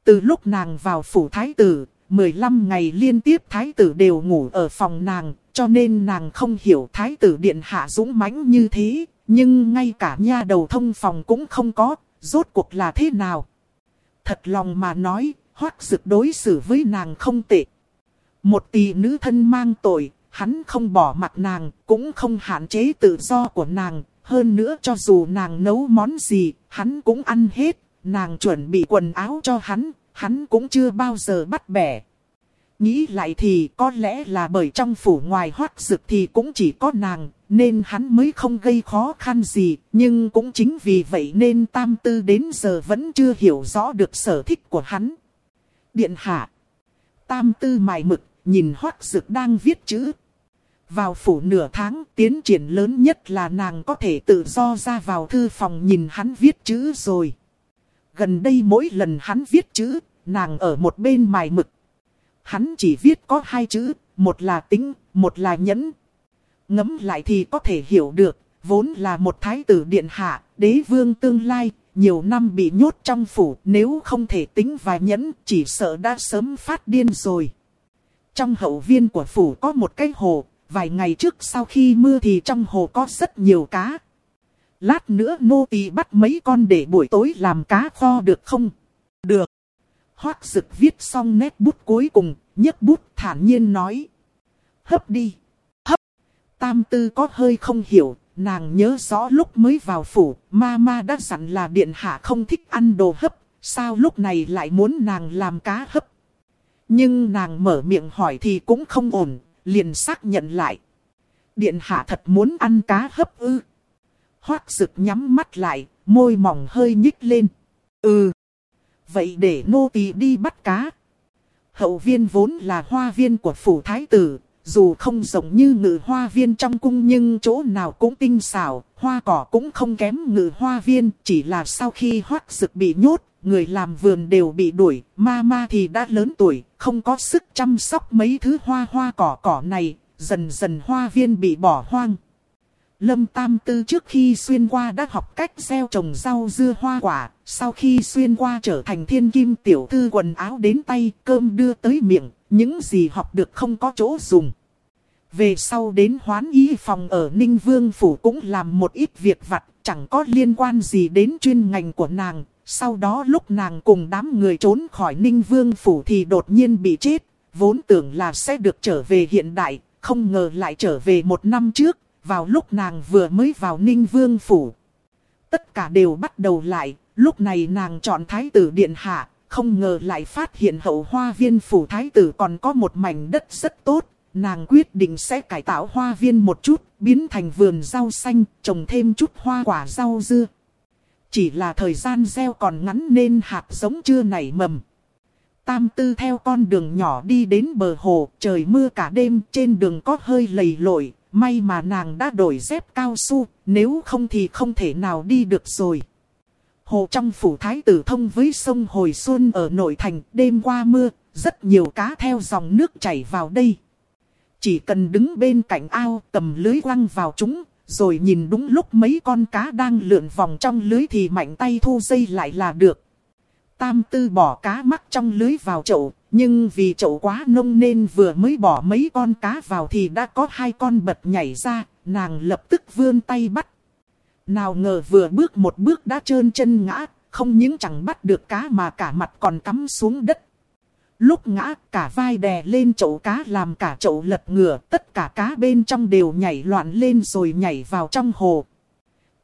Từ lúc nàng vào phủ thái tử, 15 ngày liên tiếp thái tử đều ngủ ở phòng nàng, cho nên nàng không hiểu thái tử điện hạ dũng mãnh như thế, nhưng ngay cả nha đầu thông phòng cũng không có, rốt cuộc là thế nào. Thật lòng mà nói, hoác dực đối xử với nàng không tệ. Một tỷ nữ thân mang tội, hắn không bỏ mặt nàng, cũng không hạn chế tự do của nàng. Hơn nữa cho dù nàng nấu món gì, hắn cũng ăn hết. Nàng chuẩn bị quần áo cho hắn, hắn cũng chưa bao giờ bắt bẻ. Nghĩ lại thì có lẽ là bởi trong phủ ngoài hoác dực thì cũng chỉ có nàng, nên hắn mới không gây khó khăn gì. Nhưng cũng chính vì vậy nên tam tư đến giờ vẫn chưa hiểu rõ được sở thích của hắn. Điện hạ. Tam tư mài mực, nhìn hoác dực đang viết chữ. Vào phủ nửa tháng, tiến triển lớn nhất là nàng có thể tự do ra vào thư phòng nhìn hắn viết chữ rồi. Gần đây mỗi lần hắn viết chữ, nàng ở một bên mài mực Hắn chỉ viết có hai chữ, một là tính, một là nhẫn. Ngấm lại thì có thể hiểu được, vốn là một thái tử điện hạ, đế vương tương lai, nhiều năm bị nhốt trong phủ, nếu không thể tính và nhẫn, chỉ sợ đã sớm phát điên rồi. Trong hậu viên của phủ có một cái hồ, vài ngày trước sau khi mưa thì trong hồ có rất nhiều cá. Lát nữa nô tỳ bắt mấy con để buổi tối làm cá kho được không? Hoác dực viết xong nét bút cuối cùng, nhấc bút thản nhiên nói. Hấp đi. Hấp. Tam tư có hơi không hiểu, nàng nhớ rõ lúc mới vào phủ, ma ma đã dặn là điện hạ không thích ăn đồ hấp, sao lúc này lại muốn nàng làm cá hấp. Nhưng nàng mở miệng hỏi thì cũng không ổn, liền xác nhận lại. Điện hạ thật muốn ăn cá hấp ư. Hoác rực nhắm mắt lại, môi mỏng hơi nhích lên. Ừ. Vậy để nô tỳ đi bắt cá. Hậu viên vốn là hoa viên của phủ thái tử, dù không rộng như ngự hoa viên trong cung nhưng chỗ nào cũng tinh xảo, hoa cỏ cũng không kém ngự hoa viên, chỉ là sau khi hoác sực bị nhốt, người làm vườn đều bị đuổi, ma ma thì đã lớn tuổi, không có sức chăm sóc mấy thứ hoa hoa cỏ cỏ này, dần dần hoa viên bị bỏ hoang. Lâm Tam Tư trước khi xuyên qua đã học cách gieo trồng rau dưa hoa quả, sau khi xuyên qua trở thành thiên kim tiểu thư quần áo đến tay, cơm đưa tới miệng, những gì học được không có chỗ dùng. Về sau đến hoán y phòng ở Ninh Vương Phủ cũng làm một ít việc vặt, chẳng có liên quan gì đến chuyên ngành của nàng. Sau đó lúc nàng cùng đám người trốn khỏi Ninh Vương Phủ thì đột nhiên bị chết, vốn tưởng là sẽ được trở về hiện đại, không ngờ lại trở về một năm trước, vào lúc nàng vừa mới vào Ninh Vương Phủ. Tất cả đều bắt đầu lại, lúc này nàng chọn Thái tử Điện Hạ, không ngờ lại phát hiện hậu hoa viên Phủ Thái tử còn có một mảnh đất rất tốt. Nàng quyết định sẽ cải tạo hoa viên một chút, biến thành vườn rau xanh, trồng thêm chút hoa quả rau dưa. Chỉ là thời gian gieo còn ngắn nên hạt giống chưa nảy mầm. Tam tư theo con đường nhỏ đi đến bờ hồ, trời mưa cả đêm, trên đường có hơi lầy lội, May mà nàng đã đổi dép cao su, nếu không thì không thể nào đi được rồi. Hồ trong phủ thái tử thông với sông Hồi Xuân ở nội thành, đêm qua mưa, rất nhiều cá theo dòng nước chảy vào đây. Chỉ cần đứng bên cạnh ao cầm lưới quăng vào chúng, rồi nhìn đúng lúc mấy con cá đang lượn vòng trong lưới thì mạnh tay thu dây lại là được. Tam tư bỏ cá mắc trong lưới vào chậu, nhưng vì chậu quá nông nên vừa mới bỏ mấy con cá vào thì đã có hai con bật nhảy ra, nàng lập tức vươn tay bắt. Nào ngờ vừa bước một bước đã trơn chân ngã, không những chẳng bắt được cá mà cả mặt còn cắm xuống đất. Lúc ngã cả vai đè lên chậu cá làm cả chậu lật ngửa, tất cả cá bên trong đều nhảy loạn lên rồi nhảy vào trong hồ.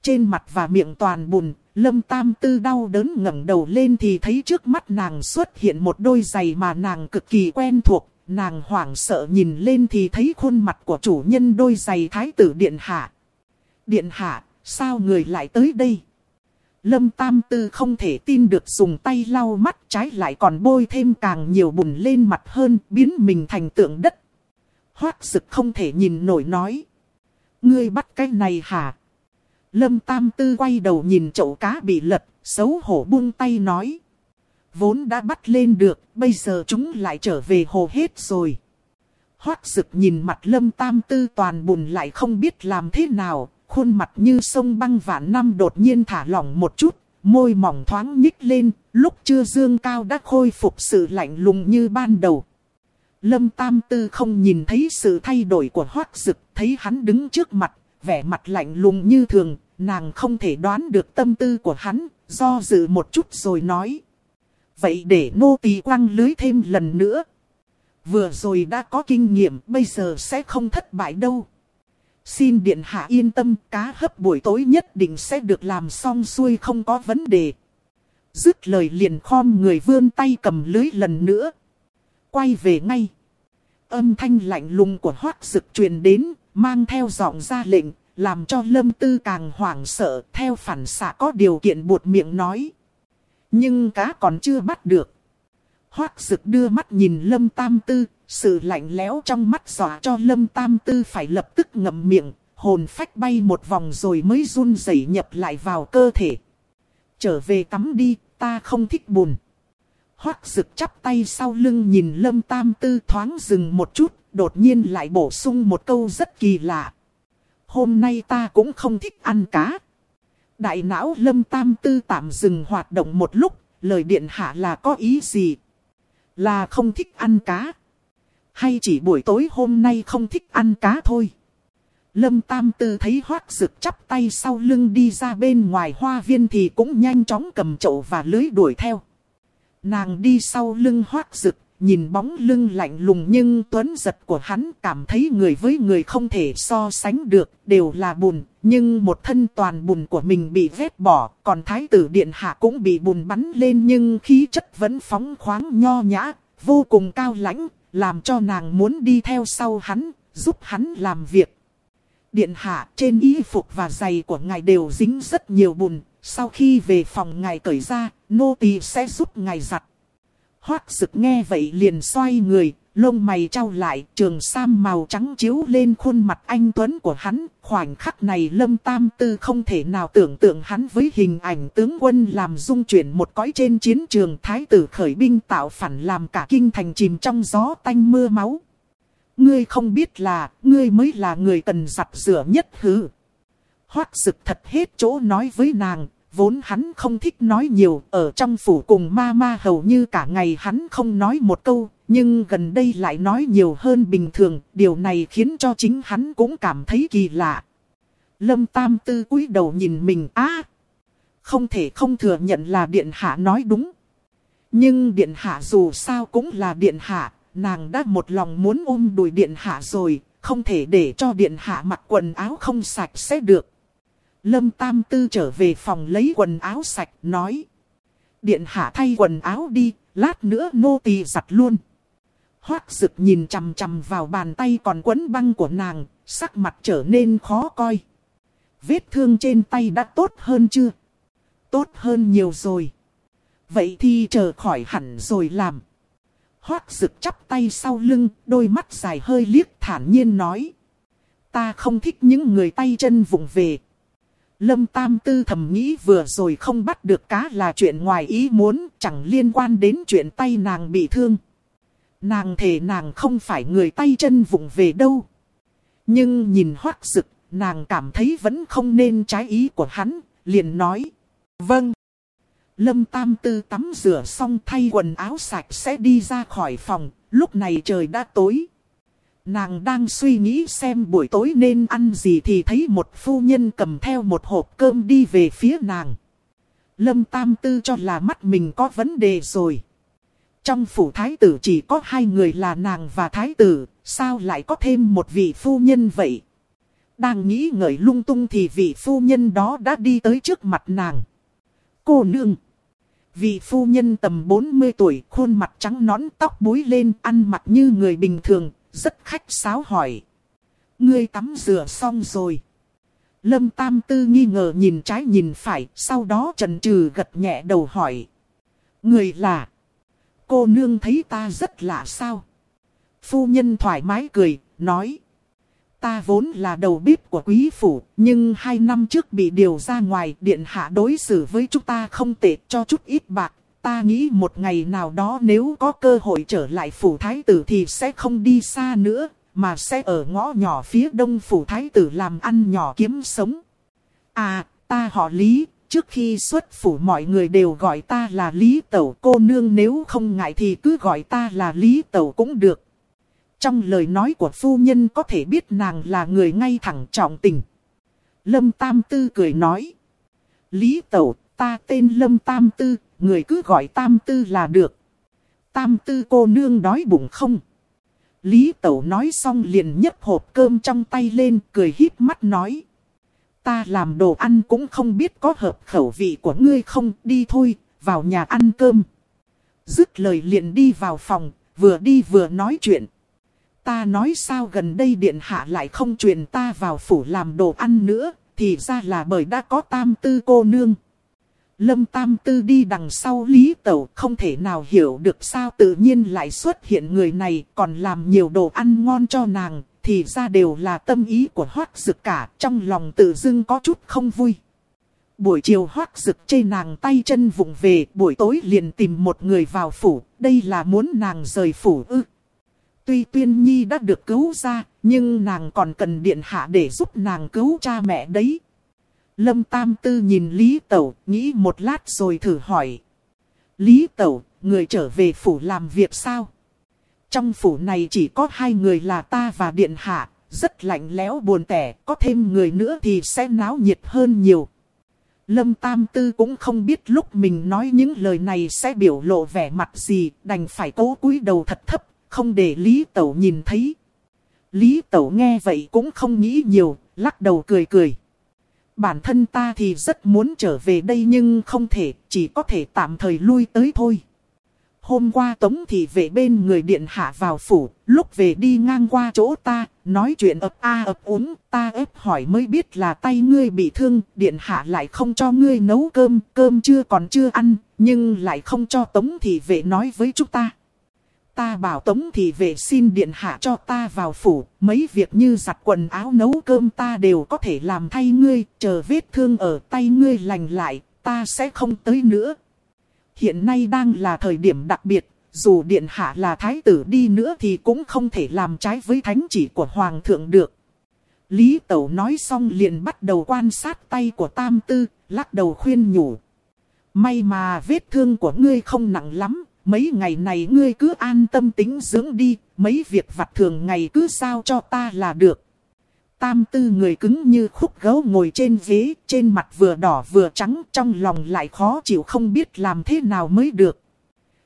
Trên mặt và miệng toàn bùn, Lâm Tam Tư đau đớn ngẩng đầu lên thì thấy trước mắt nàng xuất hiện một đôi giày mà nàng cực kỳ quen thuộc. Nàng hoảng sợ nhìn lên thì thấy khuôn mặt của chủ nhân đôi giày thái tử Điện Hạ. Điện Hạ, sao người lại tới đây? Lâm Tam Tư không thể tin được dùng tay lau mắt trái lại còn bôi thêm càng nhiều bùn lên mặt hơn biến mình thành tượng đất. Hoác sực không thể nhìn nổi nói. Ngươi bắt cái này hả? Lâm Tam Tư quay đầu nhìn chậu cá bị lật, xấu hổ buông tay nói. Vốn đã bắt lên được, bây giờ chúng lại trở về hồ hết rồi. Hoác sực nhìn mặt Lâm Tam Tư toàn bùn lại không biết làm thế nào, khuôn mặt như sông băng vạn năm đột nhiên thả lỏng một chút, môi mỏng thoáng nhích lên, lúc chưa dương cao đã khôi phục sự lạnh lùng như ban đầu. Lâm Tam Tư không nhìn thấy sự thay đổi của Hoác Sực, thấy hắn đứng trước mặt, vẻ mặt lạnh lùng như thường, nàng không thể đoán được tâm tư của hắn, do dự một chút rồi nói. Vậy để nô tỳ quăng lưới thêm lần nữa. Vừa rồi đã có kinh nghiệm, bây giờ sẽ không thất bại đâu. Xin điện hạ yên tâm, cá hấp buổi tối nhất định sẽ được làm xong xuôi không có vấn đề. Dứt lời liền khom người vươn tay cầm lưới lần nữa. Quay về ngay. Âm thanh lạnh lùng của hoác sực truyền đến, mang theo giọng ra lệnh, làm cho lâm tư càng hoảng sợ, theo phản xạ có điều kiện buột miệng nói. Nhưng cá còn chưa bắt được. Hoác dực đưa mắt nhìn lâm tam tư, sự lạnh lẽo trong mắt dọa cho Lâm Tam Tư phải lập tức ngậm miệng, hồn phách bay một vòng rồi mới run rẩy nhập lại vào cơ thể. Trở về tắm đi, ta không thích buồn. Hoác rực chắp tay sau lưng nhìn Lâm Tam Tư thoáng dừng một chút, đột nhiên lại bổ sung một câu rất kỳ lạ. Hôm nay ta cũng không thích ăn cá. Đại não Lâm Tam Tư tạm dừng hoạt động một lúc, lời điện hạ là có ý gì? Là không thích ăn cá. Hay chỉ buổi tối hôm nay không thích ăn cá thôi. Lâm Tam Tư thấy hoác rực chắp tay sau lưng đi ra bên ngoài hoa viên thì cũng nhanh chóng cầm chậu và lưới đuổi theo. Nàng đi sau lưng hoác rực, nhìn bóng lưng lạnh lùng nhưng tuấn giật của hắn cảm thấy người với người không thể so sánh được, đều là bùn, nhưng một thân toàn bùn của mình bị vét bỏ, còn thái tử điện hạ cũng bị bùn bắn lên nhưng khí chất vẫn phóng khoáng nho nhã, vô cùng cao lãnh, làm cho nàng muốn đi theo sau hắn, giúp hắn làm việc. Điện hạ trên y phục và giày của ngài đều dính rất nhiều bùn, sau khi về phòng ngài cởi ra, nô tỳ sẽ giúp ngài giặt. Hoác sực nghe vậy liền xoay người, lông mày trao lại, trường sam màu trắng chiếu lên khuôn mặt anh Tuấn của hắn. Khoảnh khắc này Lâm Tam Tư không thể nào tưởng tượng hắn với hình ảnh tướng quân làm dung chuyển một cõi trên chiến trường thái tử khởi binh tạo phản làm cả kinh thành chìm trong gió tanh mưa máu. Ngươi không biết là, ngươi mới là người cần giặt rửa nhất hứ. Hoác sực thật hết chỗ nói với nàng, Vốn hắn không thích nói nhiều, ở trong phủ cùng ma ma hầu như cả ngày hắn không nói một câu, nhưng gần đây lại nói nhiều hơn bình thường, điều này khiến cho chính hắn cũng cảm thấy kỳ lạ. Lâm Tam Tư cúi đầu nhìn mình á không thể không thừa nhận là Điện Hạ nói đúng. Nhưng Điện Hạ dù sao cũng là Điện Hạ, nàng đã một lòng muốn ôm đùi Điện Hạ rồi, không thể để cho Điện Hạ mặc quần áo không sạch sẽ được. Lâm Tam Tư trở về phòng lấy quần áo sạch, nói. Điện hạ thay quần áo đi, lát nữa nô tỳ giặt luôn. Hoác rực nhìn chằm chằm vào bàn tay còn quấn băng của nàng, sắc mặt trở nên khó coi. Vết thương trên tay đã tốt hơn chưa? Tốt hơn nhiều rồi. Vậy thì chờ khỏi hẳn rồi làm. Hoác rực chắp tay sau lưng, đôi mắt dài hơi liếc thản nhiên nói. Ta không thích những người tay chân vụng về. Lâm Tam Tư thầm nghĩ vừa rồi không bắt được cá là chuyện ngoài ý muốn, chẳng liên quan đến chuyện tay nàng bị thương. Nàng thề nàng không phải người tay chân vụng về đâu. Nhưng nhìn hoác rực, nàng cảm thấy vẫn không nên trái ý của hắn, liền nói. Vâng. Lâm Tam Tư tắm rửa xong thay quần áo sạch sẽ đi ra khỏi phòng, lúc này trời đã tối. Nàng đang suy nghĩ xem buổi tối nên ăn gì thì thấy một phu nhân cầm theo một hộp cơm đi về phía nàng. Lâm Tam Tư cho là mắt mình có vấn đề rồi. Trong phủ thái tử chỉ có hai người là nàng và thái tử, sao lại có thêm một vị phu nhân vậy? Đang nghĩ ngợi lung tung thì vị phu nhân đó đã đi tới trước mặt nàng. Cô nương. Vị phu nhân tầm 40 tuổi, khuôn mặt trắng nõn tóc búi lên, ăn mặc như người bình thường, rất khách sáo hỏi. Ngươi tắm rửa xong rồi. Lâm Tam Tư nghi ngờ nhìn trái nhìn phải, sau đó trần trừ gật nhẹ đầu hỏi. Người là... Cô nương thấy ta rất lạ sao? Phu nhân thoải mái cười, nói. Ta vốn là đầu bếp của quý phủ, nhưng hai năm trước bị điều ra ngoài điện hạ đối xử với chúng ta không tệ cho chút ít bạc. Ta nghĩ một ngày nào đó nếu có cơ hội trở lại phủ thái tử thì sẽ không đi xa nữa, mà sẽ ở ngõ nhỏ phía đông phủ thái tử làm ăn nhỏ kiếm sống. À, ta họ Lý, trước khi xuất phủ mọi người đều gọi ta là Lý Tẩu cô nương nếu không ngại thì cứ gọi ta là Lý Tẩu cũng được. Trong lời nói của phu nhân có thể biết nàng là người ngay thẳng trọng tình. Lâm Tam Tư cười nói. Lý Tẩu, ta tên Lâm Tam Tư, người cứ gọi Tam Tư là được. Tam Tư cô nương đói bụng không? Lý Tẩu nói xong liền nhấc hộp cơm trong tay lên, cười híp mắt nói. Ta làm đồ ăn cũng không biết có hợp khẩu vị của ngươi không, đi thôi, vào nhà ăn cơm. Dứt lời liền đi vào phòng, vừa đi vừa nói chuyện. Ta nói sao gần đây điện hạ lại không truyền ta vào phủ làm đồ ăn nữa, thì ra là bởi đã có tam tư cô nương. Lâm Tam Tư đi đằng sau Lý Tẩu không thể nào hiểu được sao tự nhiên lại xuất hiện người này còn làm nhiều đồ ăn ngon cho nàng, thì ra đều là tâm ý của hoác dực cả, trong lòng tự dưng có chút không vui. Buổi chiều hoác dực chê nàng tay chân vụng về, buổi tối liền tìm một người vào phủ, đây là muốn nàng rời phủ ư. Tuy tuyên nhi đã được cứu ra, nhưng nàng còn cần điện hạ để giúp nàng cứu cha mẹ đấy. Lâm Tam Tư nhìn Lý Tẩu, nghĩ một lát rồi thử hỏi. Lý Tẩu, người trở về phủ làm việc sao? Trong phủ này chỉ có hai người là ta và Điện Hạ, rất lạnh lẽo buồn tẻ, có thêm người nữa thì sẽ náo nhiệt hơn nhiều. Lâm Tam Tư cũng không biết lúc mình nói những lời này sẽ biểu lộ vẻ mặt gì, đành phải cố cúi đầu thật thấp, không để Lý Tẩu nhìn thấy. Lý Tẩu nghe vậy cũng không nghĩ nhiều, lắc đầu cười cười. Bản thân ta thì rất muốn trở về đây nhưng không thể, chỉ có thể tạm thời lui tới thôi. Hôm qua Tống thì về bên người điện hạ vào phủ, lúc về đi ngang qua chỗ ta, nói chuyện ập a ập úng, ta ép hỏi mới biết là tay ngươi bị thương, điện hạ lại không cho ngươi nấu cơm, cơm chưa còn chưa ăn, nhưng lại không cho Tống thì về nói với chúng ta. Ta bảo Tống thì về xin điện hạ cho ta vào phủ, mấy việc như giặt quần áo nấu cơm ta đều có thể làm thay ngươi, chờ vết thương ở tay ngươi lành lại, ta sẽ không tới nữa. Hiện nay đang là thời điểm đặc biệt, dù điện hạ là thái tử đi nữa thì cũng không thể làm trái với thánh chỉ của hoàng thượng được. Lý Tẩu nói xong liền bắt đầu quan sát tay của Tam Tư, lắc đầu khuyên nhủ. May mà vết thương của ngươi không nặng lắm, mấy ngày này ngươi cứ an tâm tính dưỡng đi, mấy việc vặt thường ngày cứ sao cho ta là được. Tam tư người cứng như khúc gấu ngồi trên ghế, trên mặt vừa đỏ vừa trắng, trong lòng lại khó chịu không biết làm thế nào mới được.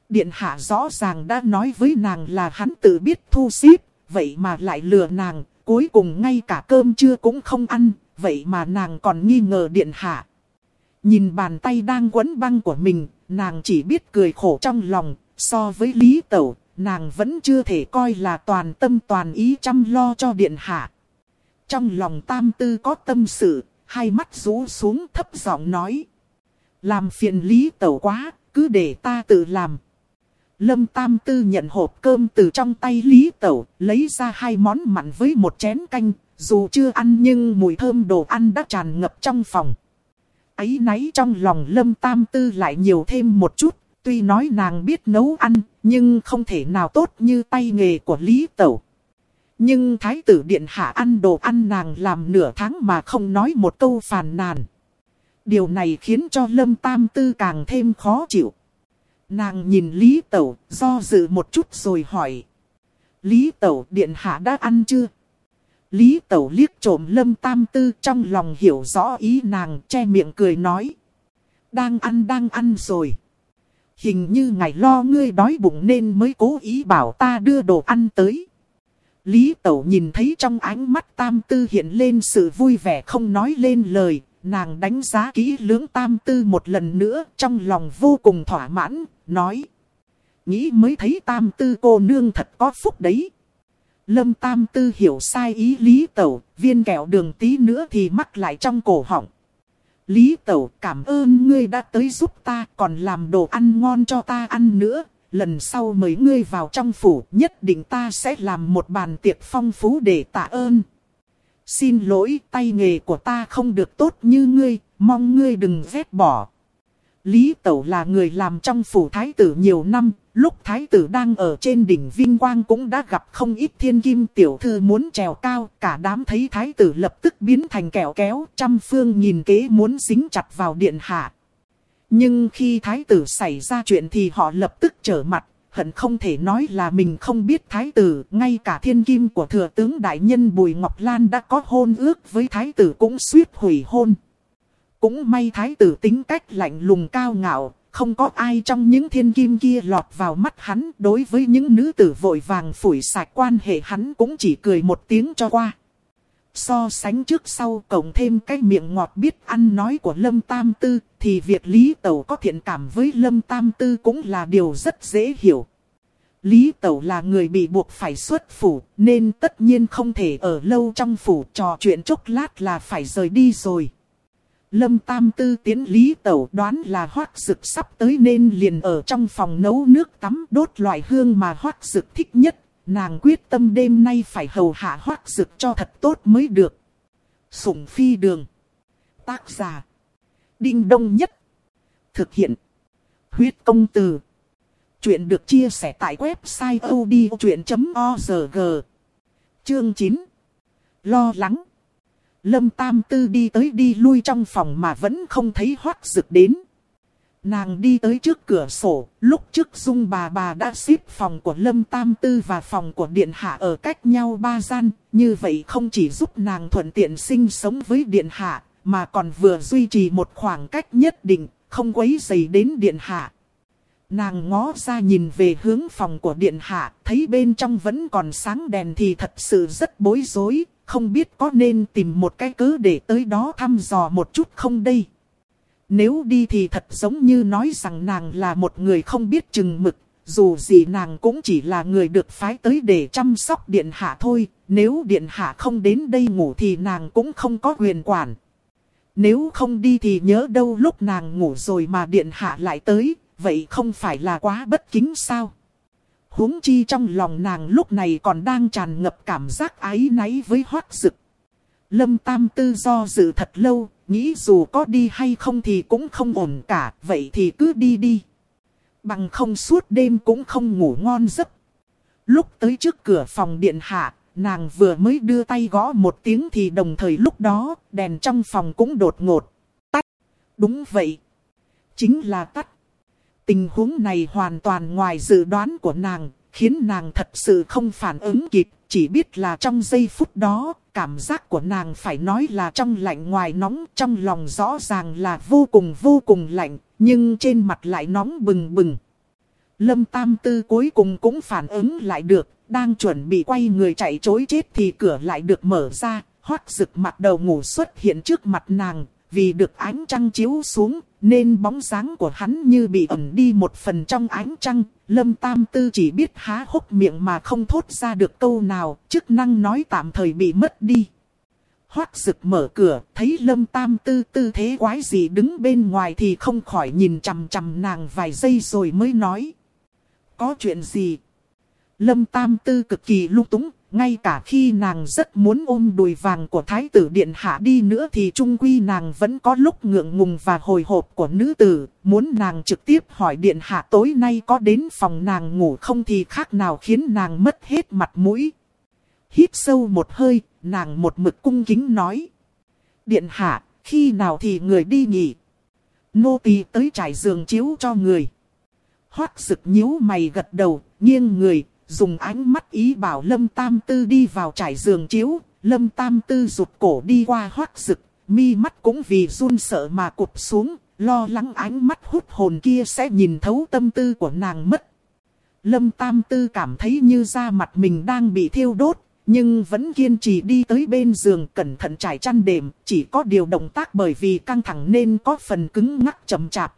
Điện hạ rõ ràng đã nói với nàng là hắn tự biết thu xếp, vậy mà lại lừa nàng, cuối cùng ngay cả cơm trưa cũng không ăn, vậy mà nàng còn nghi ngờ điện hạ. Nhìn bàn tay đang quấn băng của mình, nàng chỉ biết cười khổ trong lòng, so với Lý Tẩu, nàng vẫn chưa thể coi là toàn tâm toàn ý chăm lo cho điện hạ. Trong lòng tam tư có tâm sự, hai mắt rũ xuống thấp giọng nói. Làm phiền Lý Tẩu quá, cứ để ta tự làm. Lâm Tam Tư nhận hộp cơm từ trong tay Lý Tẩu, lấy ra hai món mặn với một chén canh, dù chưa ăn nhưng mùi thơm đồ ăn đã tràn ngập trong phòng ấy náy trong lòng lâm tam tư lại nhiều thêm một chút, tuy nói nàng biết nấu ăn, nhưng không thể nào tốt như tay nghề của Lý Tẩu. Nhưng Thái tử Điện Hạ ăn đồ ăn nàng làm nửa tháng mà không nói một câu phàn nàn. Điều này khiến cho Lâm Tam Tư càng thêm khó chịu. Nàng nhìn Lý Tẩu, do dự một chút rồi hỏi. Lý Tẩu Điện Hạ đã ăn chưa? Lý Tẩu liếc trộm lâm tam tư trong lòng hiểu rõ ý nàng che miệng cười nói. Đang ăn đang ăn rồi. Hình như ngài lo ngươi đói bụng nên mới cố ý bảo ta đưa đồ ăn tới. Lý Tẩu nhìn thấy trong ánh mắt Tam Tư hiện lên sự vui vẻ không nói lên lời. Nàng đánh giá kỹ lưỡng Tam Tư một lần nữa trong lòng vô cùng thỏa mãn, nói. Nghĩ mới thấy Tam Tư cô nương thật có phúc đấy. Lâm Tam Tư hiểu sai ý Lý Tẩu, viên kẹo đường tí nữa thì mắc lại trong cổ họng. Lý Tẩu cảm ơn ngươi đã tới giúp ta còn làm đồ ăn ngon cho ta ăn nữa. Lần sau mời ngươi vào trong phủ nhất định ta sẽ làm một bàn tiệc phong phú để tạ ơn. Xin lỗi tay nghề của ta không được tốt như ngươi, mong ngươi đừng ghét bỏ. Lý Tẩu là người làm trong phủ thái tử nhiều năm, lúc thái tử đang ở trên đỉnh Vinh Quang cũng đã gặp không ít thiên kim tiểu thư muốn trèo cao, cả đám thấy thái tử lập tức biến thành kẹo kéo, trăm phương nhìn kế muốn dính chặt vào điện hạ. Nhưng khi thái tử xảy ra chuyện thì họ lập tức trở mặt, hận không thể nói là mình không biết thái tử, ngay cả thiên kim của thừa tướng đại nhân Bùi Ngọc Lan đã có hôn ước với thái tử cũng suýt hủy hôn. Cũng may thái tử tính cách lạnh lùng cao ngạo, không có ai trong những thiên kim kia lọt vào mắt hắn. Đối với những nữ tử vội vàng phủi sạch quan hệ hắn cũng chỉ cười một tiếng cho qua. So sánh trước sau cộng thêm cái miệng ngọt biết ăn nói của Lâm Tam Tư, thì việc Lý Tẩu có thiện cảm với Lâm Tam Tư cũng là điều rất dễ hiểu. Lý Tẩu là người bị buộc phải xuất phủ, nên tất nhiên không thể ở lâu trong phủ trò chuyện chốc lát là phải rời đi rồi. Lâm Tam Tư tiến Lý Tẩu đoán là hoác dực sắp tới nên liền ở trong phòng nấu nước tắm đốt loại hương mà hoác dực thích nhất. Nàng quyết tâm đêm nay phải hầu hạ hoác dực cho thật tốt mới được. Sủng phi đường. Tác giả. Đinh đông nhất. Thực hiện. Huyết công từ. Chuyện được chia sẻ tại website odchuyện.org. Chương 9. Lo lắng. Lâm Tam Tư đi tới đi lui trong phòng mà vẫn không thấy hoác rực đến. Nàng đi tới trước cửa sổ, lúc trước dung bà bà đã xếp phòng của Lâm Tam Tư và phòng của Điện Hạ ở cách nhau ba gian, như vậy không chỉ giúp nàng thuận tiện sinh sống với Điện Hạ, mà còn vừa duy trì một khoảng cách nhất định, không quấy dày đến Điện Hạ. Nàng ngó ra nhìn về hướng phòng của Điện Hạ, thấy bên trong vẫn còn sáng đèn thì thật sự rất bối rối, không biết có nên tìm một cái cớ để tới đó thăm dò một chút không đây. Nếu đi thì thật giống như nói rằng nàng là một người không biết chừng mực, dù gì nàng cũng chỉ là người được phái tới để chăm sóc điện hạ thôi, nếu điện hạ không đến đây ngủ thì nàng cũng không có quyền quản. Nếu không đi thì nhớ đâu lúc nàng ngủ rồi mà điện hạ lại tới, vậy không phải là quá bất kính sao? Huống chi trong lòng nàng lúc này còn đang tràn ngập cảm giác ái náy với hoác dực. Lâm Tam Tư do dự thật lâu, nghĩ dù có đi hay không thì cũng không ổn cả, vậy thì cứ đi đi. Bằng không suốt đêm cũng không ngủ ngon giấc. Lúc tới trước cửa phòng điện hạ, nàng vừa mới đưa tay gõ một tiếng thì đồng thời lúc đó, đèn trong phòng cũng đột ngột. Tắt. Đúng vậy. Chính là tắt. Tình huống này hoàn toàn ngoài dự đoán của nàng, khiến nàng thật sự không phản ứng kịp, chỉ biết là trong giây phút đó, cảm giác của nàng phải nói là trong lạnh ngoài nóng, trong lòng rõ ràng là vô cùng vô cùng lạnh, nhưng trên mặt lại nóng bừng bừng. Lâm Tam Tư cuối cùng cũng phản ứng lại được, đang chuẩn bị quay người chạy chối chết thì cửa lại được mở ra, hoác rực mặt đầu ngủ xuất hiện trước mặt nàng, vì được ánh trăng chiếu xuống, nên bóng dáng của hắn như bị ẩn đi một phần trong ánh trăng. Lâm Tam Tư chỉ biết há hốc miệng mà không thốt ra được câu nào, chức năng nói tạm thời bị mất đi. Hoác rực mở cửa, thấy Lâm Tam Tư tư thế quái gì đứng bên ngoài thì không khỏi nhìn chằm chằm nàng vài giây rồi mới nói. Có chuyện gì? Lâm Tam Tư cực kỳ lung túng, ngay cả khi nàng rất muốn ôm đùi vàng của thái tử điện hạ đi nữa thì trung quy nàng vẫn có lúc ngượng ngùng và hồi hộp của nữ tử. Muốn nàng trực tiếp hỏi điện hạ tối nay có đến phòng nàng ngủ không thì khác nào khiến nàng mất hết mặt mũi. Hít sâu một hơi, nàng một mực cung kính nói. Điện hạ, khi nào thì người đi nghỉ? Nô tỳ tới trải giường chiếu cho người. Hoác sực nhíu mày gật đầu, nghiêng người, dùng ánh mắt ý bảo Lâm Tam Tư đi vào trải giường chiếu, Lâm Tam Tư rụt cổ đi qua hoác rực, mi mắt cũng vì run sợ mà cụp xuống, lo lắng ánh mắt hút hồn kia sẽ nhìn thấu tâm tư của nàng mất. Lâm Tam Tư cảm thấy như da mặt mình đang bị thiêu đốt, nhưng vẫn kiên trì đi tới bên giường cẩn thận trải chăn đệm, chỉ có điều động tác bởi vì căng thẳng nên có phần cứng ngắc chậm chạp.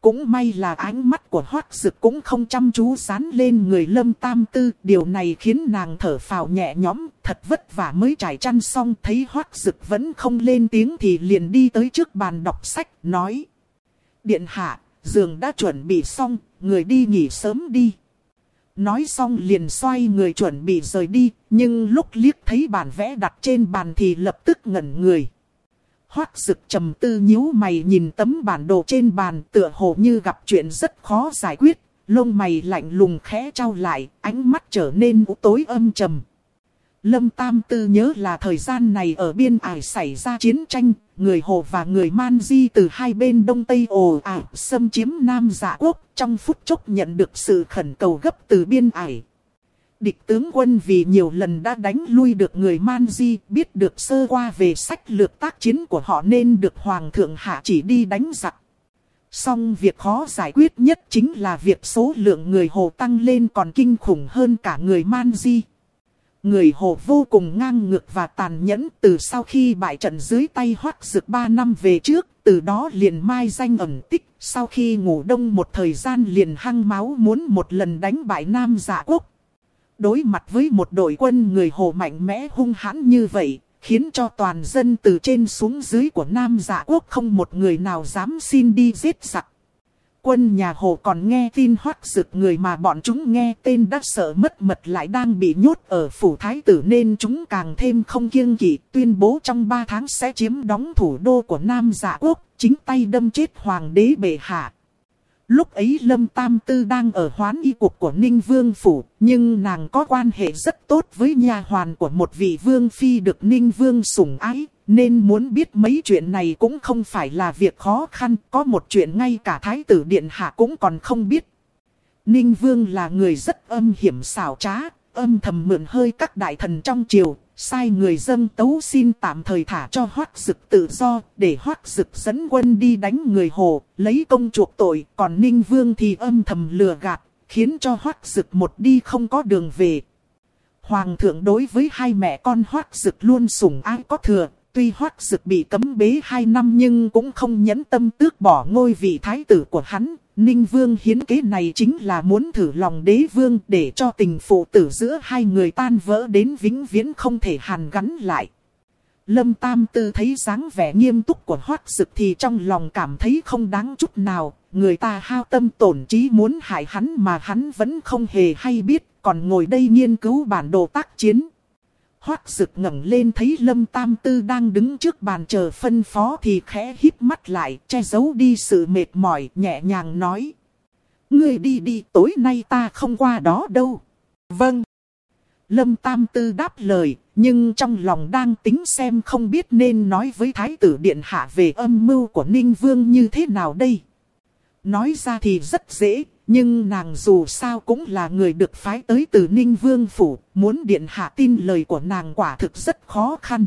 Cũng may là ánh mắt của hoác dực cũng không chăm chú dán lên người lâm tam tư. Điều này khiến nàng thở phào nhẹ nhõm, thật vất vả mới trải chăn xong. Thấy hoác dực vẫn không lên tiếng thì liền đi tới trước bàn đọc sách, nói. Điện hạ, giường đã chuẩn bị xong, người đi nghỉ sớm đi. Nói xong liền xoay người chuẩn bị rời đi, nhưng lúc liếc thấy bản vẽ đặt trên bàn thì lập tức ngẩn người. Hoác sực trầm tư nhíu mày nhìn tấm bản đồ trên bàn tựa hồ như gặp chuyện rất khó giải quyết. Lông mày lạnh lùng khẽ trao lại, ánh mắt trở nên u tối âm trầm. Lâm Tam Tư nhớ là thời gian này ở biên ải xảy ra chiến tranh, người Hồ và người Man Di từ hai bên Đông Tây ồ ải xâm chiếm Nam Dạ Quốc, trong phút chốc nhận được sự khẩn cầu gấp từ biên ải. Địch tướng quân vì nhiều lần đã đánh lui được người Man Di, biết được sơ qua về sách lược tác chiến của họ nên được Hoàng thượng hạ chỉ đi đánh giặc. Song việc khó giải quyết nhất chính là việc số lượng người Hồ tăng lên còn kinh khủng hơn cả người Man Di. Người Hồ vô cùng ngang ngược và tàn nhẫn từ sau khi bại trận dưới tay hoác dược 3 năm về trước, từ đó liền mai danh ẩn tích, sau khi ngủ đông một thời gian liền hăng máu muốn một lần đánh bại Nam giả quốc. Đối mặt với một đội quân người Hồ mạnh mẽ hung hãn như vậy, khiến cho toàn dân từ trên xuống dưới của Nam giả quốc không một người nào dám xin đi giết giặc. Quân nhà Hồ còn nghe tin hoắc rực người mà bọn chúng nghe tên đã sợ mất mật lại đang bị nhốt ở phủ thái tử nên chúng càng thêm không kiêng kỵ tuyên bố trong 3 tháng sẽ chiếm đóng thủ đô của Nam giả quốc, chính tay đâm chết hoàng đế bệ hạ. Lúc ấy Lâm Tam Tư đang ở hoán y cuộc của Ninh Vương Phủ, nhưng nàng có quan hệ rất tốt với nhà hoàn của một vị Vương Phi được Ninh Vương sủng ái, nên muốn biết mấy chuyện này cũng không phải là việc khó khăn, có một chuyện ngay cả Thái tử Điện Hạ cũng còn không biết. Ninh Vương là người rất âm hiểm xảo trá, âm thầm mượn hơi các đại thần trong triều, sai người dân tấu xin tạm thời thả cho hoác dực tự do, để hoác dực dẫn quân đi đánh người hồ, lấy công chuộc tội, còn Ninh Vương thì âm thầm lừa gạt, khiến cho hoác dực một đi không có đường về. Hoàng thượng đối với hai mẹ con hoác dực luôn sủng ái có thừa, tuy hoác dực bị cấm bế hai năm nhưng cũng không nhẫn tâm tước bỏ ngôi vị thái tử của hắn, Ninh Vương hiến kế này chính là muốn thử lòng đế vương để cho tình phụ tử giữa hai người tan vỡ đến vĩnh viễn không thể hàn gắn lại. Lâm Tam Tư thấy dáng vẻ nghiêm túc của hoác sực thì trong lòng cảm thấy không đáng chút nào. Người ta hao tâm tổn trí muốn hại hắn mà hắn vẫn không hề hay biết, còn ngồi đây nghiên cứu bản đồ tác chiến. Hoác rực ngẩng lên thấy Lâm Tam Tư đang đứng trước bàn chờ phân phó thì khẽ híp mắt lại, che giấu đi sự mệt mỏi, nhẹ nhàng nói. Ngươi đi đi, tối nay ta không qua đó đâu. Vâng. Lâm Tam Tư đáp lời, nhưng trong lòng đang tính xem không biết nên nói với Thái tử Điện Hạ về âm mưu của Ninh Vương như thế nào đây. Nói ra thì rất dễ, nhưng nàng dù sao cũng là người được phái tới từ Ninh Vương Phủ, muốn Điện Hạ tin lời của nàng quả thực rất khó khăn.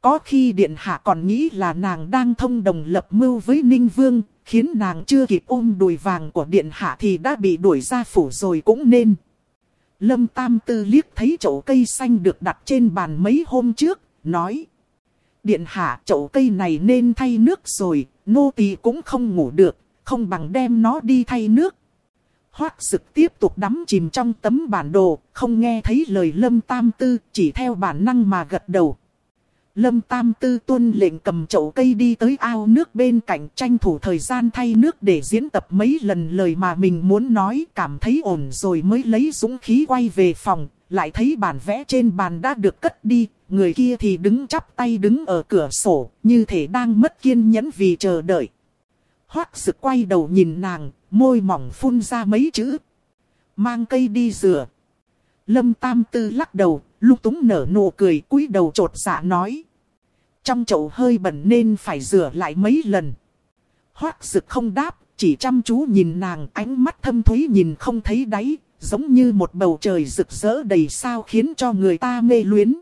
Có khi Điện Hạ còn nghĩ là nàng đang thông đồng lập mưu với Ninh Vương, khiến nàng chưa kịp ôm đùi vàng của Điện Hạ thì đã bị đuổi ra phủ rồi cũng nên. Lâm Tam Tư liếc thấy chậu cây xanh được đặt trên bàn mấy hôm trước, nói. Điện Hạ chậu cây này nên thay nước rồi, nô tỳ cũng không ngủ được, không bằng đem nó đi thay nước. Hoác sực tiếp tục đắm chìm trong tấm bản đồ, không nghe thấy lời Lâm Tam Tư, chỉ theo bản năng mà gật đầu. Lâm Tam Tư tuân lệnh cầm chậu cây đi tới ao nước bên cạnh tranh thủ thời gian thay nước để diễn tập mấy lần lời mà mình muốn nói, cảm thấy ổn rồi mới lấy dũng khí quay về phòng, lại thấy bản vẽ trên bàn đã được cất đi, người kia thì đứng chắp tay đứng ở cửa sổ, như thể đang mất kiên nhẫn vì chờ đợi. Hoác sực quay đầu nhìn nàng, môi mỏng phun ra mấy chữ. Mang cây đi rửa. Lâm Tam Tư lắc đầu, lúc túng nở nụ cười cúi đầu trột dạ nói. Trong chậu hơi bẩn nên phải rửa lại mấy lần. Hoác sực không đáp, chỉ chăm chú nhìn nàng ánh mắt thâm thúy nhìn không thấy đáy, giống như một bầu trời rực rỡ đầy sao khiến cho người ta mê luyến.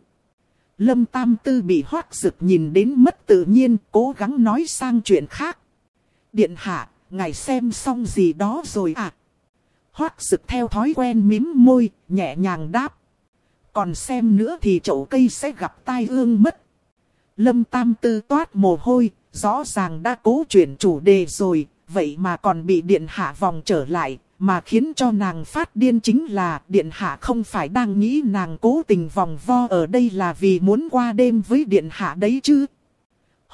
Lâm Tam Tư bị hoác rực nhìn đến mất tự nhiên, cố gắng nói sang chuyện khác. Điện hạ, ngài xem xong gì đó rồi à? Hoác sực theo thói quen mím môi, nhẹ nhàng đáp. Còn xem nữa thì chậu cây sẽ gặp tai ương mất. Lâm Tam Tư toát mồ hôi, rõ ràng đã cố chuyển chủ đề rồi, vậy mà còn bị điện hạ vòng trở lại, mà khiến cho nàng phát điên chính là điện hạ không phải đang nghĩ nàng cố tình vòng vo ở đây là vì muốn qua đêm với điện hạ đấy chứ.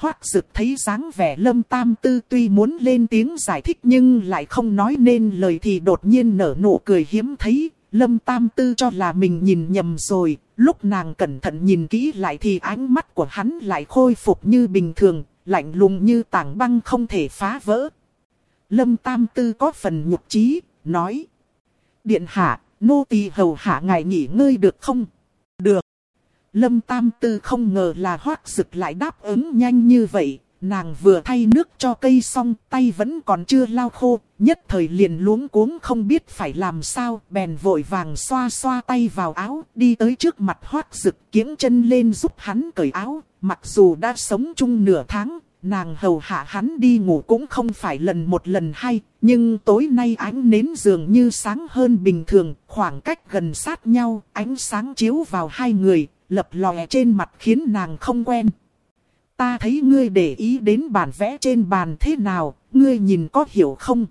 Hoác dực thấy dáng vẻ lâm tam tư tuy muốn lên tiếng giải thích nhưng lại không nói nên lời thì đột nhiên nở nụ cười hiếm thấy. Lâm tam tư cho là mình nhìn nhầm rồi, lúc nàng cẩn thận nhìn kỹ lại thì ánh mắt của hắn lại khôi phục như bình thường, lạnh lùng như tảng băng không thể phá vỡ. Lâm tam tư có phần nhục trí, nói. Điện hạ, nô tỳ hầu hạ ngài nghỉ ngơi được không? Được. Lâm Tam Tư không ngờ là hoác rực lại đáp ứng nhanh như vậy. Nàng vừa thay nước cho cây xong, tay vẫn còn chưa lau khô. Nhất thời liền luống cuống không biết phải làm sao. Bèn vội vàng xoa xoa tay vào áo. Đi tới trước mặt hoác rực kiếng chân lên giúp hắn cởi áo. Mặc dù đã sống chung nửa tháng. Nàng hầu hạ hắn đi ngủ cũng không phải lần một lần hay Nhưng tối nay ánh nến dường như sáng hơn bình thường. Khoảng cách gần sát nhau. Ánh sáng chiếu vào hai người lập lòe trên mặt khiến nàng không quen. Ta thấy ngươi để ý đến bản vẽ trên bàn thế nào, ngươi nhìn có hiểu không?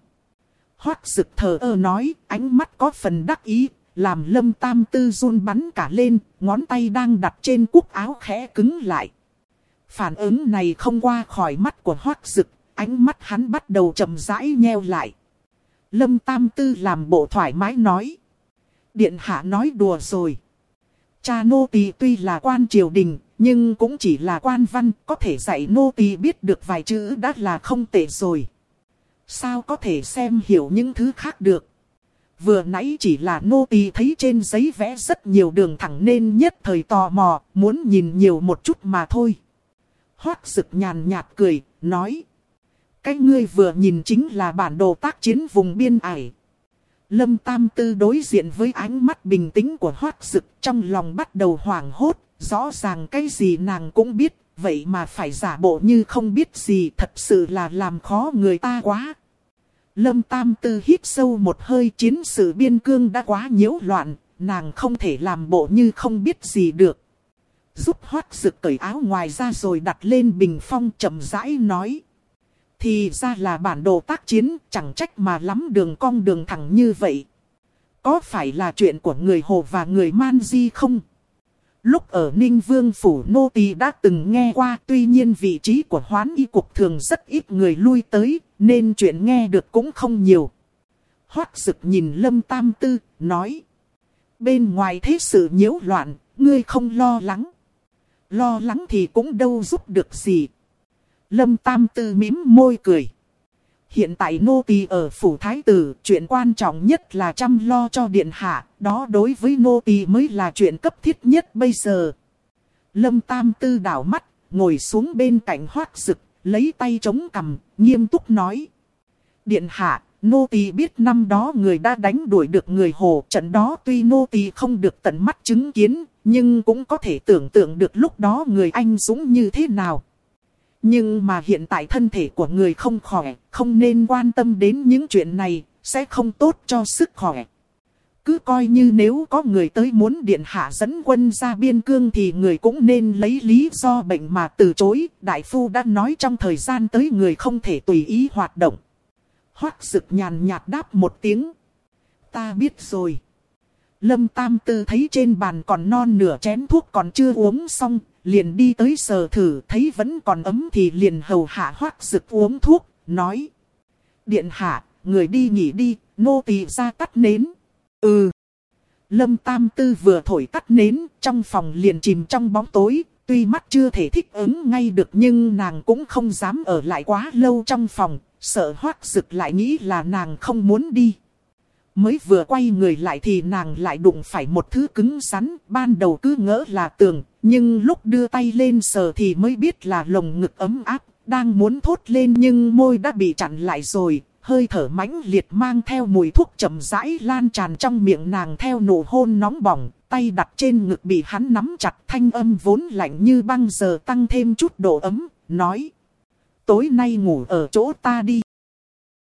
Hoác sực thờ ơ nói, ánh mắt có phần đắc ý, làm lâm tam tư run bắn cả lên, ngón tay đang đặt trên cúc áo khẽ cứng lại. Phản ứng này không qua khỏi mắt của hoác sực, ánh mắt hắn bắt đầu chậm rãi nheo lại. Lâm tam tư làm bộ thoải mái nói. Điện hạ nói đùa rồi. Cha nô tỳ tuy là quan triều đình, nhưng cũng chỉ là quan văn, có thể dạy nô tỳ biết được vài chữ đã là không tệ rồi. Sao có thể xem hiểu những thứ khác được? Vừa nãy chỉ là nô tỳ thấy trên giấy vẽ rất nhiều đường thẳng nên nhất thời tò mò, muốn nhìn nhiều một chút mà thôi. Hoác sực nhàn nhạt cười, nói. Cái ngươi vừa nhìn chính là bản đồ tác chiến vùng biên ải, Lâm Tam Tư đối diện với ánh mắt bình tĩnh của hoác dực trong lòng bắt đầu hoảng hốt, rõ ràng cái gì nàng cũng biết, vậy mà phải giả bộ như không biết gì thật sự là làm khó người ta quá. Lâm Tam Tư hít sâu một hơi chiến sự biên cương đã quá nhiễu loạn, nàng không thể làm bộ như không biết gì được. Giúp hoác dực cởi áo ngoài ra rồi đặt lên bình phong chậm rãi nói. Thì ra là bản đồ tác chiến, chẳng trách mà lắm đường cong đường thẳng như vậy. Có phải là chuyện của người Hồ và người Man Di không? Lúc ở Ninh Vương Phủ Nô Tỳ đã từng nghe qua tuy nhiên vị trí của hoán y cục thường rất ít người lui tới, nên chuyện nghe được cũng không nhiều. Hoác sực nhìn Lâm Tam Tư, nói. Bên ngoài thế sự nhiễu loạn, ngươi không lo lắng. Lo lắng thì cũng đâu giúp được gì. Lâm Tam Tư mím môi cười. Hiện tại nô tỳ ở phủ thái tử, chuyện quan trọng nhất là chăm lo cho điện hạ, đó đối với nô tỳ mới là chuyện cấp thiết nhất bây giờ. Lâm Tam Tư đảo mắt, ngồi xuống bên cạnh hoác rực, lấy tay chống cằm, nghiêm túc nói. Điện hạ, nô tỳ biết năm đó người đã đánh đuổi được người hồ, trận đó tuy nô tỳ không được tận mắt chứng kiến, nhưng cũng có thể tưởng tượng được lúc đó người anh dũng như thế nào. Nhưng mà hiện tại thân thể của người không khỏe, không nên quan tâm đến những chuyện này, sẽ không tốt cho sức khỏe. Cứ coi như nếu có người tới muốn điện hạ dẫn quân ra biên cương thì người cũng nên lấy lý do bệnh mà từ chối. Đại phu đã nói trong thời gian tới người không thể tùy ý hoạt động. Hoác sực nhàn nhạt đáp một tiếng. Ta biết rồi. Lâm Tam Tư thấy trên bàn còn non nửa chén thuốc còn chưa uống xong, liền đi tới sờ thử thấy vẫn còn ấm thì liền hầu hạ hoác rực uống thuốc, nói. Điện hạ, người đi nghỉ đi, nô tỳ ra tắt nến. Ừ. Lâm Tam Tư vừa thổi tắt nến, trong phòng liền chìm trong bóng tối, tuy mắt chưa thể thích ứng ngay được nhưng nàng cũng không dám ở lại quá lâu trong phòng, sợ hoác rực lại nghĩ là nàng không muốn đi. Mới vừa quay người lại thì nàng lại đụng phải một thứ cứng rắn, ban đầu cứ ngỡ là tường, nhưng lúc đưa tay lên sờ thì mới biết là lồng ngực ấm áp, đang muốn thốt lên nhưng môi đã bị chặn lại rồi, hơi thở mãnh liệt mang theo mùi thuốc chậm rãi lan tràn trong miệng nàng theo nụ hôn nóng bỏng, tay đặt trên ngực bị hắn nắm chặt thanh âm vốn lạnh như băng giờ tăng thêm chút độ ấm, nói. Tối nay ngủ ở chỗ ta đi.